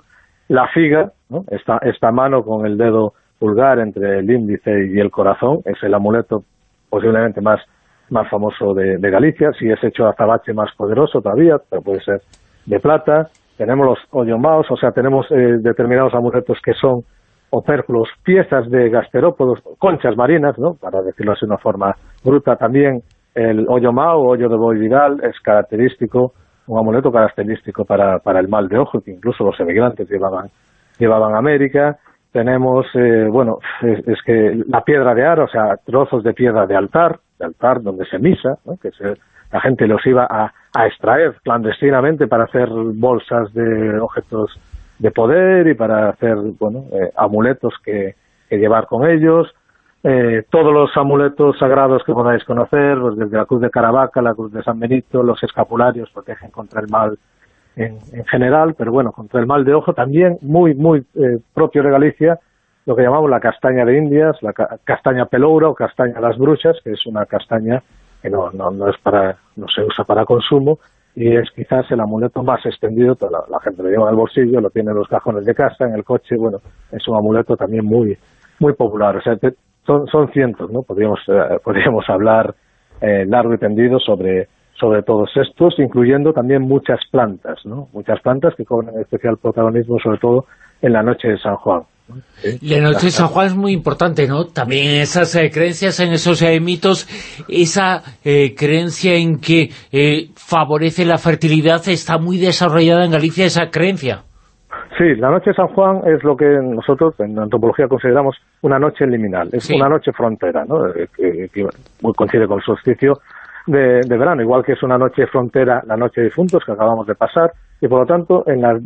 la figa, ¿no? esta, esta mano con el dedo pulgar entre el índice y el corazón, es el amuleto posiblemente más, más famoso de, de Galicia, si es hecho de azabache más poderoso todavía, pero puede ser de plata, tenemos los oyombaos, o sea, tenemos eh, determinados amuletos que son opérculos, piezas de gasterópodos, conchas marinas, ¿no? para decirlo así de una forma bruta, también el hoyo mao, hoyo de boi viral, es característico, un amuleto característico para, para el mal de ojo, que incluso los emigrantes llevaban, llevaban a América, tenemos, eh, bueno, es, que la piedra de ar, o sea, trozos de piedra de altar, de altar donde se misa, que se, la gente los iba a, a extraer clandestinamente para hacer bolsas de objetos de poder y para hacer bueno eh, amuletos que, llevar con ellos. Eh, todos los amuletos sagrados que podáis conocer pues desde la cruz de Caravaca, la cruz de San Benito los escapularios protegen contra el mal en, en general, pero bueno, contra el mal de ojo también muy muy eh, propio de Galicia lo que llamamos la castaña de Indias, la ca castaña peloura o castaña las bruchas, que es una castaña que no, no, no es para, no se usa para consumo, y es quizás el amuleto más extendido, la, la, gente lo lleva en el bolsillo, lo tiene en los cajones de casa, en el coche, bueno, es un amuleto también muy muy popular, o sea, te, son, son cientos, ¿no? Podríamos, eh, podríamos hablar eh, largo y tendido sobre, sobre todos estos, incluyendo también muchas plantas, ¿no? Muchas plantas que cobran especial protagonismo, sobre todo en la noche de San Juan. La noche de San Juan es muy importante, ¿no? También esas eh, creencias, en esos eh, mitos, esa eh, creencia en que eh, favorece la fertilidad, está muy desarrollada en Galicia esa creencia. Sí, la noche de San Juan es lo que nosotros en antropología consideramos una noche liminal, es sí. una noche frontera, ¿no? que, que coincide con el solsticio de, de, verano, igual que es una noche frontera la noche de difuntos que acabamos de pasar, y por lo tanto en las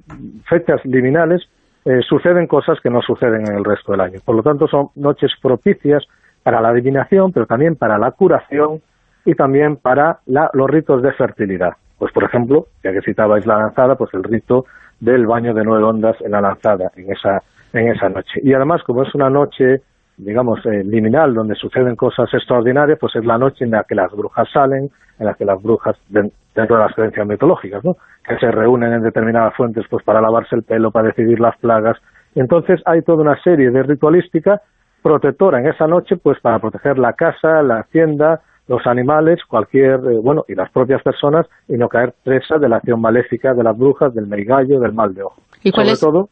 fechas liminales eh, suceden cosas que no suceden en el resto del año. Por lo tanto, son noches propicias para la adivinación, pero también para la curación y también para la, los ritos de fertilidad. Pues, por ejemplo, ya que citabais la lanzada, pues el rito del baño de nueve ondas en la lanzada, en esa, en esa noche. Y además, como es una noche, digamos, eh, liminal, donde suceden cosas extraordinarias, pues es la noche en la que las brujas salen, en la que las brujas, dentro de las creencias mitológicas, ¿no? que se reúnen en determinadas fuentes pues para lavarse el pelo, para decidir las plagas. Entonces hay toda una serie de ritualística protectora en esa noche pues para proteger la casa, la hacienda, los animales, cualquier, eh, bueno, y las propias personas, y no caer presa de la acción maléfica de las brujas, del meigallo, del mal de ojo. ¿Y cuál Sobre es, todo,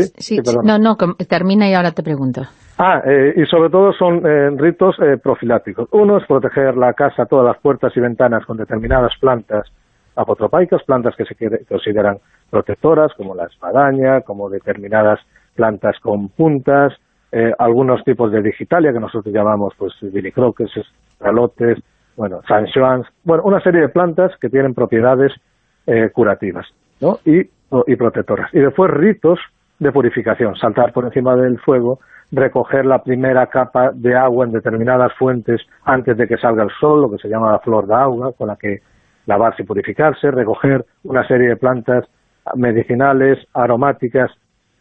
Sí, sí, sí, sí. perdona. no, no, termina y ahora te pregunto. Ah, eh, y sobre todo son eh, ritos eh, profilácticos. Uno es proteger la casa, todas las puertas y ventanas con determinadas plantas apotropaicas, plantas que se consideran protectoras, como la espadaña, como determinadas plantas con puntas, eh, algunos tipos de digitalia que nosotros llamamos pues bilicroques, estralotes, bueno, sanchoans, bueno, una serie de plantas que tienen propiedades eh, curativas ¿no? y, y protectoras. Y después ritos de purificación, saltar por encima del fuego, recoger la primera capa de agua en determinadas fuentes antes de que salga el sol, lo que se llama la flor de agua, con la que lavarse y purificarse, recoger una serie de plantas medicinales, aromáticas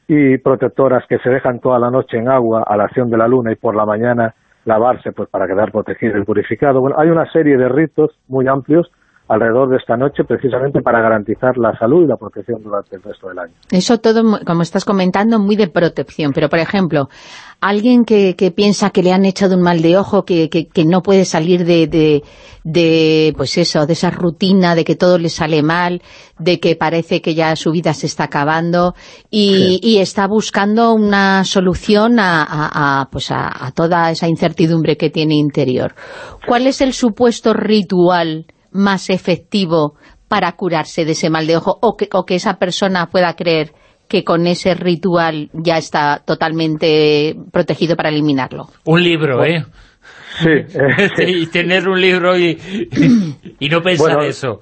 y protectoras que se dejan toda la noche en agua a la acción de la luna y por la mañana lavarse pues para quedar protegido y purificado. Bueno, hay una serie de ritos muy amplios alrededor de esta noche precisamente para garantizar la salud y la protección durante el resto del año. Eso todo, como estás comentando, muy de protección. Pero, por ejemplo, alguien que, que piensa que le han echado un mal de ojo, que, que, que no puede salir de, de, de, pues eso, de esa rutina, de que todo le sale mal, de que parece que ya su vida se está acabando y, y está buscando una solución a, a- a, pues a, a toda esa incertidumbre que tiene interior. ¿Cuál es el supuesto ritual más efectivo para curarse de ese mal de ojo o que, o que esa persona pueda creer que con ese ritual ya está totalmente protegido para eliminarlo. Un libro, ¿eh? Sí, eh, y tener un libro y, y no pensar Bueno, eso.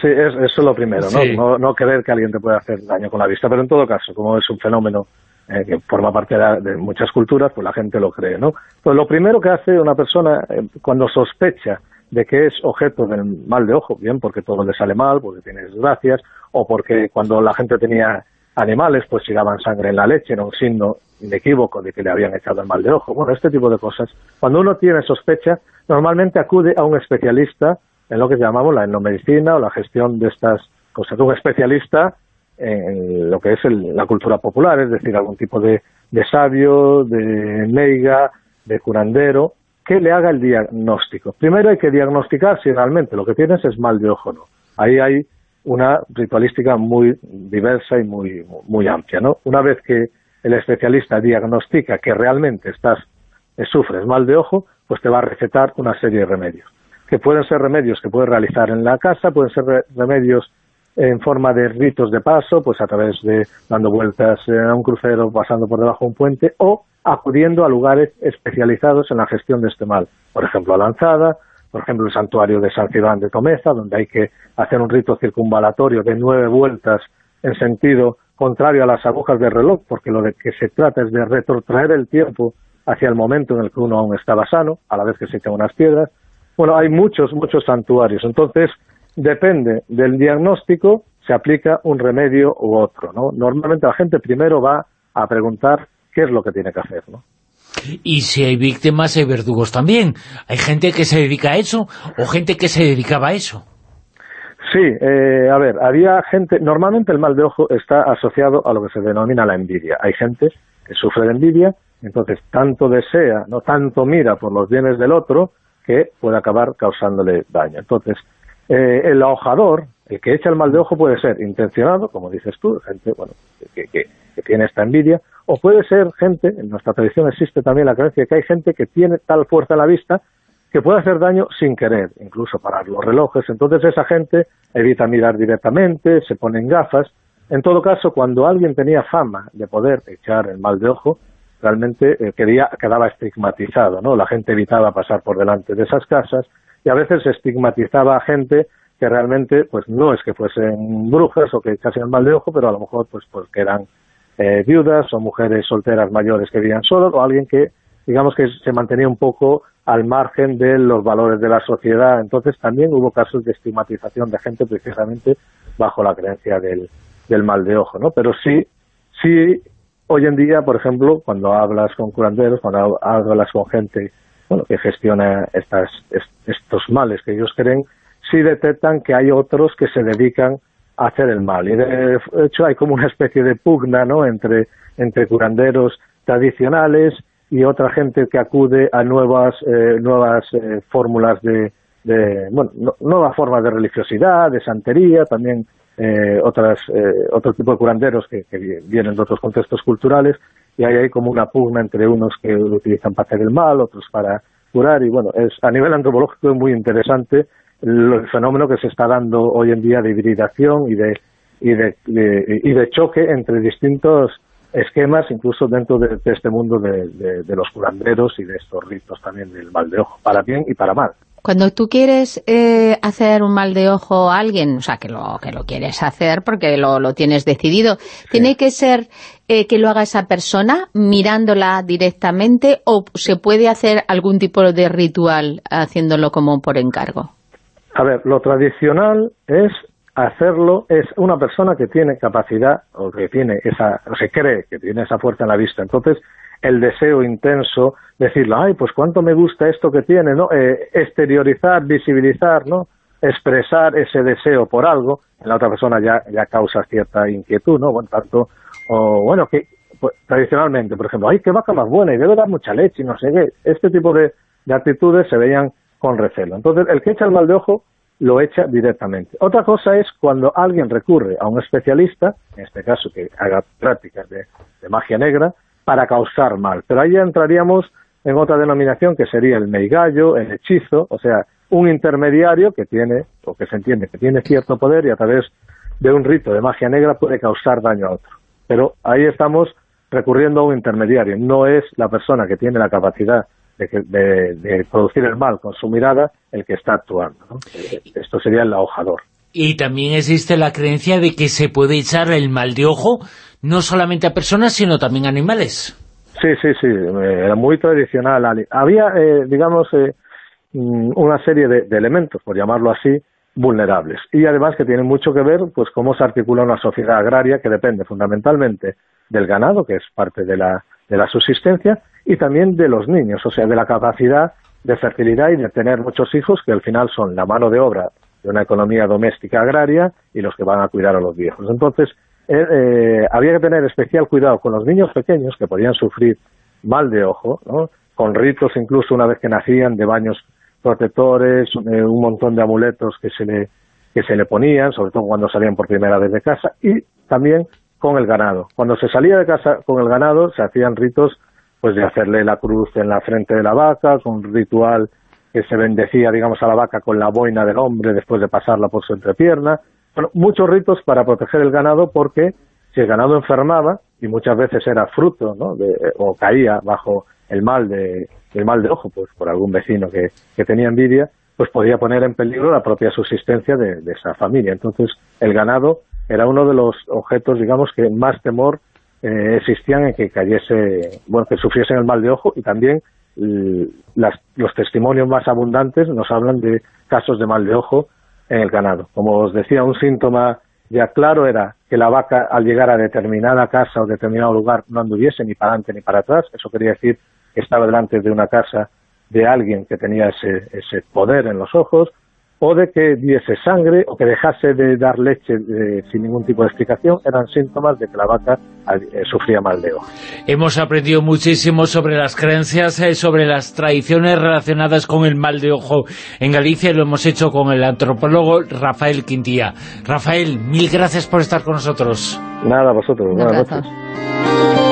Sí, es, eso es lo primero, ¿no? Sí. ¿no? No creer que alguien te puede hacer daño con la vista, pero en todo caso, como es un fenómeno eh, que forma parte de, la- de muchas culturas, pues la gente lo cree, ¿no? Pues lo primero que hace una persona eh, cuando sospecha de que es objeto del mal de ojo, bien porque todo le sale mal, porque tiene desgracias, o porque cuando la gente tenía animales, pues llegaban sangre en la leche, era un signo inequívoco de que le habían echado el mal de ojo. Bueno, este tipo de cosas. Cuando uno tiene sospecha, normalmente acude a un especialista en lo que llamamos la etnomedicina o la gestión de estas cosas. Un especialista en lo que es el- la cultura popular, es decir, algún tipo de, de sabio, de meiga, de curandero, que le haga el diagnóstico. Primero hay que diagnosticar si realmente lo que tienes es mal de ojo o no. Ahí hay una ritualística muy diversa y muy, muy amplia, ¿no? Una vez que el especialista diagnostica que realmente estás, eh, sufres mal de ojo, pues te va a recetar una serie de remedios. Que pueden ser remedios que puedes realizar en la casa, pueden ser re- remedios en forma de ritos de paso, pues a través de dando vueltas eh, a un crucero, pasando por debajo de un puente, o acudiendo a lugares especializados en la gestión de este mal. Por ejemplo, a Lanzada, por ejemplo, el santuario de San Cibán de Tomeza, donde hay que hacer un rito circunvalatorio de nueve vueltas en sentido contrario a las agujas del reloj, porque lo de que se trata es de retrotraer el tiempo hacia el momento en el que uno aún estaba sano, a la vez que se echan unas piedras. Bueno, hay muchos, muchos santuarios. Entonces, depende del diagnóstico, se aplica un remedio u otro, ¿no? Normalmente la gente primero va a preguntar qué es lo que tiene que hacer, ¿no? Y si hay víctimas, hay verdugos también. Hay gente que se dedica a eso o gente que se dedicaba a eso. Sí, eh, a ver, había gente, normalmente el mal de ojo está asociado a lo que se denomina la envidia. Hay gente que sufre de envidia, entonces tanto desea, no tanto mira por los bienes del otro, que puede acabar causándole daño. Entonces, eh, el ahojador, el que echa el mal de ojo puede ser intencionado, como dices tú, gente bueno, que, tiene esta envidia, o puede ser gente, en nuestra tradición existe también la creencia de que hay gente que tiene tal fuerza en la vista que puede hacer daño sin querer, incluso parar los relojes. Entonces esa gente evita mirar directamente, se ponen gafas. En todo caso, cuando alguien tenía fama de poder echar el mal de ojo, realmente eh, quería, quedaba estigmatizado, ¿no? La gente evitaba pasar por delante de esas casas y a veces se estigmatizaba a gente que realmente, pues no es que fuesen brujas o que echasen mal de ojo, pero a lo mejor pues porque eran eh, viudas o mujeres solteras mayores que vivían solos o alguien que digamos que se mantenía un poco al margen de los valores de la sociedad. Entonces también hubo casos de estigmatización de gente precisamente bajo la creencia del, del mal de ojo, ¿no? Pero sí, sí, hoy en día, por ejemplo, cuando hablas con curanderos, cuando hablas con gente bueno, que gestiona estas, est- estos males que ellos creen, sí detectan que hay otros que se dedican a hacer el mal. Y de hecho hay como una especie de pugna ¿no? entre, entre curanderos tradicionales y otra gente que acude a nuevas, eh, nuevas eh, fórmulas de, de bueno, no- nuevas formas de religiosidad, de santería, también eh, otras, eh, otro tipo de curanderos que, vienen de otros contextos culturales y hay ahí como una pugna entre unos que lo utilizan para hacer el mal, otros para curar y bueno, es a nivel antropológico es muy interesante el, fenómeno que se está dando hoy en día de hibridación y de, y de, y de choque entre distintos esquemas, incluso dentro de, este mundo de, de, los curanderos y de estos ritos también del mal de ojo, para bien y para mal. Cuando tú quieres eh, hacer un mal de ojo a alguien, o sea, que lo, que lo quieres hacer porque lo, lo tienes decidido, ¿tiene que ser eh, que lo haga esa persona mirándola directamente o se puede hacer algún tipo de ritual haciéndolo como por encargo? A ver, lo tradicional es hacerlo, es una persona que tiene capacidad o que tiene esa, o se cree que tiene esa fuerza en la vista. Entonces, el deseo intenso, decirlo, ay, pues cuánto me gusta esto que tiene, ¿no? Eh, exteriorizar, visibilizar, ¿no? Expresar ese deseo por algo, en la otra persona ya, ya causa cierta inquietud, ¿no? Bueno, tanto, o bueno, que pues, tradicionalmente, por ejemplo, ay, qué vaca más buena y debe dar mucha leche y no sé qué. Este tipo de, de actitudes se veían con recelo. Entonces, el que echa el mal de ojo lo echa directamente. Otra cosa es cuando alguien recurre a un especialista, en este caso que haga prácticas de magia negra, para causar mal. Pero ahí entraríamos en otra denominación que sería el meigallo, el hechizo, o sea, un intermediario que tiene, o que se entiende que tiene cierto poder y a través de un rito de magia negra puede causar daño a otro. Pero ahí estamos recurriendo a un intermediario, no es la persona que tiene la capacidad de, producir el mal con su mirada el que está actuando. Esto sería el ahojador. Y también existe la creencia de que se puede echar el mal de ojo no solamente a personas, sino también a animales. Sí, sí, sí, eh, era muy tradicional. Había, eh, digamos, eh, mm, una serie de, elementos, por llamarlo así, vulnerables. Y además que tienen mucho que ver pues cómo se articula una sociedad agraria que depende fundamentalmente del ganado, que es parte de la, de la subsistencia, y también de los niños, o sea, de la capacidad de fertilidad y de tener muchos hijos, que al final son la mano de obra de una economía doméstica agraria y los que van a cuidar a los viejos. Entonces, eh, eh, había que tener especial cuidado con los niños pequeños que podían sufrir mal de ojo, con ritos incluso una vez que nacían de baños protectores, eh, un montón de amuletos que se le que se le ponían, sobre todo cuando salían por primera vez de casa, y también con el ganado. Cuando se salía de casa con el ganado se hacían ritos pues de hacerle la cruz en la frente de la vaca, con un ritual que se bendecía, digamos, a la vaca con la boina del hombre después de pasarla por su entrepierna, bueno, muchos ritos para proteger el ganado porque si el ganado enfermaba, y muchas veces era fruto, ¿no? o caía bajo el mal de, el mal de ojo, pues por algún vecino que, que tenía envidia, pues podía poner en peligro la propia subsistencia de, esa familia. Entonces, el ganado era uno de los objetos, digamos, que más temor eh, existían en que cayese, bueno, que sufriesen el mal de ojo y también los testimonios más abundantes nos hablan de casos de mal de ojo en el ganado. Como os decía, un síntoma ya claro era que la vaca al llegar a determinada casa o determinado lugar no anduviese ni para adelante ni para atrás. Eso quería decir que estaba delante de una casa de alguien que tenía ese, ese poder en los ojos o de que diese sangre o que dejase de dar leche eh, sin ningún tipo de explicación, eran síntomas de que la vaca eh, sufría mal de ojo. Hemos aprendido muchísimo sobre las creencias, eh, sobre las tradiciones relacionadas con el mal de ojo en Galicia y lo hemos hecho con el antropólogo Rafael Quintía. Rafael, mil gracias por estar con nosotros. Nada, vosotros. Buenas noches.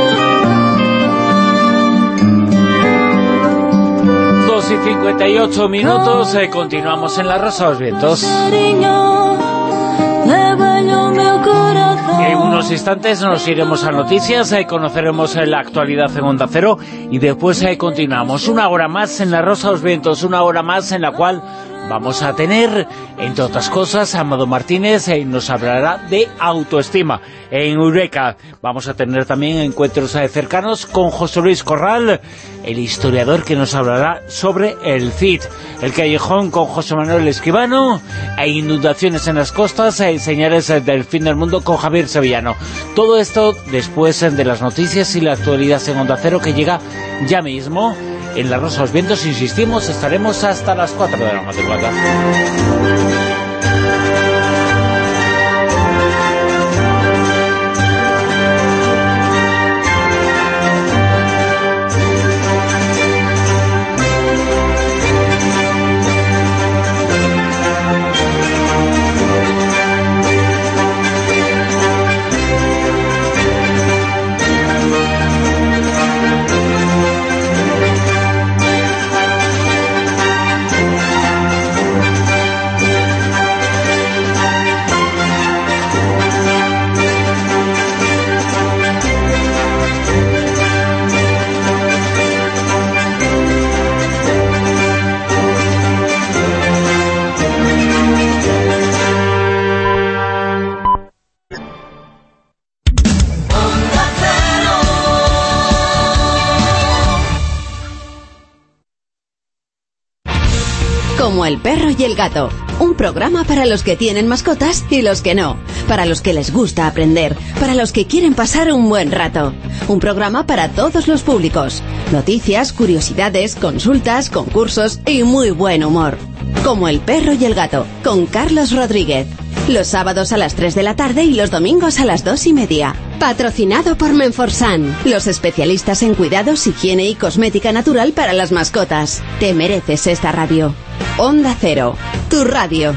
58 minutos, eh, continuamos en La Rosa de los Vientos. En unos instantes nos iremos a noticias, eh, conoceremos eh, la actualidad en Onda Cero y después continuamos. Una hora más en La Rosa de los Vientos, una hora más en la cual vamos a tener, entre otras cosas, Amado Martínez y nos hablará de autoestima en Eureka. Vamos a tener también encuentros cercanos con José Luis Corral, el historiador que nos hablará sobre el CID, el callejón con José Manuel Esquivano, e inundaciones en las costas, e señales del fin del mundo con Javier Sevillano. Todo esto después de las noticias y la actualidad en Onda Cero que llega ya mismo. En La Rosa de los Vientos, insistimos, estaremos hasta las 4 de la madrugada. El perro y el gato. Un programa para los que tienen mascotas y los que no. Para los que les gusta aprender. Para los que quieren pasar un buen rato. Un programa para todos los públicos. Noticias, curiosidades, consultas, concursos y muy buen humor. Como El perro y el gato, con Carlos Rodríguez. Los sábados a las 3 de la tarde y los domingos a las 2 y media. Patrocinado por Menforsan, los especialistas en cuidados, higiene y cosmética natural para las mascotas. Te mereces esta radio. Onda Cero, tu radio.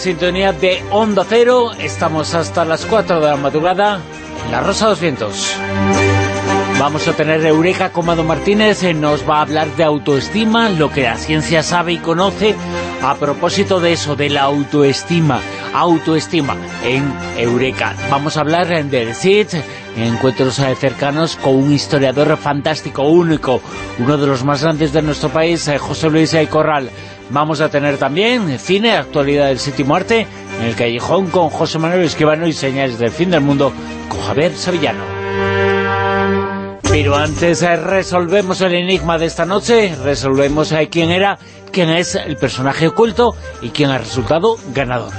Sintonía de Onda Cero, estamos hasta las 4 de la madrugada en La Rosa de los Vientos. Vamos a tener Eureka Comado Martínez, eh, nos va a hablar de autoestima, lo que la ciencia sabe y conoce a propósito de eso, de la autoestima. Autoestima en Eureka. Vamos a hablar del CIT, encuentros eh, cercanos con un historiador fantástico, único, uno de los más grandes de nuestro país, eh, José Luis Corral. Vamos a tener también cine, actualidad del séptimo arte, en el callejón con José Manuel Esquivano y señales del fin del mundo con Javier Sevillano. Pero antes eh, resolvemos el enigma de esta noche, resolvemos eh, quién era, quién es el personaje oculto y quién ha resultado ganador.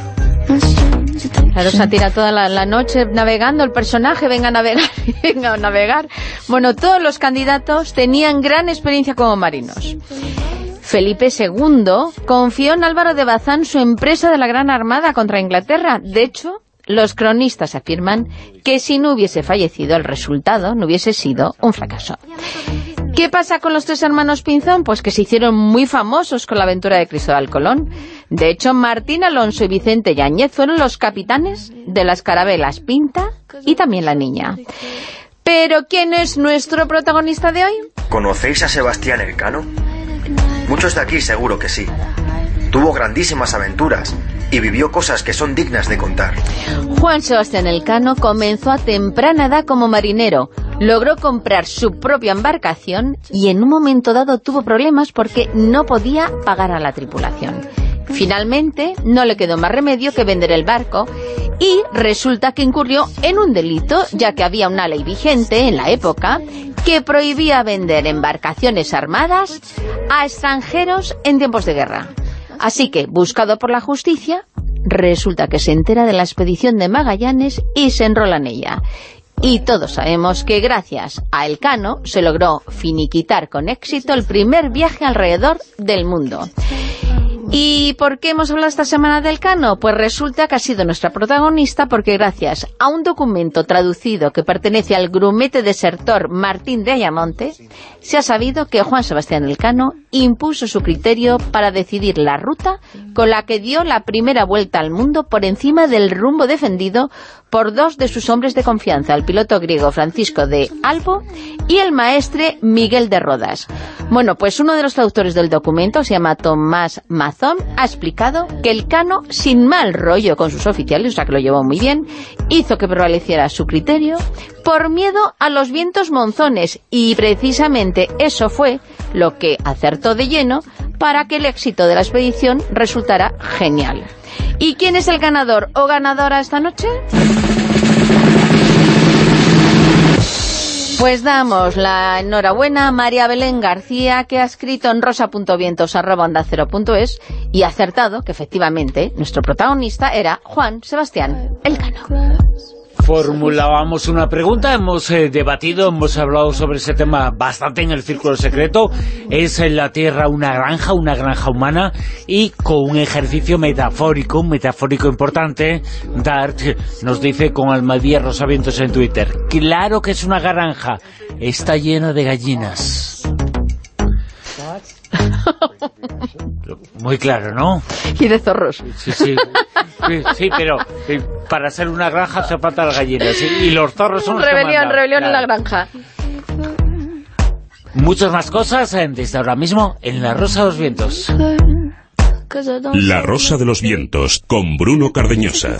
Claro, se tira toda la, la noche navegando el personaje, venga a navegar, venga a navegar. Bueno, todos los candidatos tenían gran experiencia como marinos. Felipe II confió en Álvaro de Bazán su empresa de la Gran Armada contra Inglaterra. De hecho, los cronistas afirman que si no hubiese fallecido, el resultado no hubiese sido un fracaso. ¿Qué pasa con los tres hermanos Pinzón? Pues que se hicieron muy famosos con la aventura de Cristóbal Colón. De hecho, Martín Alonso y Vicente Yáñez fueron los capitanes de las carabelas Pinta y también la Niña. Pero, ¿quién es nuestro protagonista de hoy? ¿Conocéis a Sebastián Elcano? Muchos de aquí seguro que sí. Tuvo grandísimas aventuras y vivió cosas que son dignas de contar. Juan Sebastián Elcano comenzó a temprana edad como marinero, logró comprar su propia embarcación y en un momento dado tuvo problemas porque no podía pagar a la tripulación. Finalmente, no le quedó más remedio que vender el barco y resulta que incurrió en un delito, ya que había una ley vigente en la época que prohibía vender embarcaciones armadas a extranjeros en tiempos de guerra. Así que, buscado por la justicia, resulta que se entera de la expedición de Magallanes y se enrola en ella. Y todos sabemos que gracias a Elcano se logró finiquitar con éxito el primer viaje alrededor del mundo. ¿Y por qué hemos hablado esta semana del Cano? Pues resulta que ha sido nuestra protagonista porque gracias a un documento traducido que pertenece al grumete desertor Martín de Ayamonte, se ha sabido que Juan Sebastián Elcano impuso su criterio para decidir la ruta con la que dio la primera vuelta al mundo por encima del rumbo defendido por dos de sus hombres de confianza, el piloto griego Francisco de Albo y el maestre Miguel de Rodas. Bueno, pues uno de los traductores del documento, se llama Tomás Mazón, ha explicado que el Cano, sin mal rollo con sus oficiales, o sea que lo llevó muy bien, hizo que prevaleciera su criterio por miedo a los vientos monzones y precisamente eso fue lo que acertó de lleno para que el éxito de la expedición resultara genial. ¿Y quién es el ganador o ganadora esta noche? Pues damos la enhorabuena a María Belén García, que ha escrito en rosa.vientos.es y ha acertado que efectivamente nuestro protagonista era Juan Sebastián Elcano. Formulábamos una pregunta, hemos eh, debatido, hemos hablado sobre ese tema bastante en el Círculo Secreto. ¿Es en la Tierra una granja, una granja humana? Y con un ejercicio metafórico, un metafórico importante, Dart nos dice con Almadía Rosavientos en Twitter, claro que es una granja, está llena de gallinas. Muy claro, ¿no? Y de zorros. Sí, sí. Sí, sí, pero para ser una granja hace falta las gallinas. Y, y los zorros son los que Rebelión, mandan. rebelión en la Claro. granja. Muchas más cosas desde ahora mismo en La Rosa de los Vientos. La Rosa de los Vientos, con Bruno Cardeñosa.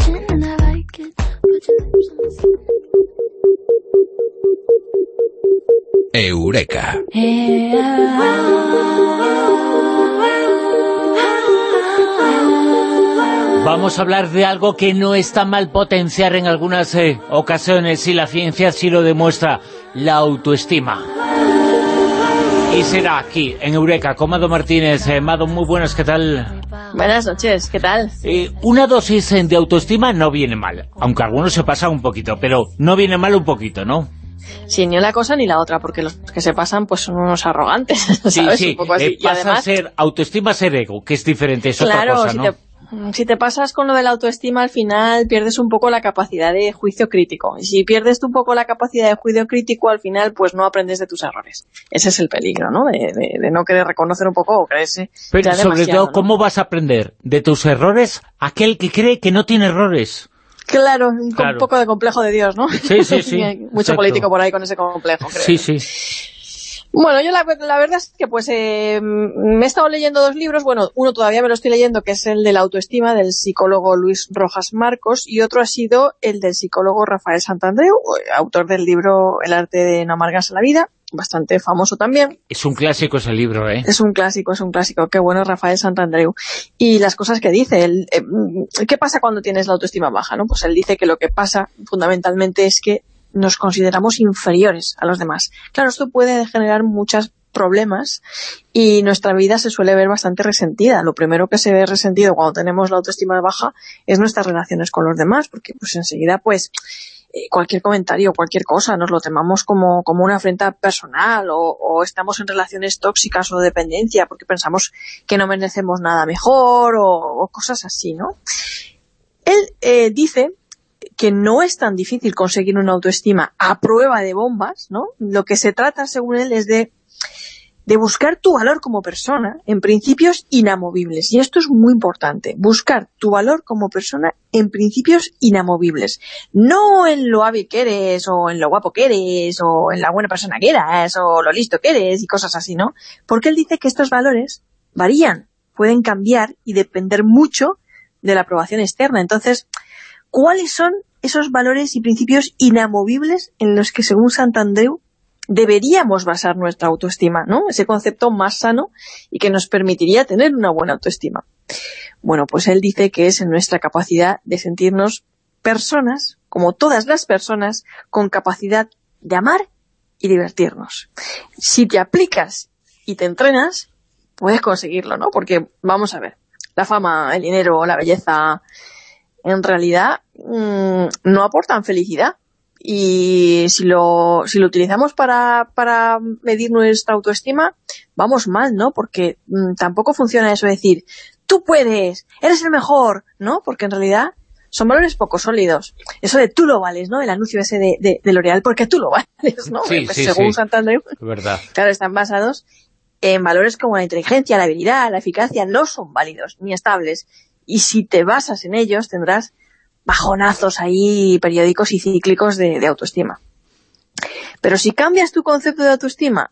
Eureka. Vamos a hablar de algo que no está mal potenciar en algunas eh, ocasiones y la ciencia así lo demuestra, la autoestima. Y será aquí, en Eureka, con Mado Martínez. Eh, Mado, muy buenas, ¿qué tal? Buenas noches, ¿qué tal? Eh, una dosis de autoestima no viene mal, aunque algunos se pasan un poquito, pero no viene mal un poquito, ¿no? Sí, ni una cosa ni la otra, porque los que se pasan pues son unos arrogantes, Sí, ¿sabes? sí, Un poco así. eh, y pasa a ser autoestima a ser ego, que es diferente, es claro, otra cosa, si, ¿no? te, si te pasas con lo de la autoestima, al final pierdes un poco la capacidad de juicio crítico. Y si pierdes tú un poco la capacidad de juicio crítico, al final pues no aprendes de tus errores. Ese es el peligro, ¿no? De, de- de no querer reconocer un poco o creerse Pero sobre todo, ¿no? ¿cómo vas a aprender de tus errores aquel que cree que no tiene errores? Claro, un, Claro. poco de complejo de Dios, ¿no? Sí, sí, sí, Mucho exacto. político por ahí con ese complejo, creo. Sí, sí. Bueno, yo la, la verdad es que pues eh, me he estado leyendo dos libros, bueno, uno todavía me lo estoy leyendo, que es el de la autoestima del psicólogo Luis Rojas Marcos, y otro ha sido el del psicólogo Rafael Santandreu, autor del libro El arte de no amargarse la vida, bastante famoso también. Es un clásico ese libro, ¿eh? Es un clásico, es un clásico. Qué bueno Rafael Santandreu. Y las cosas que dice. él, eh, ¿Qué pasa cuando tienes la autoestima baja? ¿no? Pues él dice que lo que pasa fundamentalmente es que nos consideramos inferiores a los demás. Claro, esto puede generar muchos problemas y nuestra vida se suele ver bastante resentida. Lo primero que se ve resentido cuando tenemos la autoestima baja es nuestras relaciones con los demás, porque pues enseguida pues eh, cualquier comentario, cualquier cosa, nos lo tomamos como, como una afrenta personal o, estamos en relaciones tóxicas o de dependencia porque pensamos que no merecemos nada mejor o, o cosas así, ¿no? Él eh, dice que no es tan difícil conseguir una autoestima a prueba de bombas, ¿no? Lo que se trata, según él, es de de buscar tu valor como persona en principios inamovibles. Y esto es muy importante, buscar tu valor como persona en principios inamovibles. No en lo hábil que eres, o en lo guapo que eres, o en la buena persona que eres, o lo listo que eres, y cosas así, ¿no? Porque él dice que estos valores varían, pueden cambiar y depender mucho de la aprobación externa. Entonces, ¿cuáles son esos valores y principios inamovibles en los que, según Santandreu, deberíamos basar nuestra autoestima, ¿no? Ese concepto más sano y que nos permitiría tener una buena autoestima. Bueno, pues él dice que es en nuestra capacidad de sentirnos personas, como todas las personas, con capacidad de amar y divertirnos. Si te aplicas y te entrenas, puedes conseguirlo, ¿no? Porque, vamos a ver, la fama, el dinero, la belleza, en realidad mmm, no aportan felicidad y si lo, si lo utilizamos para, para medir nuestra autoestima, vamos mal, ¿no? Porque mmm, tampoco funciona eso de decir, tú puedes, eres el mejor, ¿no? Porque en realidad son valores poco sólidos. Eso de tú lo vales, ¿no? El anuncio ese de, de, de L'Oreal, porque tú lo vales, ¿no? Sí, pues sí, según sí. Santander, verdad. claro, están basados en valores como la inteligencia, la habilidad, la eficacia, no son válidos ni estables. Y si te basas en ellos, tendrás bajonazos ahí periódicos y cíclicos de, autoestima. Pero si cambias tu concepto de autoestima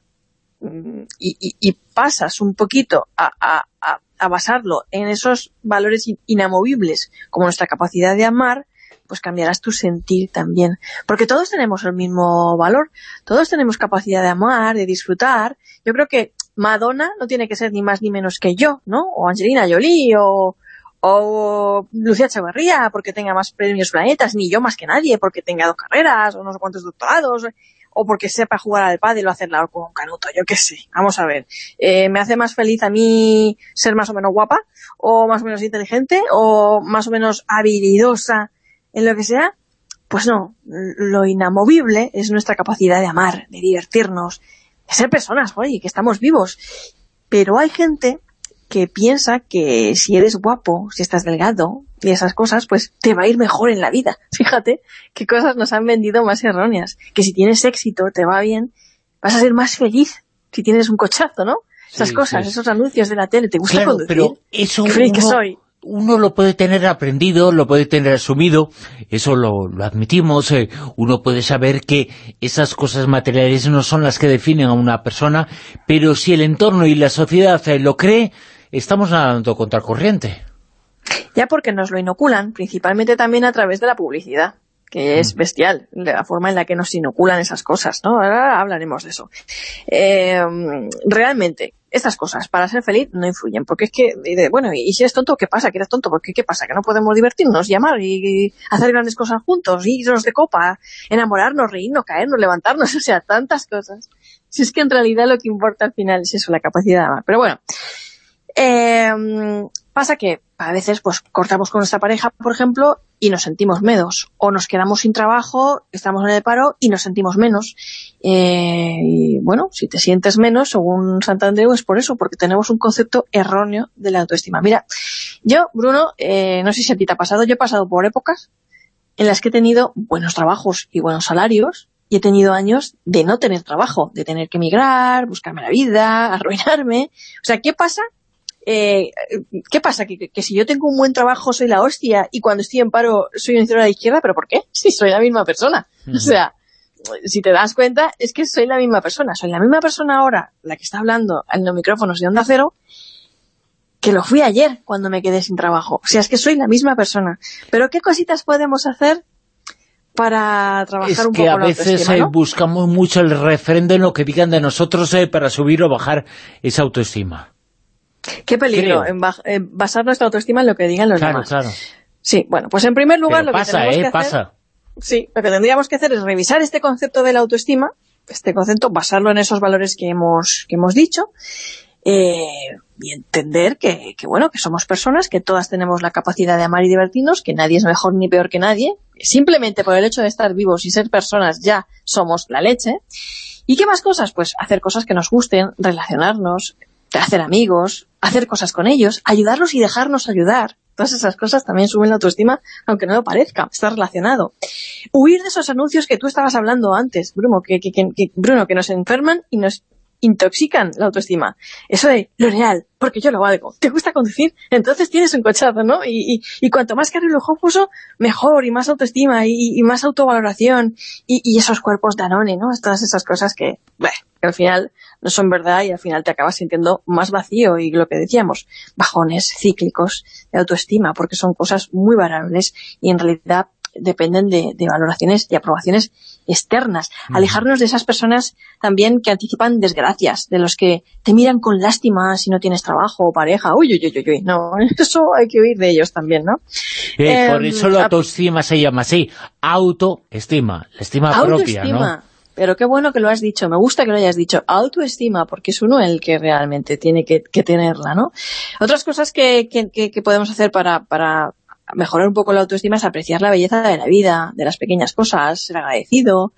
mm, y, y, y pasas un poquito a, a, a, a, basarlo en esos valores inamovibles, como nuestra capacidad de amar, pues cambiarás tu sentir también. Porque todos tenemos el mismo valor, todos tenemos capacidad de amar, de disfrutar. Yo creo que Madonna no tiene que ser ni más ni menos que yo, ¿no? O Angelina Jolie, o, o Lucía Echeverría porque tenga más premios planetas, ni yo más que nadie porque tenga dos carreras o no sé cuántos doctorados, o porque sepa jugar al pádel o hacerla con un canuto, yo qué sé. Vamos a ver, eh, ¿me hace más feliz a mí ser más o menos guapa, o más o menos inteligente, o más o menos habilidosa en lo que sea? Pues no, lo inamovible es nuestra capacidad de amar, de divertirnos, de ser personas, oye, que estamos vivos. Pero hay gente que piensa que si eres guapo, si estás delgado y esas cosas, pues te va a ir mejor en la vida. Fíjate qué cosas nos han vendido más erróneas. Que si tienes éxito, te va bien, vas a ser más feliz si tienes un cochazo, ¿no? esas Sí, cosas, sí. esos anuncios de la tele, ¿te gusta Claro, conducir? pero eso Qué friki que uno- soy. uno lo puede tener aprendido, lo puede tener asumido, eso lo, lo admitimos, eh, uno puede saber que esas cosas materiales no son las que definen a una persona, pero si el entorno y la sociedad eh, lo cree, estamos nadando contra corriente. Ya porque nos lo inoculan, principalmente también a través de la publicidad, que es bestial, de la forma en la que nos inoculan esas cosas, ¿no? Ahora hablaremos de eso. Eh, realmente, estas cosas, para ser feliz, no influyen, porque es que, bueno, y si eres tonto, ¿qué pasa? Que eres tonto, porque ¿qué pasa? Que no podemos divertirnos, llamar y, y hacer grandes cosas juntos, irnos de copa, enamorarnos, reírnos, caernos, levantarnos, o sea, tantas cosas. Si es que en realidad lo que importa al final es eso, la capacidad de amar. Pero bueno, eh, pasa que a veces pues cortamos con nuestra pareja, por ejemplo, y nos sentimos menos. O nos quedamos sin trabajo, estamos en el paro y nos sentimos menos. Eh, y bueno, si te sientes menos, según Santandreu, es por eso, porque tenemos un concepto erróneo de la autoestima. Mira, yo, Bruno, eh, no sé si a ti te ha pasado, yo he pasado por épocas en las que he tenido buenos trabajos y buenos salarios, y he tenido años de no tener trabajo, de tener que emigrar, buscarme la vida, arruinarme. O sea, ¿qué pasa? Eh, ¿Qué pasa? ¿Que, que, que si yo tengo un buen trabajo soy la hostia y cuando estoy en paro soy un izquierda de izquierda, ¿pero por qué? Si soy la misma persona. O sea, si te das cuenta, es que soy la misma persona. Soy la misma persona ahora, la que está hablando en los micrófonos de Onda Cero, que lo fui ayer cuando me quedé sin trabajo. O sea, es que soy la misma persona. Pero ¿qué cositas podemos hacer para trabajar Es un que poco a la veces autoestima, eh, ¿no? buscamos mucho el referente en lo que digan de nosotros eh, para subir o bajar esa autoestima. Qué peligro, en, en basar nuestra autoestima en lo que digan los Claro, demás. claro. Sí, bueno, pues en primer lugar Pero lo pasa, que tenemos ¿eh? que hacer... Pasa. Sí, lo que tendríamos que hacer es revisar este concepto de la autoestima, este concepto, basarlo en esos valores que hemos, que hemos dicho, eh, y entender que, que, bueno, que somos personas, que todas tenemos la capacidad de amar y divertirnos, que nadie es mejor ni peor que nadie, que simplemente por el hecho de estar vivos y ser personas ya somos la leche. ¿Y qué más cosas? Pues hacer cosas que nos gusten, relacionarnos, hacer amigos, hacer cosas con ellos, ayudarlos y dejarnos ayudar. Todas esas cosas también suben la autoestima, aunque no lo parezca, está relacionado. Huir de esos anuncios que tú estabas hablando antes, Bruno, que, que, que- Bruno, que nos enferman y nos intoxican la autoestima. Eso de L'Oreal, porque yo lo valgo. ¿Te gusta conducir? Entonces tienes un cochazo, ¿no? Y, cuanto más caro y lujoso, mejor, y más autoestima, y, más autovaloración, y, esos cuerpos Danone, ¿no? Todas esas cosas que, bleh, que al final no son verdad y al final te acabas sintiendo más vacío y lo que decíamos, bajones cíclicos de autoestima, porque son cosas muy variables y en realidad dependen de, de valoraciones y aprobaciones externas. Alejarnos de esas personas también que anticipan desgracias, de los que te miran con lástima si no tienes trabajo o pareja. Uy, uy, uy, uy. No, eso hay que huir de ellos también, ¿no? Eh, por Em, eso la autoestima se llama así, autoestima, la estima propia. ¿no? Pero qué bueno que lo has dicho, me gusta que lo hayas dicho, autoestima, porque es uno el que realmente tiene que, que tenerla, ¿no? Otras cosas que, que, que- podemos hacer para, para mejorar un poco la autoestima es apreciar la belleza de la vida, de las pequeñas cosas, ser agradecido,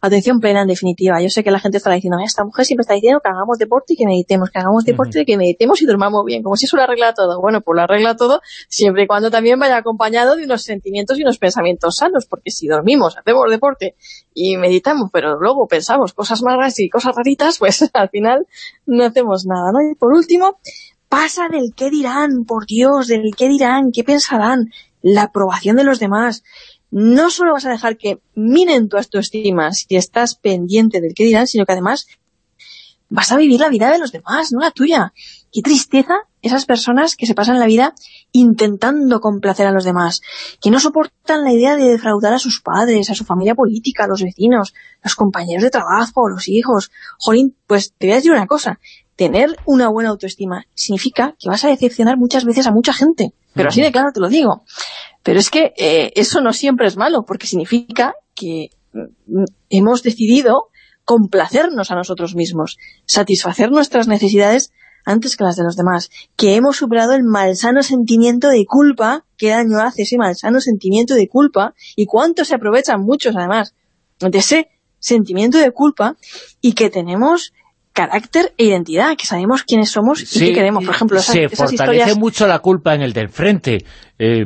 atención plena en definitiva. Yo sé que la gente estará diciendo, esta mujer siempre está diciendo que hagamos deporte y que meditemos, que hagamos deporte y que meditemos y durmamos bien, como si eso lo arregla todo. Bueno, pues lo arregla todo siempre y cuando también vaya acompañado de unos sentimientos y unos pensamientos sanos, porque si dormimos, hacemos deporte y meditamos, pero luego pensamos cosas más raras y cosas raritas, pues al final no hacemos nada, ¿no? Y por último, pasa del qué dirán, por Dios, del qué dirán, qué pensarán, la aprobación de los demás. No solo vas a dejar que miren tu autoestima si estás pendiente del qué dirán, sino que además vas a vivir la vida de los demás, no la tuya. Qué tristeza esas personas que se pasan la vida intentando complacer a los demás, que no soportan la idea de defraudar a sus padres, a su familia política, a los vecinos, los compañeros de trabajo, los hijos. Jolín, pues te voy a decir una cosa, tener una buena autoestima significa que vas a decepcionar muchas veces a mucha gente, pero así de claro te lo digo. Pero es que eh, eso no siempre es malo, porque significa que mm, hemos decidido complacernos a nosotros mismos, satisfacer nuestras necesidades antes que las de los demás, que hemos superado el malsano sentimiento de culpa, qué daño hace ese malsano sentimiento de culpa, y cuánto se aprovechan muchos además de ese sentimiento de culpa, y que tenemos carácter e identidad, que sabemos quiénes somos y qué queremos. Por ejemplo, esas, se esas fortalece historias... mucho la culpa en el del frente. Eh,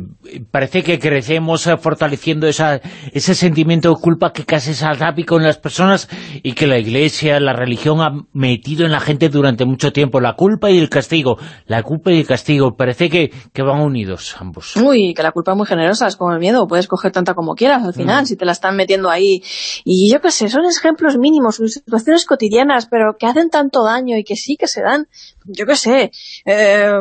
parece que crecemos eh, fortaleciendo esa, ese sentimiento de culpa que casi es atápico en las personas y que la Iglesia, la religión ha metido en la gente durante mucho tiempo. La culpa y el castigo. La culpa y el castigo. Parece que, que van unidos ambos. Uy, que la culpa es muy generosa, es como el miedo. Puedes coger tanta como quieras al final, Mm. si te la están metiendo ahí. Y yo qué sé, son ejemplos mínimos, son situaciones cotidianas, pero que hacen tanto daño y que sí que se dan, yo qué sé, eh,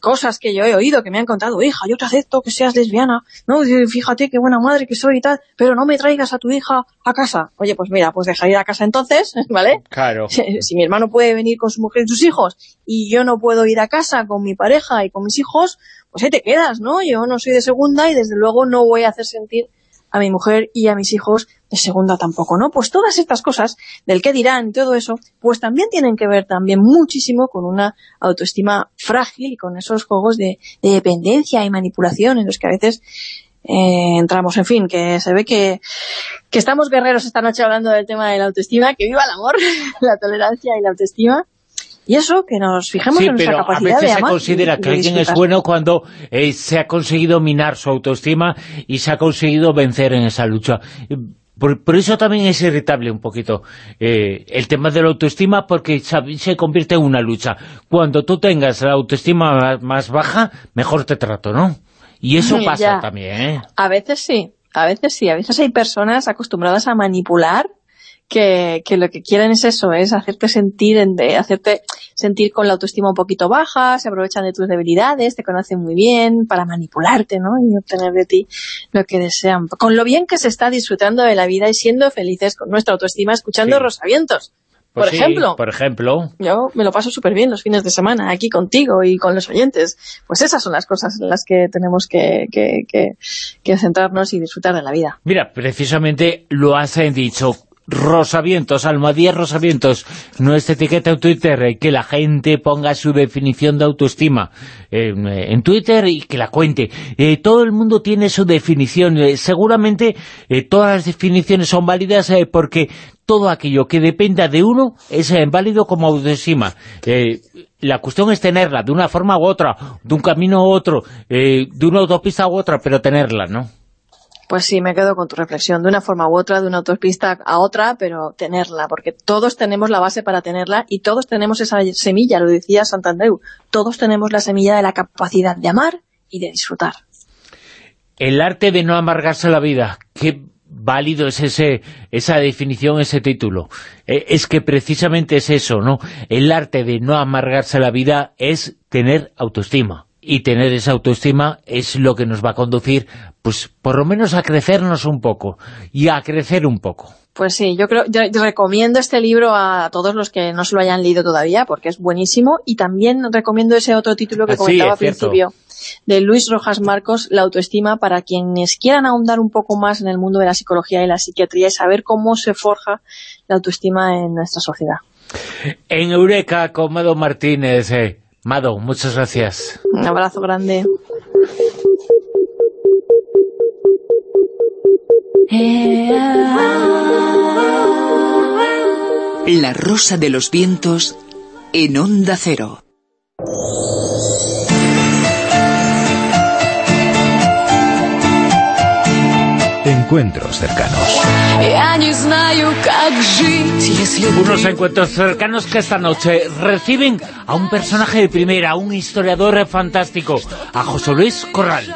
cosas que yo he oído, que me han contado, hija, yo te acepto que seas lesbiana, no, fíjate qué buena madre que soy y tal, pero no me traigas a tu hija a casa. Oye, pues mira, pues deja ir a casa entonces, ¿vale? Claro. Si, si mi hermano puede venir con su mujer y sus hijos y yo no puedo ir a casa con mi pareja y con mis hijos, pues ahí te quedas, ¿no? Yo no soy de segunda y desde luego no voy a hacer sentir a mi mujer y a mis hijos de segunda tampoco, ¿no? Pues todas estas cosas del que dirán todo eso, pues también tienen que ver también muchísimo con una autoestima frágil y con esos juegos de, de dependencia y manipulación en los que a veces eh, entramos, en fin, que se ve que, que estamos guerreros esta noche hablando del tema de la autoestima, que viva el amor, la tolerancia y la autoestima, y eso, que nos fijemos Sí, en nuestra pero a capacidad de veces se amar considera y que alguien es bueno cuando eh, se ha conseguido minar su autoestima y se ha conseguido vencer en esa lucha. Por, por eso también es irritable un poquito eh, el tema de la autoestima, porque se, convierte en una lucha. Cuando tú tengas la autoestima más, baja, mejor te trato, ¿no? Y eso Ya. pasa también, ¿eh? A veces sí, a veces sí. A veces hay personas acostumbradas a manipular que, que lo que quieren es eso, es hacerte sentir en- de, hacerte sentir con la autoestima un poquito baja, se aprovechan de tus debilidades, te conocen muy bien para manipularte, ¿no? Y obtener de ti lo que desean. Con lo bien que se está disfrutando de la vida y siendo felices con nuestra autoestima, escuchando Sí. Rosavientos. Pues por sí, ejemplo. Por ejemplo. Yo me lo paso súper bien los fines de semana aquí contigo y con los oyentes. Pues esas son las cosas en las que tenemos que, que, que, que centrarnos y disfrutar de la vida. Mira, precisamente lo has dicho. Rosavientos, Almadía Rosavientos, nuestra etiqueta en Twitter, eh, que la gente ponga su definición de autoestima en, eh, en Twitter y que la cuente. Eh, todo el mundo tiene su definición, seguramente todas las definiciones son válidas porque todo aquello que dependa de uno es válido como autoestima. La cuestión es tenerla de una forma u otra, de un camino u otro, de una autopista u otra, pero tenerla, ¿no? Pues sí, me quedo con tu reflexión, de una forma u otra, de una autopista a otra, pero tenerla, porque todos tenemos la base para tenerla y todos tenemos esa semilla, lo decía Santandreu, todos tenemos la semilla de la capacidad de amar y de disfrutar. El arte de no amargarse la vida. Qué válido es ese, esa definición, ese título. Eh, es que precisamente es eso, ¿no? El arte de no amargarse la vida es tener autoestima. Y tener esa autoestima es lo que nos va a conducir, pues, por lo menos a crecernos un poco. Y a crecer un poco. Pues sí, yo creo, yo, recomiendo este libro a todos los que no se lo hayan leído todavía, porque es buenísimo, y también recomiendo ese otro título que Ah, comentaba al principio, de Luis Rojas Marcos, La autoestima, para quienes quieran ahondar un poco más en el mundo de la psicología y la psiquiatría y saber cómo se forja la autoestima en nuestra sociedad. En Eureka con Mado Martínez. eh, Mado, muchas gracias. Un abrazo grande. La rosa de los vientos en onda cero. Encuentros cercanos. Unos encuentros cercanos que esta noche reciben a un personaje de primera, a un historiador fantástico, a José Luis Corral.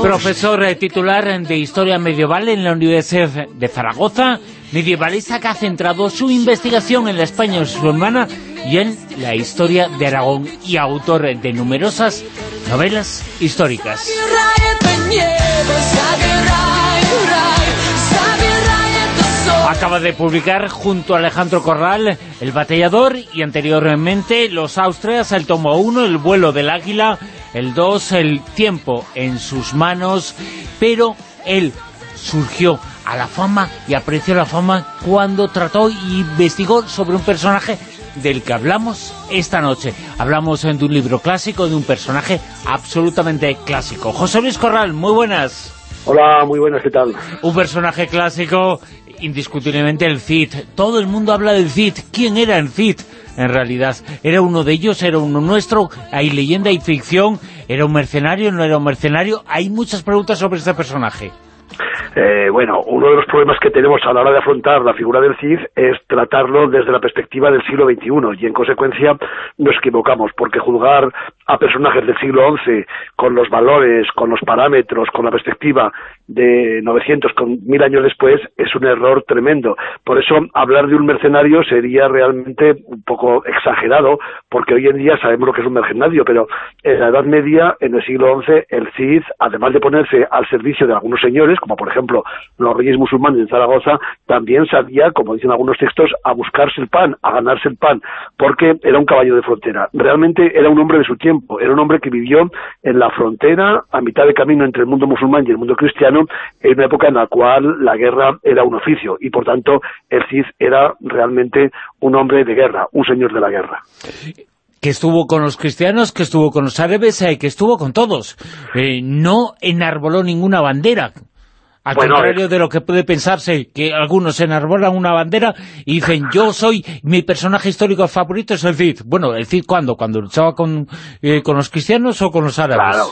Profesor titular de Historia Medieval en la Universidad de Zaragoza, medievalista que ha centrado su investigación en la España musulmana y en la historia de Aragón y autor de numerosas novelas históricas. Acaba de publicar junto a Alejandro Corral El Batallador y anteriormente Los Austrias, el tomo 1, El vuelo del águila, el 2, El tiempo en sus manos, pero él surgió a la fama y apreció la fama cuando trató y investigó sobre un personaje del que hablamos esta noche. Hablamos de un libro clásico, de un personaje absolutamente clásico. José Luis Corral, muy buenas. Hola, muy buenas, ¿qué tal? Un personaje clásico, indiscutiblemente el Cid. Todo el mundo habla del Cid. ¿Quién era el Cid? en realidad? ¿Era uno de ellos? ¿Era uno nuestro? ¿Hay leyenda, hay ficción? ¿Era un mercenario? ¿No era un mercenario? Hay muchas preguntas sobre este personaje. Eh, bueno, uno de los problemas que tenemos a la hora de afrontar la figura del Cid es tratarlo desde la perspectiva del siglo XXI y en consecuencia nos equivocamos porque juzgar a personajes del siglo XI con los valores, con los parámetros, con la perspectiva de 900 con mil años después es un error tremendo. Por eso hablar de un mercenario sería realmente un poco exagerado porque hoy en día sabemos lo que es un mercenario, pero en la Edad Media, en el siglo XI, el Cid, además de ponerse al servicio de algunos señores, como por ejemplo los reyes musulmanes en Zaragoza, también sabía, como dicen algunos textos, a buscarse el pan, a ganarse el pan, porque era un caballo de frontera. Realmente era un hombre de su tiempo, era un hombre que vivió en la frontera, a mitad de camino entre el mundo musulmán y el mundo cristiano, en una época en la cual la guerra era un oficio, y por tanto el Cid era realmente un hombre de guerra, un señor de la guerra que estuvo con los cristianos, que estuvo con los árabes, eh, que estuvo con todos. Eh, no enarboló ninguna bandera, al contrario de lo que puede pensarse, que algunos enarbolan una bandera y dicen, yo soy, mi personaje histórico favorito es el Cid. Bueno, ¿el Cid cuándo? ¿Cuando luchaba con, eh, con los cristianos o con los árabes? Claro.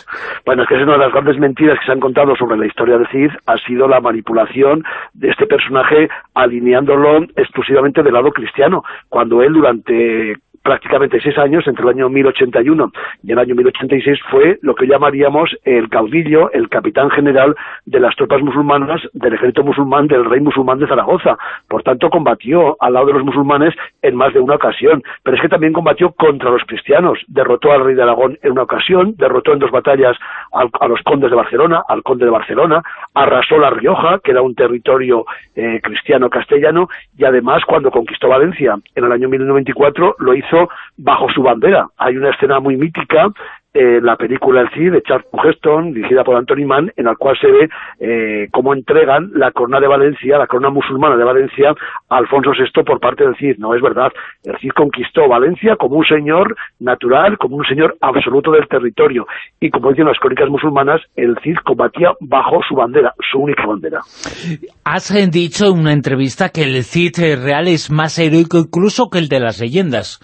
Bueno, es que es una de las grandes mentiras que se han contado sobre la historia del Cid, ha sido la manipulación de este personaje alineándolo exclusivamente del lado cristiano, cuando él durante prácticamente seis años, entre el año 1081 y el año 1086, fue lo que llamaríamos el caudillo, el capitán general de las tropas musulmanas, del ejército musulmán, del rey musulmán de Zaragoza. Por tanto, combatió al lado de los musulmanes en más de una ocasión. Pero es que también combatió contra los cristianos. Derrotó al rey de Aragón en una ocasión, derrotó en dos batallas a los condes de Barcelona, al conde de Barcelona, arrasó La Rioja, que era un territorio eh, cristiano-castellano, y además, cuando conquistó Valencia en el año 1094, lo hizo bajo su bandera. Hay una escena muy mítica eh, la película El Cid de Charles Heston, dirigida por Anthony Mann, en la cual se ve eh, cómo entregan la corona de Valencia, la corona musulmana de Valencia, a Alfonso VI por parte del Cid. No es verdad. El Cid conquistó Valencia como un señor natural, como un señor absoluto del territorio. Y como dicen las crónicas musulmanas, el Cid combatía bajo su bandera, su única bandera. Has dicho en una entrevista que el Cid real es más heroico incluso que el de las leyendas.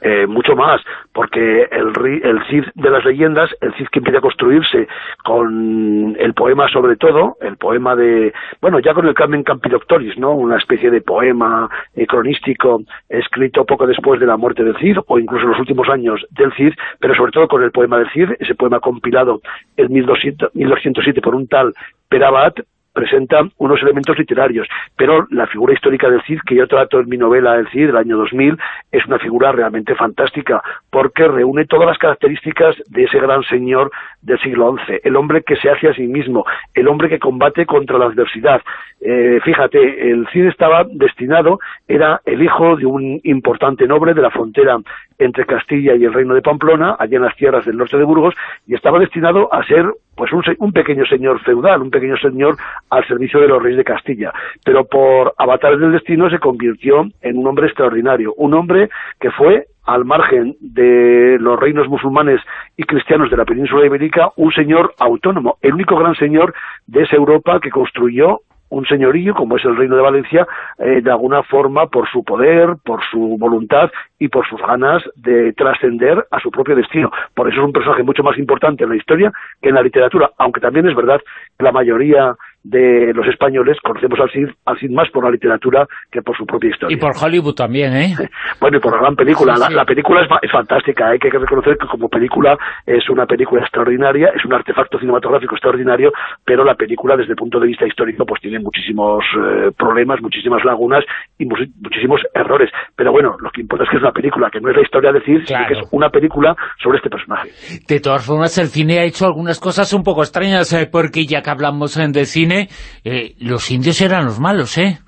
Eh, mucho más, porque el, el Cid de las leyendas, el Cid que empieza a construirse con el poema sobre todo, el poema de, bueno, ya con el Carmen Campidoctoris, ¿no? Una especie de poema eh, cronístico escrito poco después de la muerte del Cid, o incluso en los últimos años del Cid, pero sobre todo con el poema del Cid, ese poema compilado en 1200, 1207 por un tal Perabat, presenta unos elementos literarios, pero la figura histórica del Cid, que yo trato en mi novela El Cid del año 2000, es una figura realmente fantástica, porque reúne todas las características de ese gran señor del siglo XI, el hombre que se hace a sí mismo, el hombre que combate contra la adversidad. Eh, fíjate, el Cid estaba destinado, era el hijo de un importante noble de la frontera entre Castilla y el reino de Pamplona, allá en las tierras del norte de Burgos, y estaba destinado a ser pues un, un pequeño señor feudal, un pequeño señor al servicio de los reyes de Castilla. Pero por avatares del destino se convirtió en un hombre extraordinario, un hombre que fue al margen de los reinos musulmanes y cristianos de la península ibérica, un señor autónomo, el único gran señor de esa Europa que construyó un señorío como es el Reino de Valencia, eh, de alguna forma por su poder, por su voluntad y por sus ganas de trascender a su propio destino. Por eso es un personaje mucho más importante en la historia que en la literatura, aunque también es verdad que la mayoría de los españoles conocemos al Cid, al Cid más por la literatura que por su propia historia. Y por Hollywood también, ¿eh? bueno, y por la gran película. La, película es, fantástica, hay que reconocer que como película es una película extraordinaria, es un artefacto cinematográfico extraordinario, pero la película desde el punto de vista histórico pues tiene muchísimos eh, problemas, muchísimas lagunas y muchísimos errores. Pero bueno, lo que importa es que es una película, que no es la historia de Cid, sino que es una película sobre este personaje. De todas formas, el cine ha hecho algunas cosas un poco extrañas, eh, porque ya que hablamos de cine, eh, los indios eran los malos, ¿eh?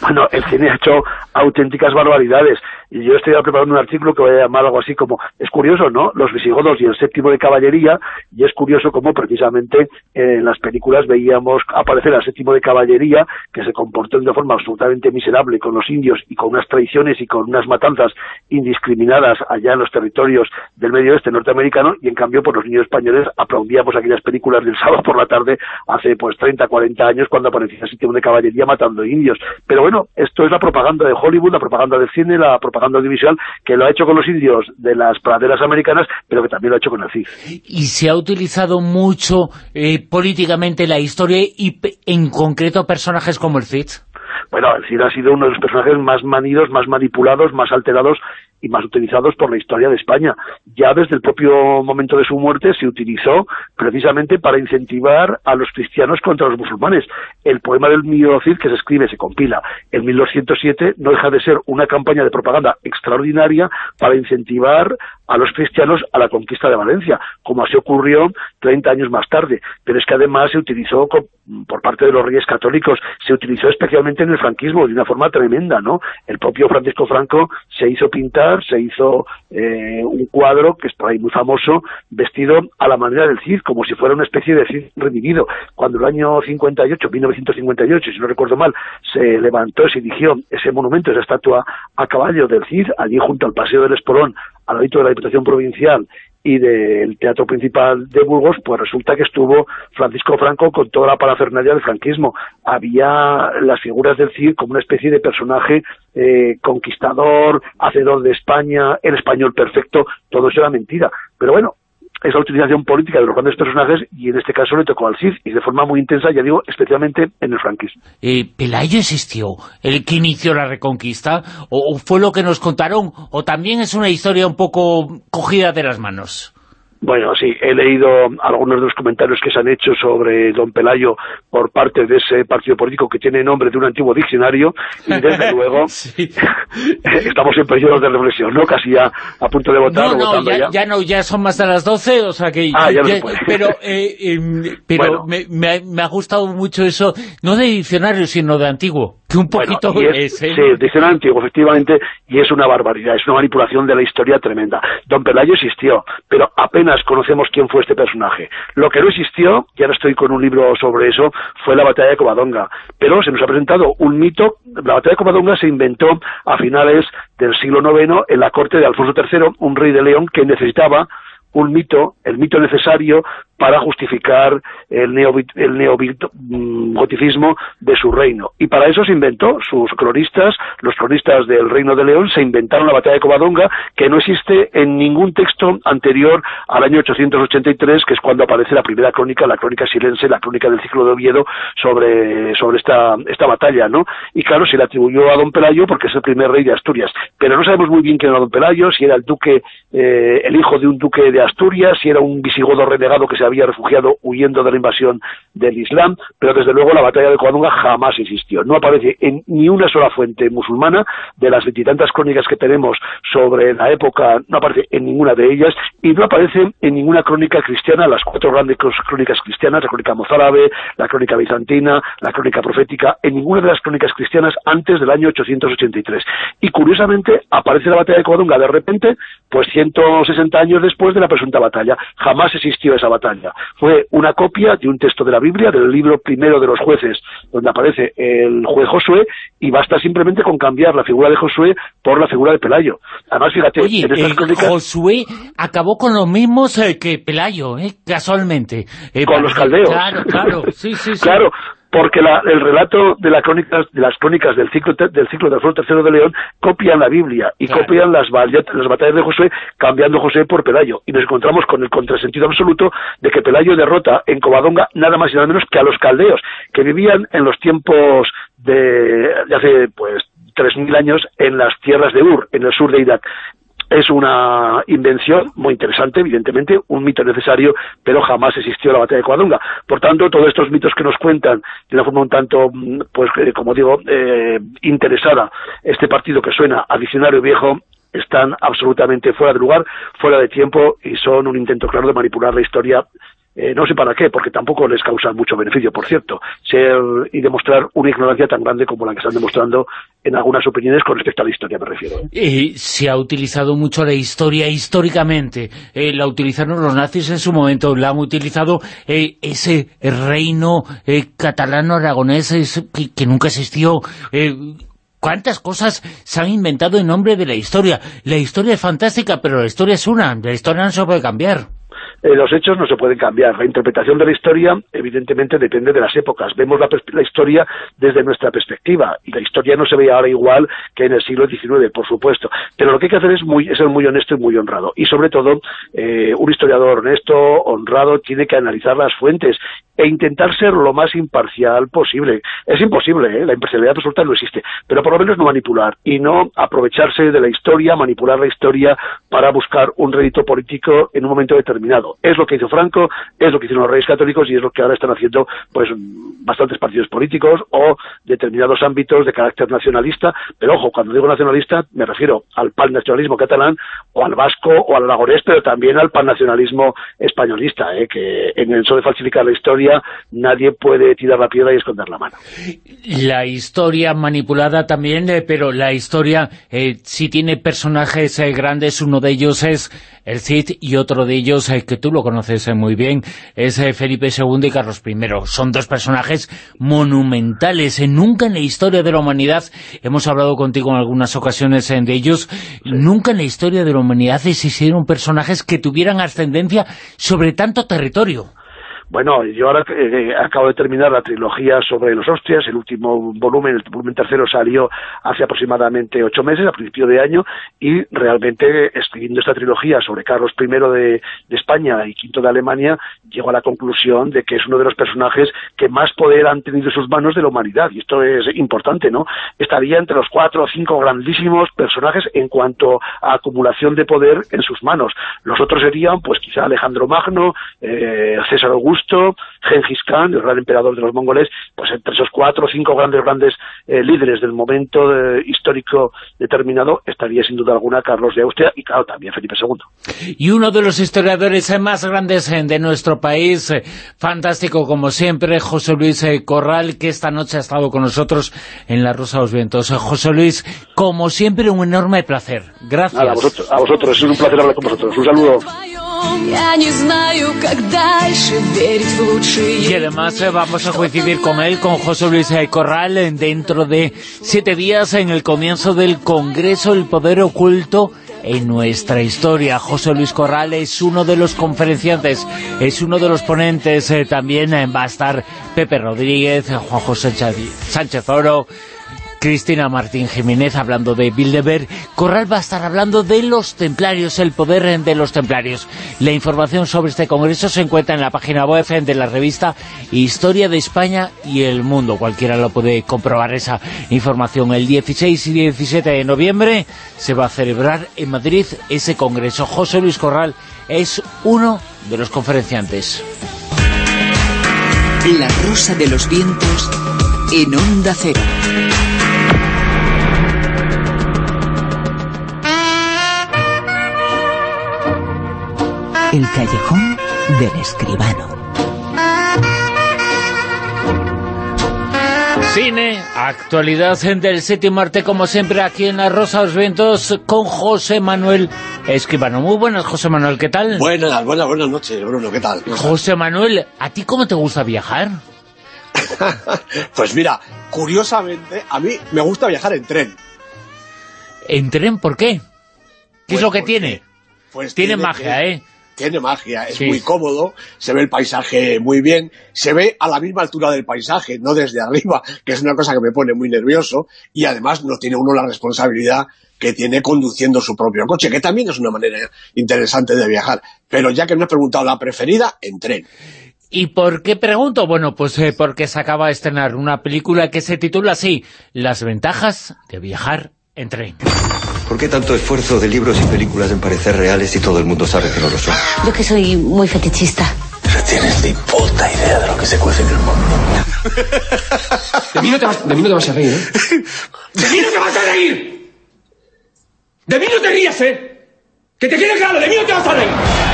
Bueno, el cine ha hecho auténticas barbaridades. Y yo estoy preparando un artículo que voy a llamar algo así como, es curioso, ¿no?, los visigodos y el séptimo de caballería, y es curioso cómo precisamente en las películas veíamos aparecer al séptimo de caballería, que se comportó de forma absolutamente miserable con los indios y con unas traiciones y con unas matanzas indiscriminadas allá en los territorios del medio oeste norteamericano, y en cambio por los niños españoles aplaudíamos aquellas películas del sábado por la tarde hace pues 30, 40 años cuando aparecía el séptimo de caballería matando indios. Pero bueno, esto es la propaganda de Hollywood, la propaganda del cine, la propaganda propaganda audiovisual, que lo ha hecho con los indios de las praderas americanas, pero que también lo ha hecho con el CID. Y se ha utilizado mucho eh, políticamente la historia y en concreto personajes como el Cid. Bueno, el Cid ha sido uno de los personajes más manidos, más manipulados, más alterados y más utilizados por la historia de España. Ya desde el propio momento de su muerte se utilizó precisamente para incentivar a los cristianos contra los musulmanes. El poema del Cid que se escribe, se compila en 1207, no deja de ser una campaña de propaganda extraordinaria para incentivar a los cristianos a la conquista de Valencia, como así ocurrió 30 años más tarde. Pero es que además se utilizó por parte de los reyes católicos, se utilizó especialmente en el franquismo de una forma tremenda, ¿no? El propio Francisco Franco se hizo pintar, se hizo eh, un cuadro que es por ahí muy famoso, vestido a la manera del Cid, como si fuera una especie de Cid revivido. Cuando el año 58, 1958, si no recuerdo mal, se levantó, se erigió ese monumento, esa estatua a caballo del Cid, allí junto al Paseo del Espolón, al lado de la Diputación Provincial y del Teatro Principal de Burgos, pues resulta que estuvo Francisco Franco con toda la parafernalia del franquismo. Había las figuras del Cid como una especie de personaje eh, conquistador, hacedor de España, el español perfecto, todo eso era mentira. Pero bueno, es la utilización política de los grandes personajes y en este caso le tocó al Cid y de forma muy intensa, ya digo, especialmente en el franquismo. Eh, ¿Pelayo existió? ¿El que inició la reconquista? ¿O fue lo que nos contaron? ¿O también es una historia un poco cogida de las manos? Bueno, sí, he leído algunos de los comentarios que se han hecho sobre don Pelayo por parte de ese partido político que tiene nombre de un antiguo diccionario y desde luego estamos en periodo de reflexión, ¿no? Casi ya a punto de votar. No, no, ya, no, ya son más de las 12, o sea que... Ah, ya, pero eh, em, pero me, me, ha gustado mucho eso, no de diccionario, sino de antiguo, que un poquito es, ¿eh? Sí, diccionario antiguo, efectivamente, y es una barbaridad, es una manipulación de la historia tremenda. Don Pelayo existió, pero apenas conocemos quién fue este personaje. Lo que no existió, y ahora estoy con un libro sobre eso, fue la batalla de Covadonga. Pero se nos ha presentado un mito, la batalla de Covadonga se inventó a finales del siglo IX en la corte de Alfonso III, un rey de León que necesitaba un mito, el mito necesario para justificar el, neogoticismo de su reino. Y para eso se inventó sus cronistas, los cronistas del Reino de León, se inventaron la batalla de Covadonga, que no existe en ningún texto anterior al año 883, que es cuando aparece la primera crónica, la crónica silense, la crónica del ciclo de Oviedo, sobre, sobre esta, esta batalla, ¿no? Y claro, se le atribuyó a don Pelayo porque es el primer rey de Asturias. Pero no sabemos muy bien quién era don Pelayo, si era el duque, eh, el hijo de un duque de Asturias, si era un visigodo renegado que se había refugiado huyendo de la invasión del Islam, pero desde luego la batalla de Covadonga jamás existió. No aparece en ni una sola fuente musulmana de las veintitantas crónicas que tenemos sobre la época, no aparece en ninguna de ellas y no aparece en ninguna crónica cristiana, las cuatro grandes crónicas cristianas, la crónica mozárabe, la crónica bizantina, la crónica profética, en ninguna de las crónicas cristianas antes del año 883. Y curiosamente aparece la batalla de Covadonga de repente, pues 160 años después de la presunta batalla. Jamás existió esa batalla fue una copia de un texto de la Biblia, del libro primero de los jueces, donde aparece el juez Josué, y basta simplemente con cambiar la figura de Josué por la figura de Pelayo. Además, fíjate, en estas Josué acabó con los mismos eh, que Pelayo, eh, casualmente. Eh, con los caldeos. Claro, claro, sí, sí, sí. Claro, porque el relato de, las crónicas, de las crónicas del ciclo, del ciclo de Alfonso III de León copian la Biblia y copian las, las batallas de José, cambiando José por Pelayo. Y nos encontramos con el contrasentido absoluto de que Pelayo derrota en Covadonga nada más y nada menos que a los caldeos, que vivían en los tiempos de, de hace pues 3.000 años en las tierras de Ur, en el sur de Irak es una invención muy interesante, evidentemente, un mito necesario, pero jamás existió la batalla de Coadunga. Por tanto, todos estos mitos que nos cuentan de una forma un tanto, mm, pues eh, como digo, eh, interesada, este partido que suena a diccionario viejo, están absolutamente fuera de lugar, fuera de tiempo y son un intento claro de manipular la historia eh, no sé para qué, porque tampoco les causa mucho beneficio, por cierto, ser y demostrar una ignorancia tan grande como la que están demostrando en algunas opiniones con respecto a la historia, me refiero. ¿eh? se ha utilizado mucho la historia históricamente, eh, la utilizaron los nazis en su momento, la han utilizado ese reino catalano aragonés que, que, nunca existió... ¿Cuántas cosas se han inventado en nombre de la historia? La historia es fantástica, pero la historia es una, la historia no se puede cambiar. Eh, los hechos no se pueden cambiar. La interpretación de la historia, evidentemente, depende de las épocas. Vemos la, historia desde nuestra perspectiva y la historia no se ve ahora igual que en el siglo XIX, por supuesto. Pero lo que hay que hacer es, muy, es ser muy honesto y muy honrado. Y sobre todo, eh, un historiador honesto, honrado, tiene que analizar las fuentes e intentar ser lo más imparcial posible. Es imposible, ¿eh? la imparcialidad absoluta no existe, pero por lo menos no manipular y no aprovecharse de la historia, manipular la historia para buscar un rédito político en un momento determinado. Es lo que hizo Franco, es lo que hicieron los reyes católicos y es lo que ahora están haciendo pues bastantes partidos políticos o determinados ámbitos de carácter nacionalista, pero ojo, cuando digo nacionalista me refiero al pan-nacionalismo catalán o al vasco o al aragonés, pero también al pan-nacionalismo españolista, ¿eh? que en eso de falsificar la historia nadie puede tirar la piedra y esconder la mano. La historia manipulada también, eh, pero la historia eh, si tiene personajes grandes, uno de ellos es el Cid y otro de ellos, que tú lo conoces eh, muy bien, es eh, Felipe II y Carlos I. Son dos personajes monumentales. Nunca en la historia de la humanidad, hemos hablado contigo en algunas ocasiones de ellos, nunca en la historia de la humanidad existieron personajes que tuvieran ascendencia sobre tanto territorio. Bueno, yo ahora eh, acabo de terminar la trilogía sobre los Austrias, el último volumen, el volumen tercero salió hace aproximadamente ocho meses, a principio de año, y realmente escribiendo esta trilogía sobre Carlos I de, de España y V de Alemania, llego a la conclusión de que es uno de los personajes que más poder han tenido en sus manos de la humanidad, y esto es importante, ¿no? Estaría entre los cuatro o cinco grandísimos personajes en cuanto a acumulación de poder en sus manos. Los otros serían, pues quizá Alejandro Magno, eh, César Augusto, Augusto, Genghis Khan, el gran emperador de los mongoles, pues entre esos cuatro o cinco grandes grandes eh, líderes del momento eh, histórico determinado estaría sin duda alguna Carlos de Austria y claro, también Felipe II. Y uno de los historiadores más grandes eh, de nuestro país, fantástico como siempre, José Luis Corral, que esta noche ha estado con nosotros en La Rosa de los Vientos. José Luis, como siempre, un enorme placer. Gracias. a vosotros, a vosotros, es un placer hablar con vosotros. Un saludo. Y además eh, vamos a coincidir con él, con José Luis Corral, dentro de siete días en el comienzo del Congreso El Poder Oculto en nuestra historia. José Luis Corral es uno de los conferenciantes, es uno de los ponentes, eh, también eh, va a estar Pepe Rodríguez, Juan José Sánchez Oro, Cristina Martín Jiménez hablando de Bilderberg. Corral va a estar hablando de los templarios, el poder de los templarios. La información sobre este congreso se encuentra en la página web de la revista Historia de España y el Mundo. Cualquiera lo puede comprobar esa información. El 16 y 17 de noviembre se va a celebrar en Madrid ese congreso. José Luis Corral es uno de los conferenciantes. La Rosa de los Vientos en Onda Cero. El callejón del escribano. Cine, actualidad del séptimo arte, como siempre, aquí en La Rosa de los Vientos, con José Manuel Escribano. Muy buenas, José Manuel, ¿qué tal? Buenas, buenas, buenas noches, Bruno, ¿qué tal? José Manuel, ¿a ti cómo te gusta viajar? pues mira, curiosamente, a mí me gusta viajar en tren. ¿En tren? ¿Por qué? ¿Qué es lo que tiene? Pues tiene, magia, ¿eh? Tiene magia, es muy cómodo, se ve el paisaje muy bien, se ve a la misma altura del paisaje, no desde arriba, que es una cosa que me pone muy nervioso, y además no tiene uno la responsabilidad que tiene conduciendo su propio coche, que también es una manera interesante de viajar. Pero ya que me has preguntado la preferida, en tren. ¿Y por qué pregunto? Bueno, pues eh, porque se acaba de estrenar una película que se titula así, Las ventajas de viajar en tren. ¿Por qué tanto esfuerzo de libros y películas en parecer reales si todo el mundo sabe que no lo son? Yo que soy muy fetichista. Pero tienes ni puta idea de lo que se cuece en el mundo. De mí no te vas, de mí no te vas a reír, ¿eh? ¡De mí no te vas a reír! ¡De mí no te rías, eh! ¡Que te quede claro! ¡De mí no te vas a reír!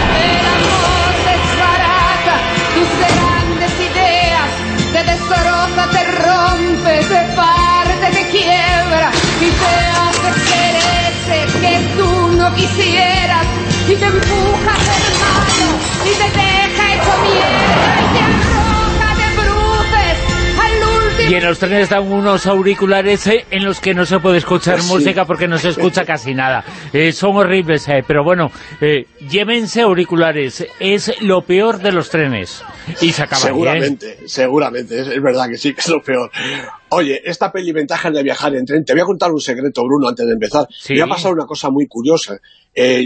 Y en los trenes dan unos auriculares eh, en los que no se puede escuchar Sí. música porque no se escucha casi nada. Eh, son horribles, eh, pero bueno, eh, llévense auriculares, es lo peor de los trenes. Y se acaba. Seguramente, seguramente, es, es verdad que sí, que es lo peor. Oye, esta peli Ventajas de viajar en tren, te voy a contar un secreto, Bruno, antes de empezar. Sí. Me ha pasado una cosa muy curiosa.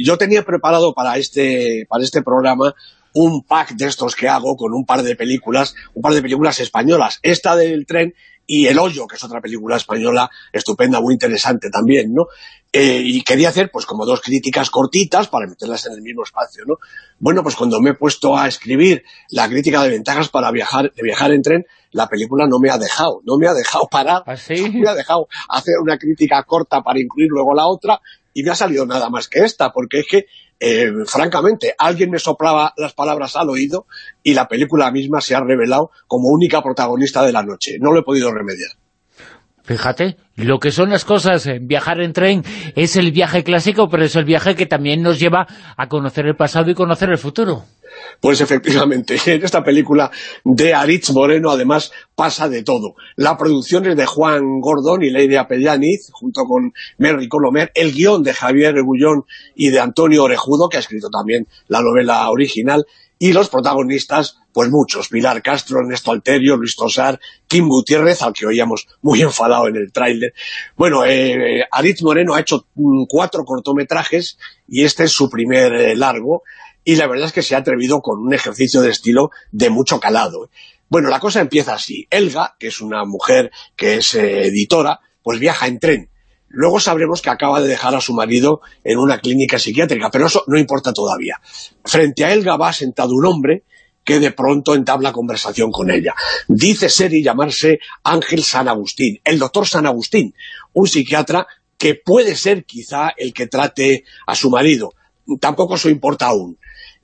Yo tenía preparado para este, para este programa un pack de estos que hago con un par de películas, un par de películas españolas. Esta del tren y El Hoyo, que es otra película española estupenda, muy interesante también, ¿no? Eh, y quería hacer, pues, como dos críticas cortitas para meterlas en el mismo espacio, ¿no? Bueno, pues cuando me he puesto a escribir la crítica de ventajas para viajar, de viajar en tren, la película no me ha dejado, no me ha dejado parar, no me ha dejado hacer una crítica corta para incluir luego la otra, y me ha salido nada más que esta, porque es que, eh, francamente, alguien me soplaba las palabras al oído y la película misma se ha revelado como única protagonista de la noche. No lo he podido remediar. Fíjate, lo que son las cosas, viajar en tren es el viaje clásico, pero es el viaje que también nos lleva a conocer el pasado y conocer el futuro. Pues efectivamente, en esta película de Aritz Moreno además pasa de todo. La producción es de Juan Gordon y Lady Apellaniz, junto con Merry Colomer, el guion de Javier Rebullón y de Antonio Orejudo, que ha escrito también la novela original, y los protagonistas, pues muchos, Pilar Castro, Ernesto Alterio, Luis Tosar, Kim Gutiérrez, al que oíamos muy enfadado en el tráiler. Bueno, eh, Aritz Moreno ha hecho mm, cuatro cortometrajes y este es su primer eh, largo, y la verdad es que se ha atrevido con un ejercicio de estilo de mucho calado. Bueno, la cosa empieza así. Elga, que es una mujer que es eh, editora, pues viaja en tren. Luego sabremos que acaba de dejar a su marido en una clínica psiquiátrica, pero eso no importa todavía. Frente a Elga va sentado un hombre que de pronto entabla conversación con ella. Dice ser y llamarse Ángel San Agustín, el doctor San Agustín, un psiquiatra que puede ser quizá el que trate a su marido. Tampoco eso importa aún.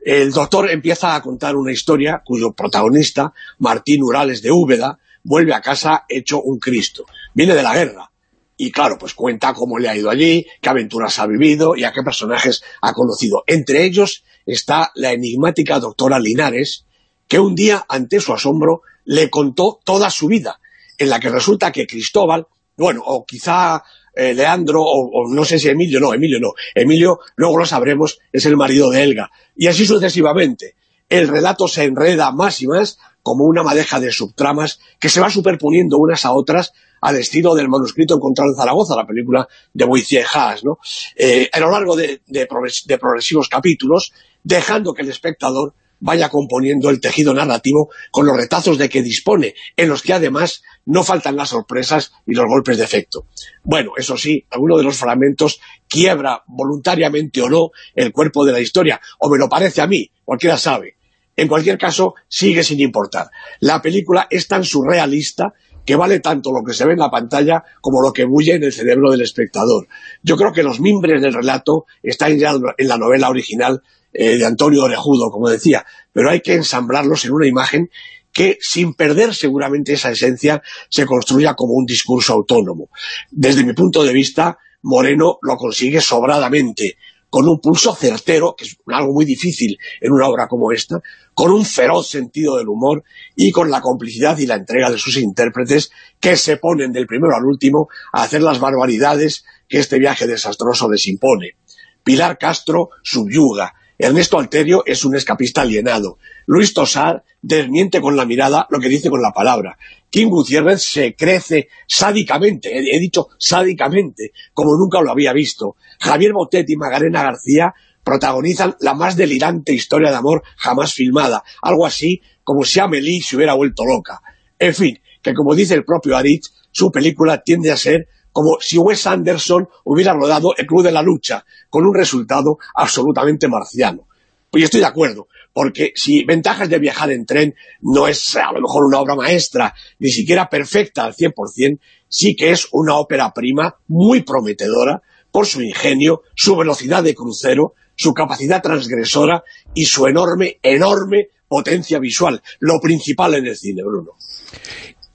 El doctor empieza a contar una historia cuyo protagonista, Martín Urales de Úbeda, vuelve a casa hecho un Cristo. Viene de la guerra. Y claro, pues cuenta cómo le ha ido allí, qué aventuras ha vivido y a qué personajes ha conocido. Entre ellos está la enigmática doctora Linares, que un día, ante su asombro, le contó toda su vida, en la que resulta que Cristóbal, bueno, o quizá eh, Leandro, o, no sé si Emilio, no, Emilio no, Emilio, luego lo sabremos, es el marido de Elga, y así sucesivamente. El relato se enreda más y más como una madeja de subtramas que se va superponiendo unas a otras al estilo del manuscrito encontrado en Zaragoza, la película de Boissier Haas, ¿no? Eh, a lo largo de, de progresivos capítulos, dejando que el espectador vaya componiendo el tejido narrativo con los retazos de que dispone, en los que además no faltan las sorpresas y los golpes de efecto. Bueno, eso sí, alguno de los fragmentos quiebra voluntariamente o no el cuerpo de la historia, o me lo parece a mí, cualquiera sabe. En cualquier caso, sigue sin importar. La película es tan surrealista que vale tanto lo que se ve en la pantalla como lo que bulle en el cerebro del espectador. Yo creo que los mimbres del relato están ya en la novela original eh, de Antonio Orejudo, como decía, pero hay que ensamblarlos en una imagen que, sin perder seguramente esa esencia, se construya como un discurso autónomo. Desde mi punto de vista, Moreno lo consigue sobradamente, con un pulso certero, que es algo muy difícil en una obra como esta, con un feroz sentido del humor y con la complicidad y la entrega de sus intérpretes que se ponen del primero al último a hacer las barbaridades que este viaje desastroso les impone. Pilar Castro subyuga, Ernesto Alterio es un escapista alienado, Luis Tosar desmiente con la mirada lo que dice con la palabra, Kim Gutiérrez se crece sádicamente, he, dicho sádicamente, como nunca lo había visto, Javier Botet y Magarena García protagonizan la más delirante historia de amor jamás filmada, algo así como si Amélie se hubiera vuelto loca. En fin, que como dice el propio Aritz, su película tiende a ser como si Wes Anderson hubiera rodado El Club de la Lucha, con un resultado absolutamente marciano. Pues estoy de acuerdo, porque si Ventajas de viajar en tren no es a lo mejor una obra maestra, ni siquiera perfecta al 100%, sí que es una ópera prima muy prometedora por su ingenio, su velocidad de crucero, su capacidad transgresora y su enorme, enorme potencia visual, lo principal en el cine, Bruno.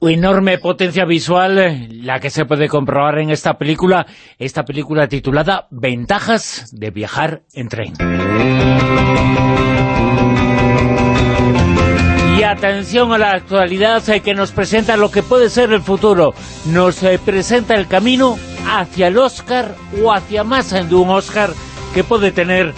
Enorme potencia visual, eh, la que se puede comprobar en esta película, esta película titulada Ventajas de viajar en tren. Y atención a la actualidad eh, que nos presenta lo que puede ser el futuro. Nos eh, presenta el camino hacia el Oscar o hacia más de un Oscar que puede tener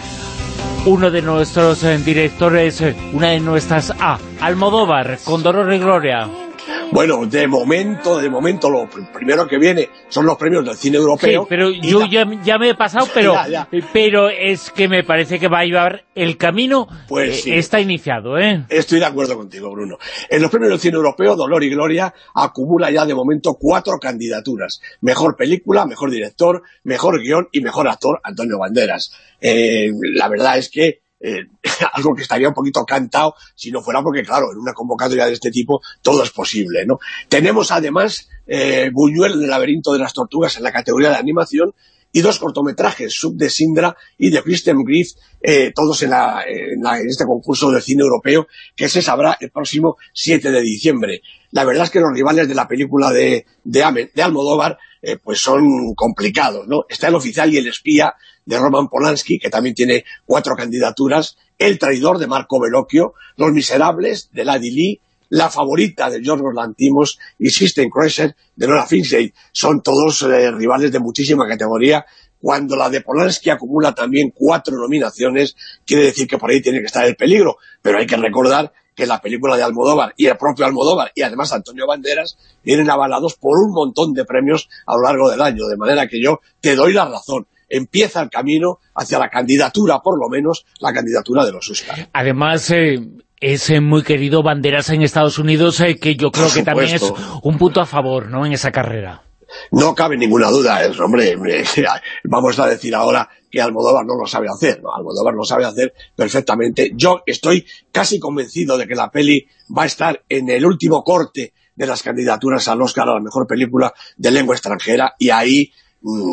uno de nuestros directores, una de nuestras A, Almodóvar, con Dolor y Gloria. Bueno, de momento, de momento, lo pr- primero que viene son los premios del cine Sí, europeo. pero y yo la- ya, ya me he pasado, pero, Ya, ya. pero es que me parece que va a llevar el camino, Pues eh, sí. está iniciado, ¿eh? Estoy de acuerdo contigo, Bruno. En los premios del cine europeo, Dolor y Gloria acumula ya de momento cuatro candidaturas. Mejor película, mejor director, mejor guion y mejor actor, Antonio Banderas. Eh, la verdad es que eh, algo que estaría un poquito cantado si no fuera porque, claro, en una convocatoria de este tipo todo es posible, ¿no? Tenemos además eh, Buñuel en el laberinto de las tortugas en la categoría de animación y dos cortometrajes, Sub de Sindra y de Kristen Griff, eh, todos en, la- en la- en este concurso de cine europeo que se sabrá el próximo 7 de diciembre. La verdad es que los rivales de la película de, de, de Almodóvar eh, pues son complicados, ¿no? Está El oficial y el espía de Roman Polanski, que también tiene cuatro candidaturas, El traidor de Marco Bellocchio, Los miserables de Lady Lee, La favorita de Yorgos Lantimos y System Crusher de Nora Finchey. Son todos eh, rivales de muchísima categoría. Cuando la de Polanski acumula también cuatro nominaciones, quiere decir que por ahí tiene que estar el peligro. Pero hay que recordar que la película de Almodóvar y el propio Almodóvar y además Antonio Banderas vienen avalados por un montón de premios a lo largo del año. De manera que yo te doy la razón. Empieza el camino hacia la candidatura, por lo menos, la candidatura de los Oscar. Además, eh, es eh, muy querido Banderas en Estados Unidos, eh, que yo creo que también es un punto a favor, ¿no?, en esa carrera. No cabe ninguna duda, es, hombre, eh, vamos a decir ahora que Almodóvar no lo sabe hacer, ¿no? Almodóvar lo sabe hacer perfectamente. Yo estoy casi convencido de que la peli va a estar en el último corte de las candidaturas al Oscar a la mejor película de lengua extranjera y ahí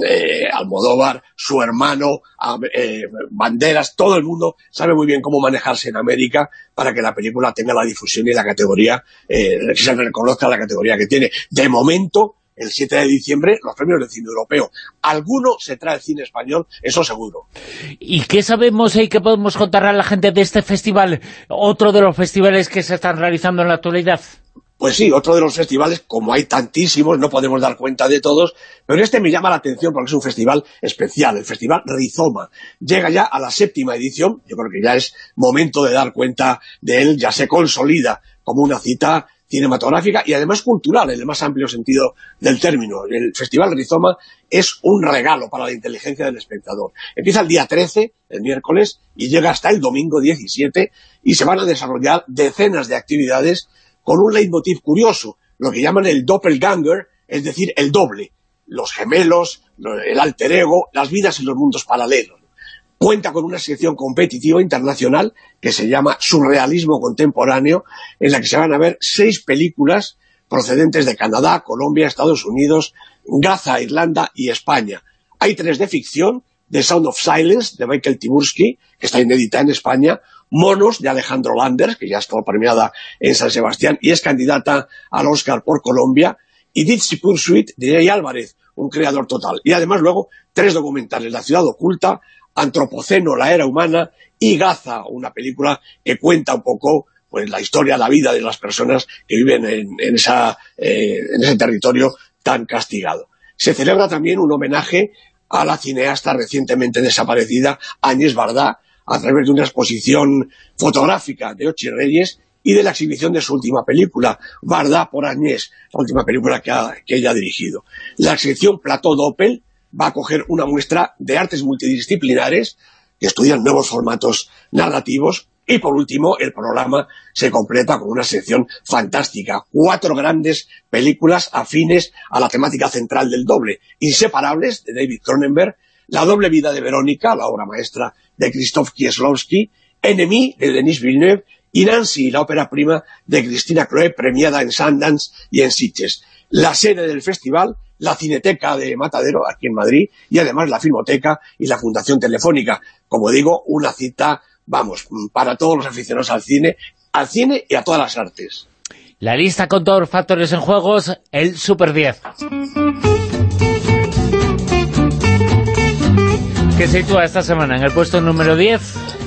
eh, Almodóvar, su hermano, eh, Banderas, todo el mundo sabe muy bien cómo manejarse en América para que la película tenga la difusión y la categoría, eh, que se reconozca la categoría que tiene. De momento, el 7 de diciembre, los premios del cine europeo. Alguno se trae el cine español, eso seguro. ¿Y qué sabemos y qué podemos contar a la gente de este festival? Otro de los festivales que se están realizando en la actualidad. Pues sí, otro de los festivales, como hay tantísimos, no podemos dar cuenta de todos, pero este me llama la atención porque es un festival especial, el Festival Rizoma. Llega ya a la séptima edición, yo creo que ya es momento de dar cuenta de él, ya se consolida como una cita cinematográfica y además cultural, en el más amplio sentido del término. El Festival Rizoma es un regalo para la inteligencia del espectador. Empieza el día 13, el miércoles, y llega hasta el domingo 17, y se van a desarrollar decenas de actividades con un leitmotiv curioso, lo que llaman el doppelganger, es decir, el doble, los gemelos, lo- el alter ego, las vidas en los mundos paralelos. Cuenta con una sección competitiva internacional que se llama Surrealismo Contemporáneo, en la que se van a ver seis películas procedentes de Canadá, Colombia, Estados Unidos, Gaza, Irlanda y España. Hay tres de ficción, The Sound of Silence, de Michael Tibursky, que está inédita en España, Monos, de Alejandro Landers, que ya está premiada en San Sebastián y es candidata al Oscar por Colombia, y Ditsy Pursuit, de Jay Álvarez, un creador total. Y además luego tres documentales, La ciudad oculta, Antropoceno, la era humana, y Gaza, una película que cuenta un poco pues la historia, la vida de las personas que viven en, en esa, eh, en ese territorio tan castigado. Se celebra también un homenaje a la cineasta recientemente desaparecida, Agnès Varda, a través de una exposición fotográfica de Ochi Reyes y de la exhibición de su última película, Varda por Agnès, la última película que, ha- que ella ha dirigido. La sección Plató Doppel va a acoger una muestra de artes multidisciplinares que estudian nuevos formatos narrativos y por último el programa se completa con una sección fantástica, cuatro grandes películas afines a la temática central del doble, Inseparables de David Cronenberg, La doble vida de Verónica, la obra maestra de Krzysztof Kieslowski, Enemy de Denis Villeneuve y Nancy, la ópera prima de Cristina Croe, premiada en Sundance y en Sitges. La sede del festival, la Cineteca de Matadero, aquí en Madrid, y además la Filmoteca y la Fundación Telefónica. Como digo, una cita, vamos, para todos los aficionados al cine, al cine y a todas las artes. La lista con todos los factores en juegos, el Super 10. ¿Qué sitúa esta semana en el puesto número 10?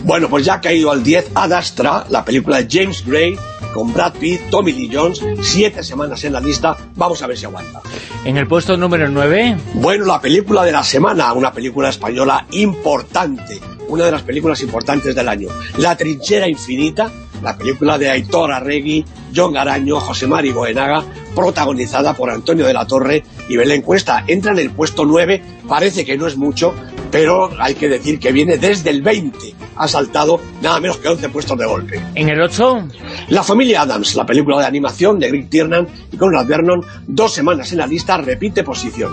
Bueno, pues ya ha caído al 10 Ad Astra, la película de James Gray, con Brad Pitt, Tommy Lee Jones, siete semanas en la lista, vamos a ver si aguanta. En el puesto número 9... Bueno, la película de la semana, una película española importante, una de las películas importantes del año. La trinchera infinita, la película de Aitor Arregui, John Garaño, José Mari Goenaga, protagonizada por Antonio de la Torre y Belén Cuesta. Entra en el puesto 9, parece que no es mucho, pero hay que decir que viene desde el 20. Ha saltado nada menos que 11 puestos de golpe. ¿En el 8? La familia Adams, la película de animación de Greg Tiernan y Conrad Vernon, dos semanas en la lista, repite posición.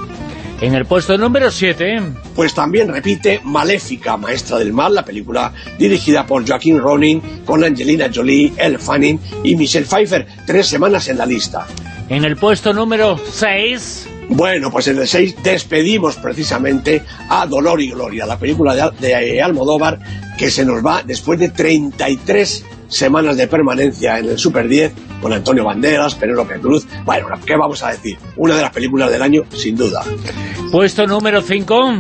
En el puesto número 7... Pues también repite Maléfica, Maestra del Mal, la película dirigida por Joaquín Ronin, con Angelina Jolie, Elle Fanning y Michelle Pfeiffer, tres semanas en la lista. En el puesto número 6... Bueno, pues en el 6 despedimos precisamente a Dolor y Gloria, la película de, Almodóvar que se nos va después de 33 semanas de permanencia en el Super 10 con Antonio Banderas, Penélope Cruz. Bueno, ¿qué vamos a decir? Una de las películas del año, sin duda. Puesto número 5.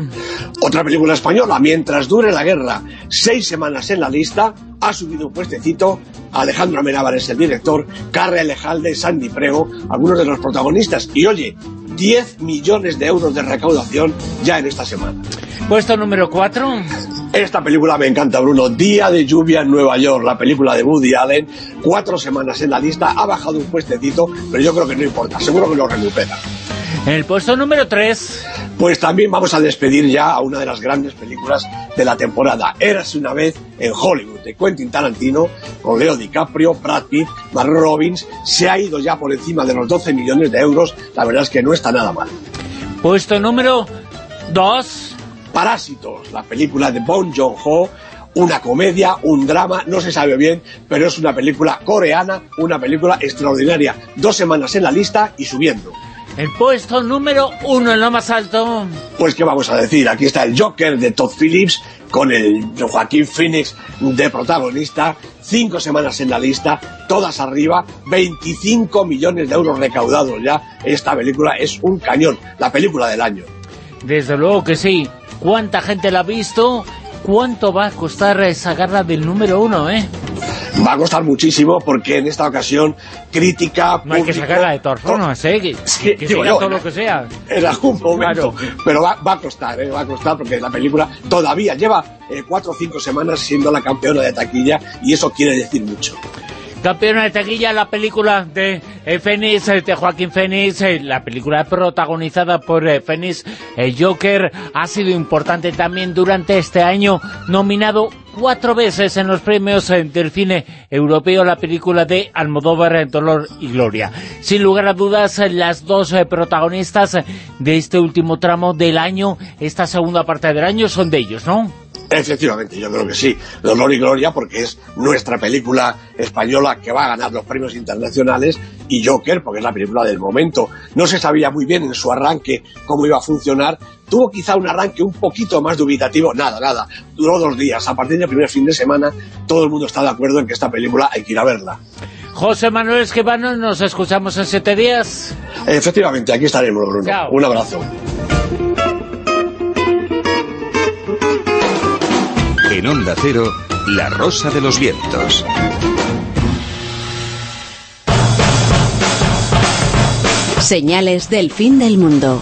Otra película española, Mientras dure la guerra. Seis semanas en la lista, ha subido un puestecito. Alejandro Amenábar es el director, Carre Alejalde, Sandy Prego, algunos de los protagonistas. Y oye, 10 millones de euros de recaudación ya en esta semana. Puesto número 4. Esta película me encanta, Bruno. Día de lluvia en Nueva York, la película de Woody Allen. Cuatro semanas en la lista, ha bajado un puestecito, pero yo creo que no importa, seguro que lo recupera. En el puesto número 3... Pues también vamos a despedir ya a una de las grandes películas de la temporada. Érase una vez en Hollywood, de Quentin Tarantino, con Leo DiCaprio, Brad Pitt, Margot Robbins. Se ha ido ya por encima de los 12 millones de euros. La verdad es que no está nada mal. Puesto número 2... Parásitos, la película de Bong Joon-ho, una comedia, un drama, no se sabe bien, pero es una película coreana, una película extraordinaria. Dos semanas en la lista y subiendo. El puesto número uno, en lo más alto. Pues qué vamos a decir, aquí está el Joker de Todd Phillips con el Joaquín Phoenix de protagonista, cinco semanas en la lista, todas arriba, 25 millones de euros recaudados ya. Esta película es un cañón, la película del año. Desde luego que sí. ¿Cuánta gente la ha visto? ¿Cuánto va a costar sacarla del número uno, eh? Va a costar muchísimo porque en esta ocasión crítica... No hay que sacarla de todas formas, ¿eh? Que, Sí, que digo todo lo que sea. En algún momento. Pero va, va a costar, ¿eh? va a costar porque la película todavía lleva eh, cuatro o cinco semanas siendo la campeona de taquilla y eso quiere decir mucho. Campeona de taquilla, la película de eh, Fénix, eh, de Joaquín Fénix, eh, la película protagonizada por eh, Fénix, eh, Joker, ha sido importante también durante este año, nominado cuatro veces en los premios del cine europeo, la película de Almodóvar, Dolor y Gloria. Sin lugar a dudas, las dos protagonistas de este último tramo del año, esta segunda parte del año, son de ellos, ¿no? Efectivamente, yo creo que sí. Dolor y Gloria porque es nuestra película española que va a ganar los premios internacionales y Joker porque es la película del momento. No se sabía muy bien en su arranque cómo iba a funcionar. Tuvo quizá un arranque un poquito más dubitativo. Nada, nada. Duró dos días. A partir del primer fin de semana todo el mundo está de acuerdo en que esta película hay que ir a verla. José Manuel Esquivano, nos escuchamos en siete días. Efectivamente, aquí estaremos, Bruno. Chao. Un abrazo. En Onda Cero, La Rosa de los Vientos. Señales del fin del mundo.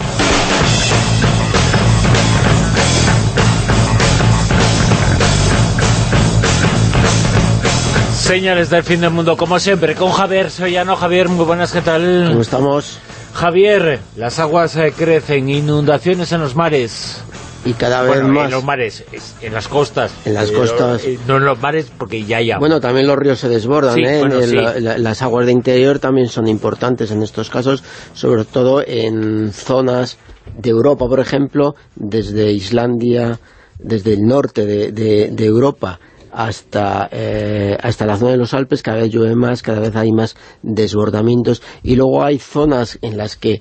Señales del fin del mundo, como siempre, con Javier Soyano. Javier, muy buenas, ¿qué tal? ¿Cómo estamos? Javier, las aguas eh, crecen, inundaciones en los mares. Y cada vez Bueno, más. en los mares, es- en las costas. En las costas. eh, No en los mares, porque ya hay agua. Bueno, también los ríos se desbordan, Sí, ¿eh? bueno, sí. la- las aguas de interior también son importantes en estos casos, sobre todo en zonas de Europa, por ejemplo, desde Islandia, desde el norte de, de- de Europa hasta, eh, hasta la zona de los Alpes, cada vez llueve más, cada vez hay más desbordamientos, y luego hay zonas en las que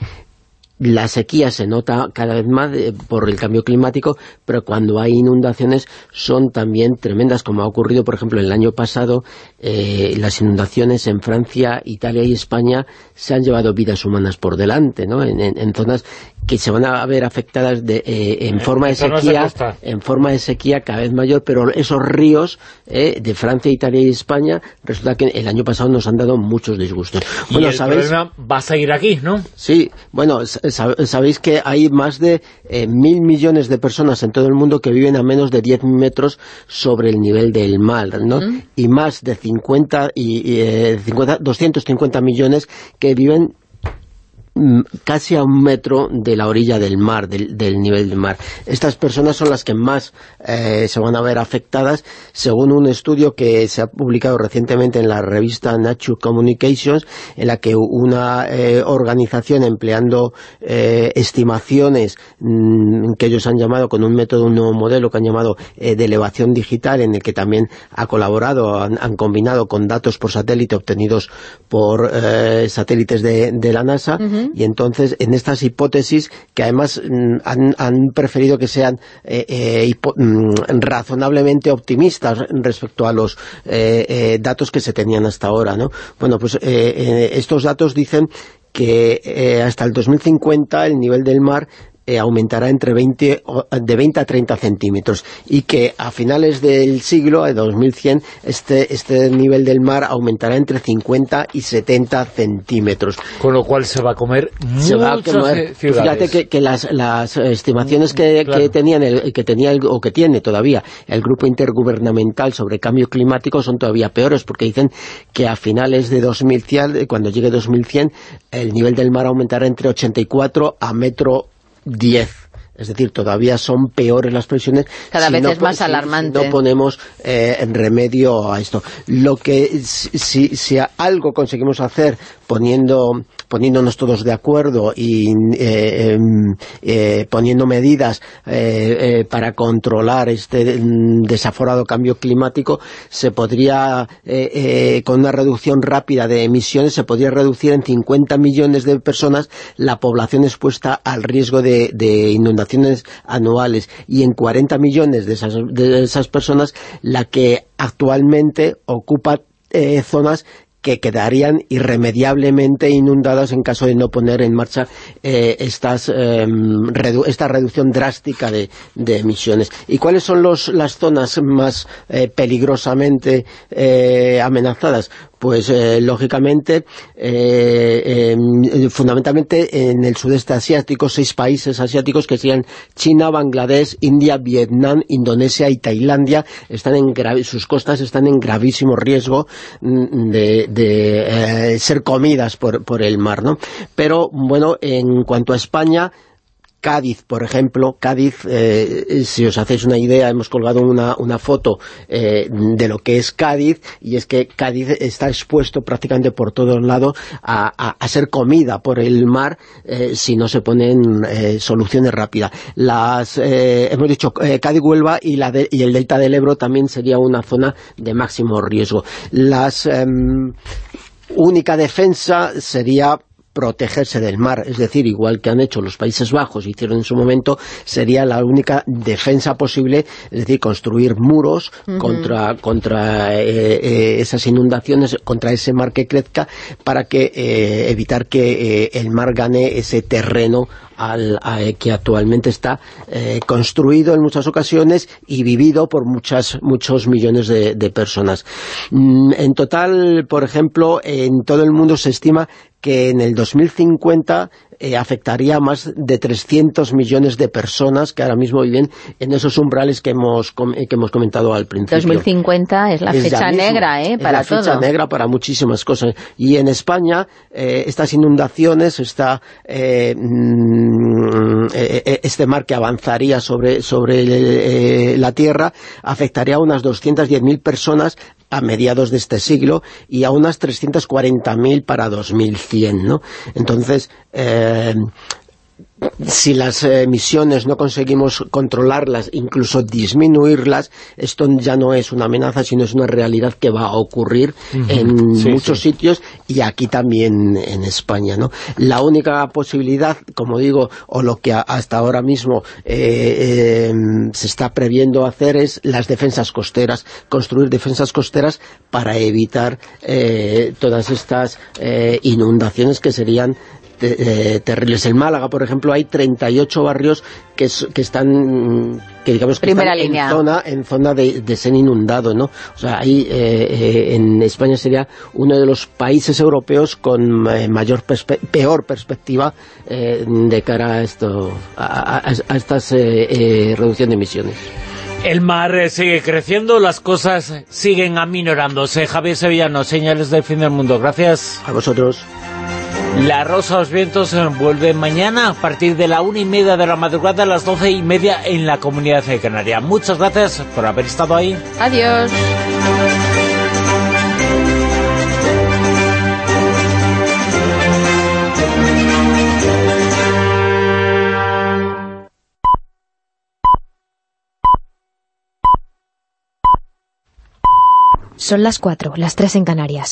la sequía se nota cada vez más eh, por el cambio climático, pero cuando hay inundaciones son también tremendas, como ha ocurrido, por ejemplo, el año pasado, eh, las inundaciones en Francia, Italia y España se han llevado vidas humanas por delante, ¿no? en, en- en zonas que se van a ver afectadas de, eh, en forma de sequía, en forma de sequía cada vez mayor, pero esos ríos eh, de Francia, Italia y España, resulta que el año pasado nos han dado muchos disgustos. y el problema va a seguir aquí, ¿no? Sí, bueno, sa- sab- sabéis que hay más de eh, mil millones de personas en todo el mundo que viven a menos de 10 metros sobre el nivel del mar, ¿no? Y más de 50 y, y, eh, 50, 250 millones que viven casi a un metro de la orilla del mar, del, del nivel del mar. Estas personas son las que más eh, se van a ver afectadas, según un estudio que se ha publicado recientemente en la revista Nature Communications, en la que una eh, organización empleando eh, estimaciones mm, que ellos han llamado con un método, un nuevo modelo que han llamado eh, de elevación digital, en el que también ha colaborado, han, han combinado con datos por satélite obtenidos por eh, satélites de la NASA, y entonces en estas hipótesis, que además mm, han, preferido que sean eh, eh, mm, razonablemente optimistas respecto a los eh, eh, datos que se tenían hasta ahora, ¿no? Bueno, pues eh, estos datos dicen que hasta el 2050 el nivel del mar eh, aumentará entre 20, o- de 20 a 30 centímetros y que a finales del siglo, de 2100, este, este nivel del mar aumentará entre 50 y 70 centímetros. Con lo cual se va a comer Se va a comer. eh, ciudades. Fíjate que, que las, las estimaciones que, que tenían el, que tenía el- o que tiene todavía el grupo intergubernamental sobre cambio climático son todavía peores porque dicen que a finales de 2100, cuando llegue 2100, el nivel del mar aumentará entre 84 a metro 10. Es decir, todavía son peores las presiones. Cada vez no es más si- alarmante. Si no ponemos eh, en remedio a esto. Lo que si, si- si algo conseguimos hacer poniendo poniéndonos todos de acuerdo y eh, em, eh, poniendo medidas eh, para controlar este mm, desaforado cambio climático, se podría, con una reducción rápida de emisiones, se podría reducir en 50 millones de personas la población expuesta al riesgo de, inundaciones anuales y en 40 millones de esas, personas la que actualmente ocupa zonas que quedarían irremediablemente inundadas en caso de no poner en marcha eh, em, esta reducción drástica de, emisiones. ¿Y cuáles son las zonas más eh, peligrosamente eh, amenazadas? Pues eh, lógicamente, eh, em, fundamentalmente en el sudeste asiático, seis países asiáticos que serían China, Bangladesh, India, Vietnam, Indonesia y Tailandia, están en sus costas están en gravísimo riesgo mm, de, de, eh, ser comidas por, por el mar, ¿no? Pero, bueno, en cuanto a España, Cádiz, por ejemplo, Cádiz, eh, si os hacéis una idea, hemos colgado una, foto eh, de lo que es Cádiz, y es que Cádiz está expuesto prácticamente por todos lados a, ser comida por el mar eh, si no se ponen soluciones rápidas. Las, hemos dicho, eh, Cádiz, Huelva y, y el delta del Ebro también sería una zona de máximo riesgo. Las em, única defensa sería protegerse del mar, es decir, igual que han hecho los Países Bajos, hicieron en su momento, sería la única defensa posible, es decir, construir muros contra, contra eh, eh, esas inundaciones, contra ese mar que crezca, para que eh, evitar que eh, el mar gane ese terreno al, a- que actualmente está eh, construido en muchas ocasiones y vivido por muchas muchos millones de, de personas. Mm, en total, por ejemplo, en todo el mundo se estima que en el 2050 eh, afectaría a más de 300 millones de personas que ahora mismo viven en esos umbrales que hemos, eh, que hemos comentado al principio. 2050 es la Es fecha negra, ¿eh? es Para la fecha negra para muchísimas cosas. Y en España, eh, estas inundaciones, esta, eh, mm, este mar que avanzaría sobre, sobre la Tierra, afectaría a unas 210.000 personas a mediados de este siglo y a unas 340.000 para 2100, ¿no? Entonces, eh, si las emisiones no conseguimos controlarlas, incluso disminuirlas, esto ya no es una amenaza, sino es una realidad que va a ocurrir en Sí, muchos sitios y aquí también en España. ¿no? La única posibilidad, como digo, o lo que hasta ahora mismo eh, eh, se está previendo hacer es las defensas costeras, construir defensas costeras para evitar eh, todas estas eh, inundaciones que serían eh, terribles. En Málaga, por ejemplo, hay 38 barrios que, que están que digamos que Primera están línea. en zona en zona de, de ser inundado, ¿no? O sea, ahí eh, eh, en España sería uno de los países europeos con eh, mayor perspe- peor perspectiva eh, de cara a esto a, a, a estas eh, eh, reducción de emisiones. El mar sigue creciendo, las cosas siguen aminorándose. Javier Sevillano, señales del fin del mundo. Gracias. A vosotros. La Rosa de los Vientos eh, vuelve mañana a partir de la una y media de la madrugada a las doce y media en la Comunidad de Canaria. Muchas gracias por haber estado ahí. Adiós. Son las cuatro, las tres en Canarias.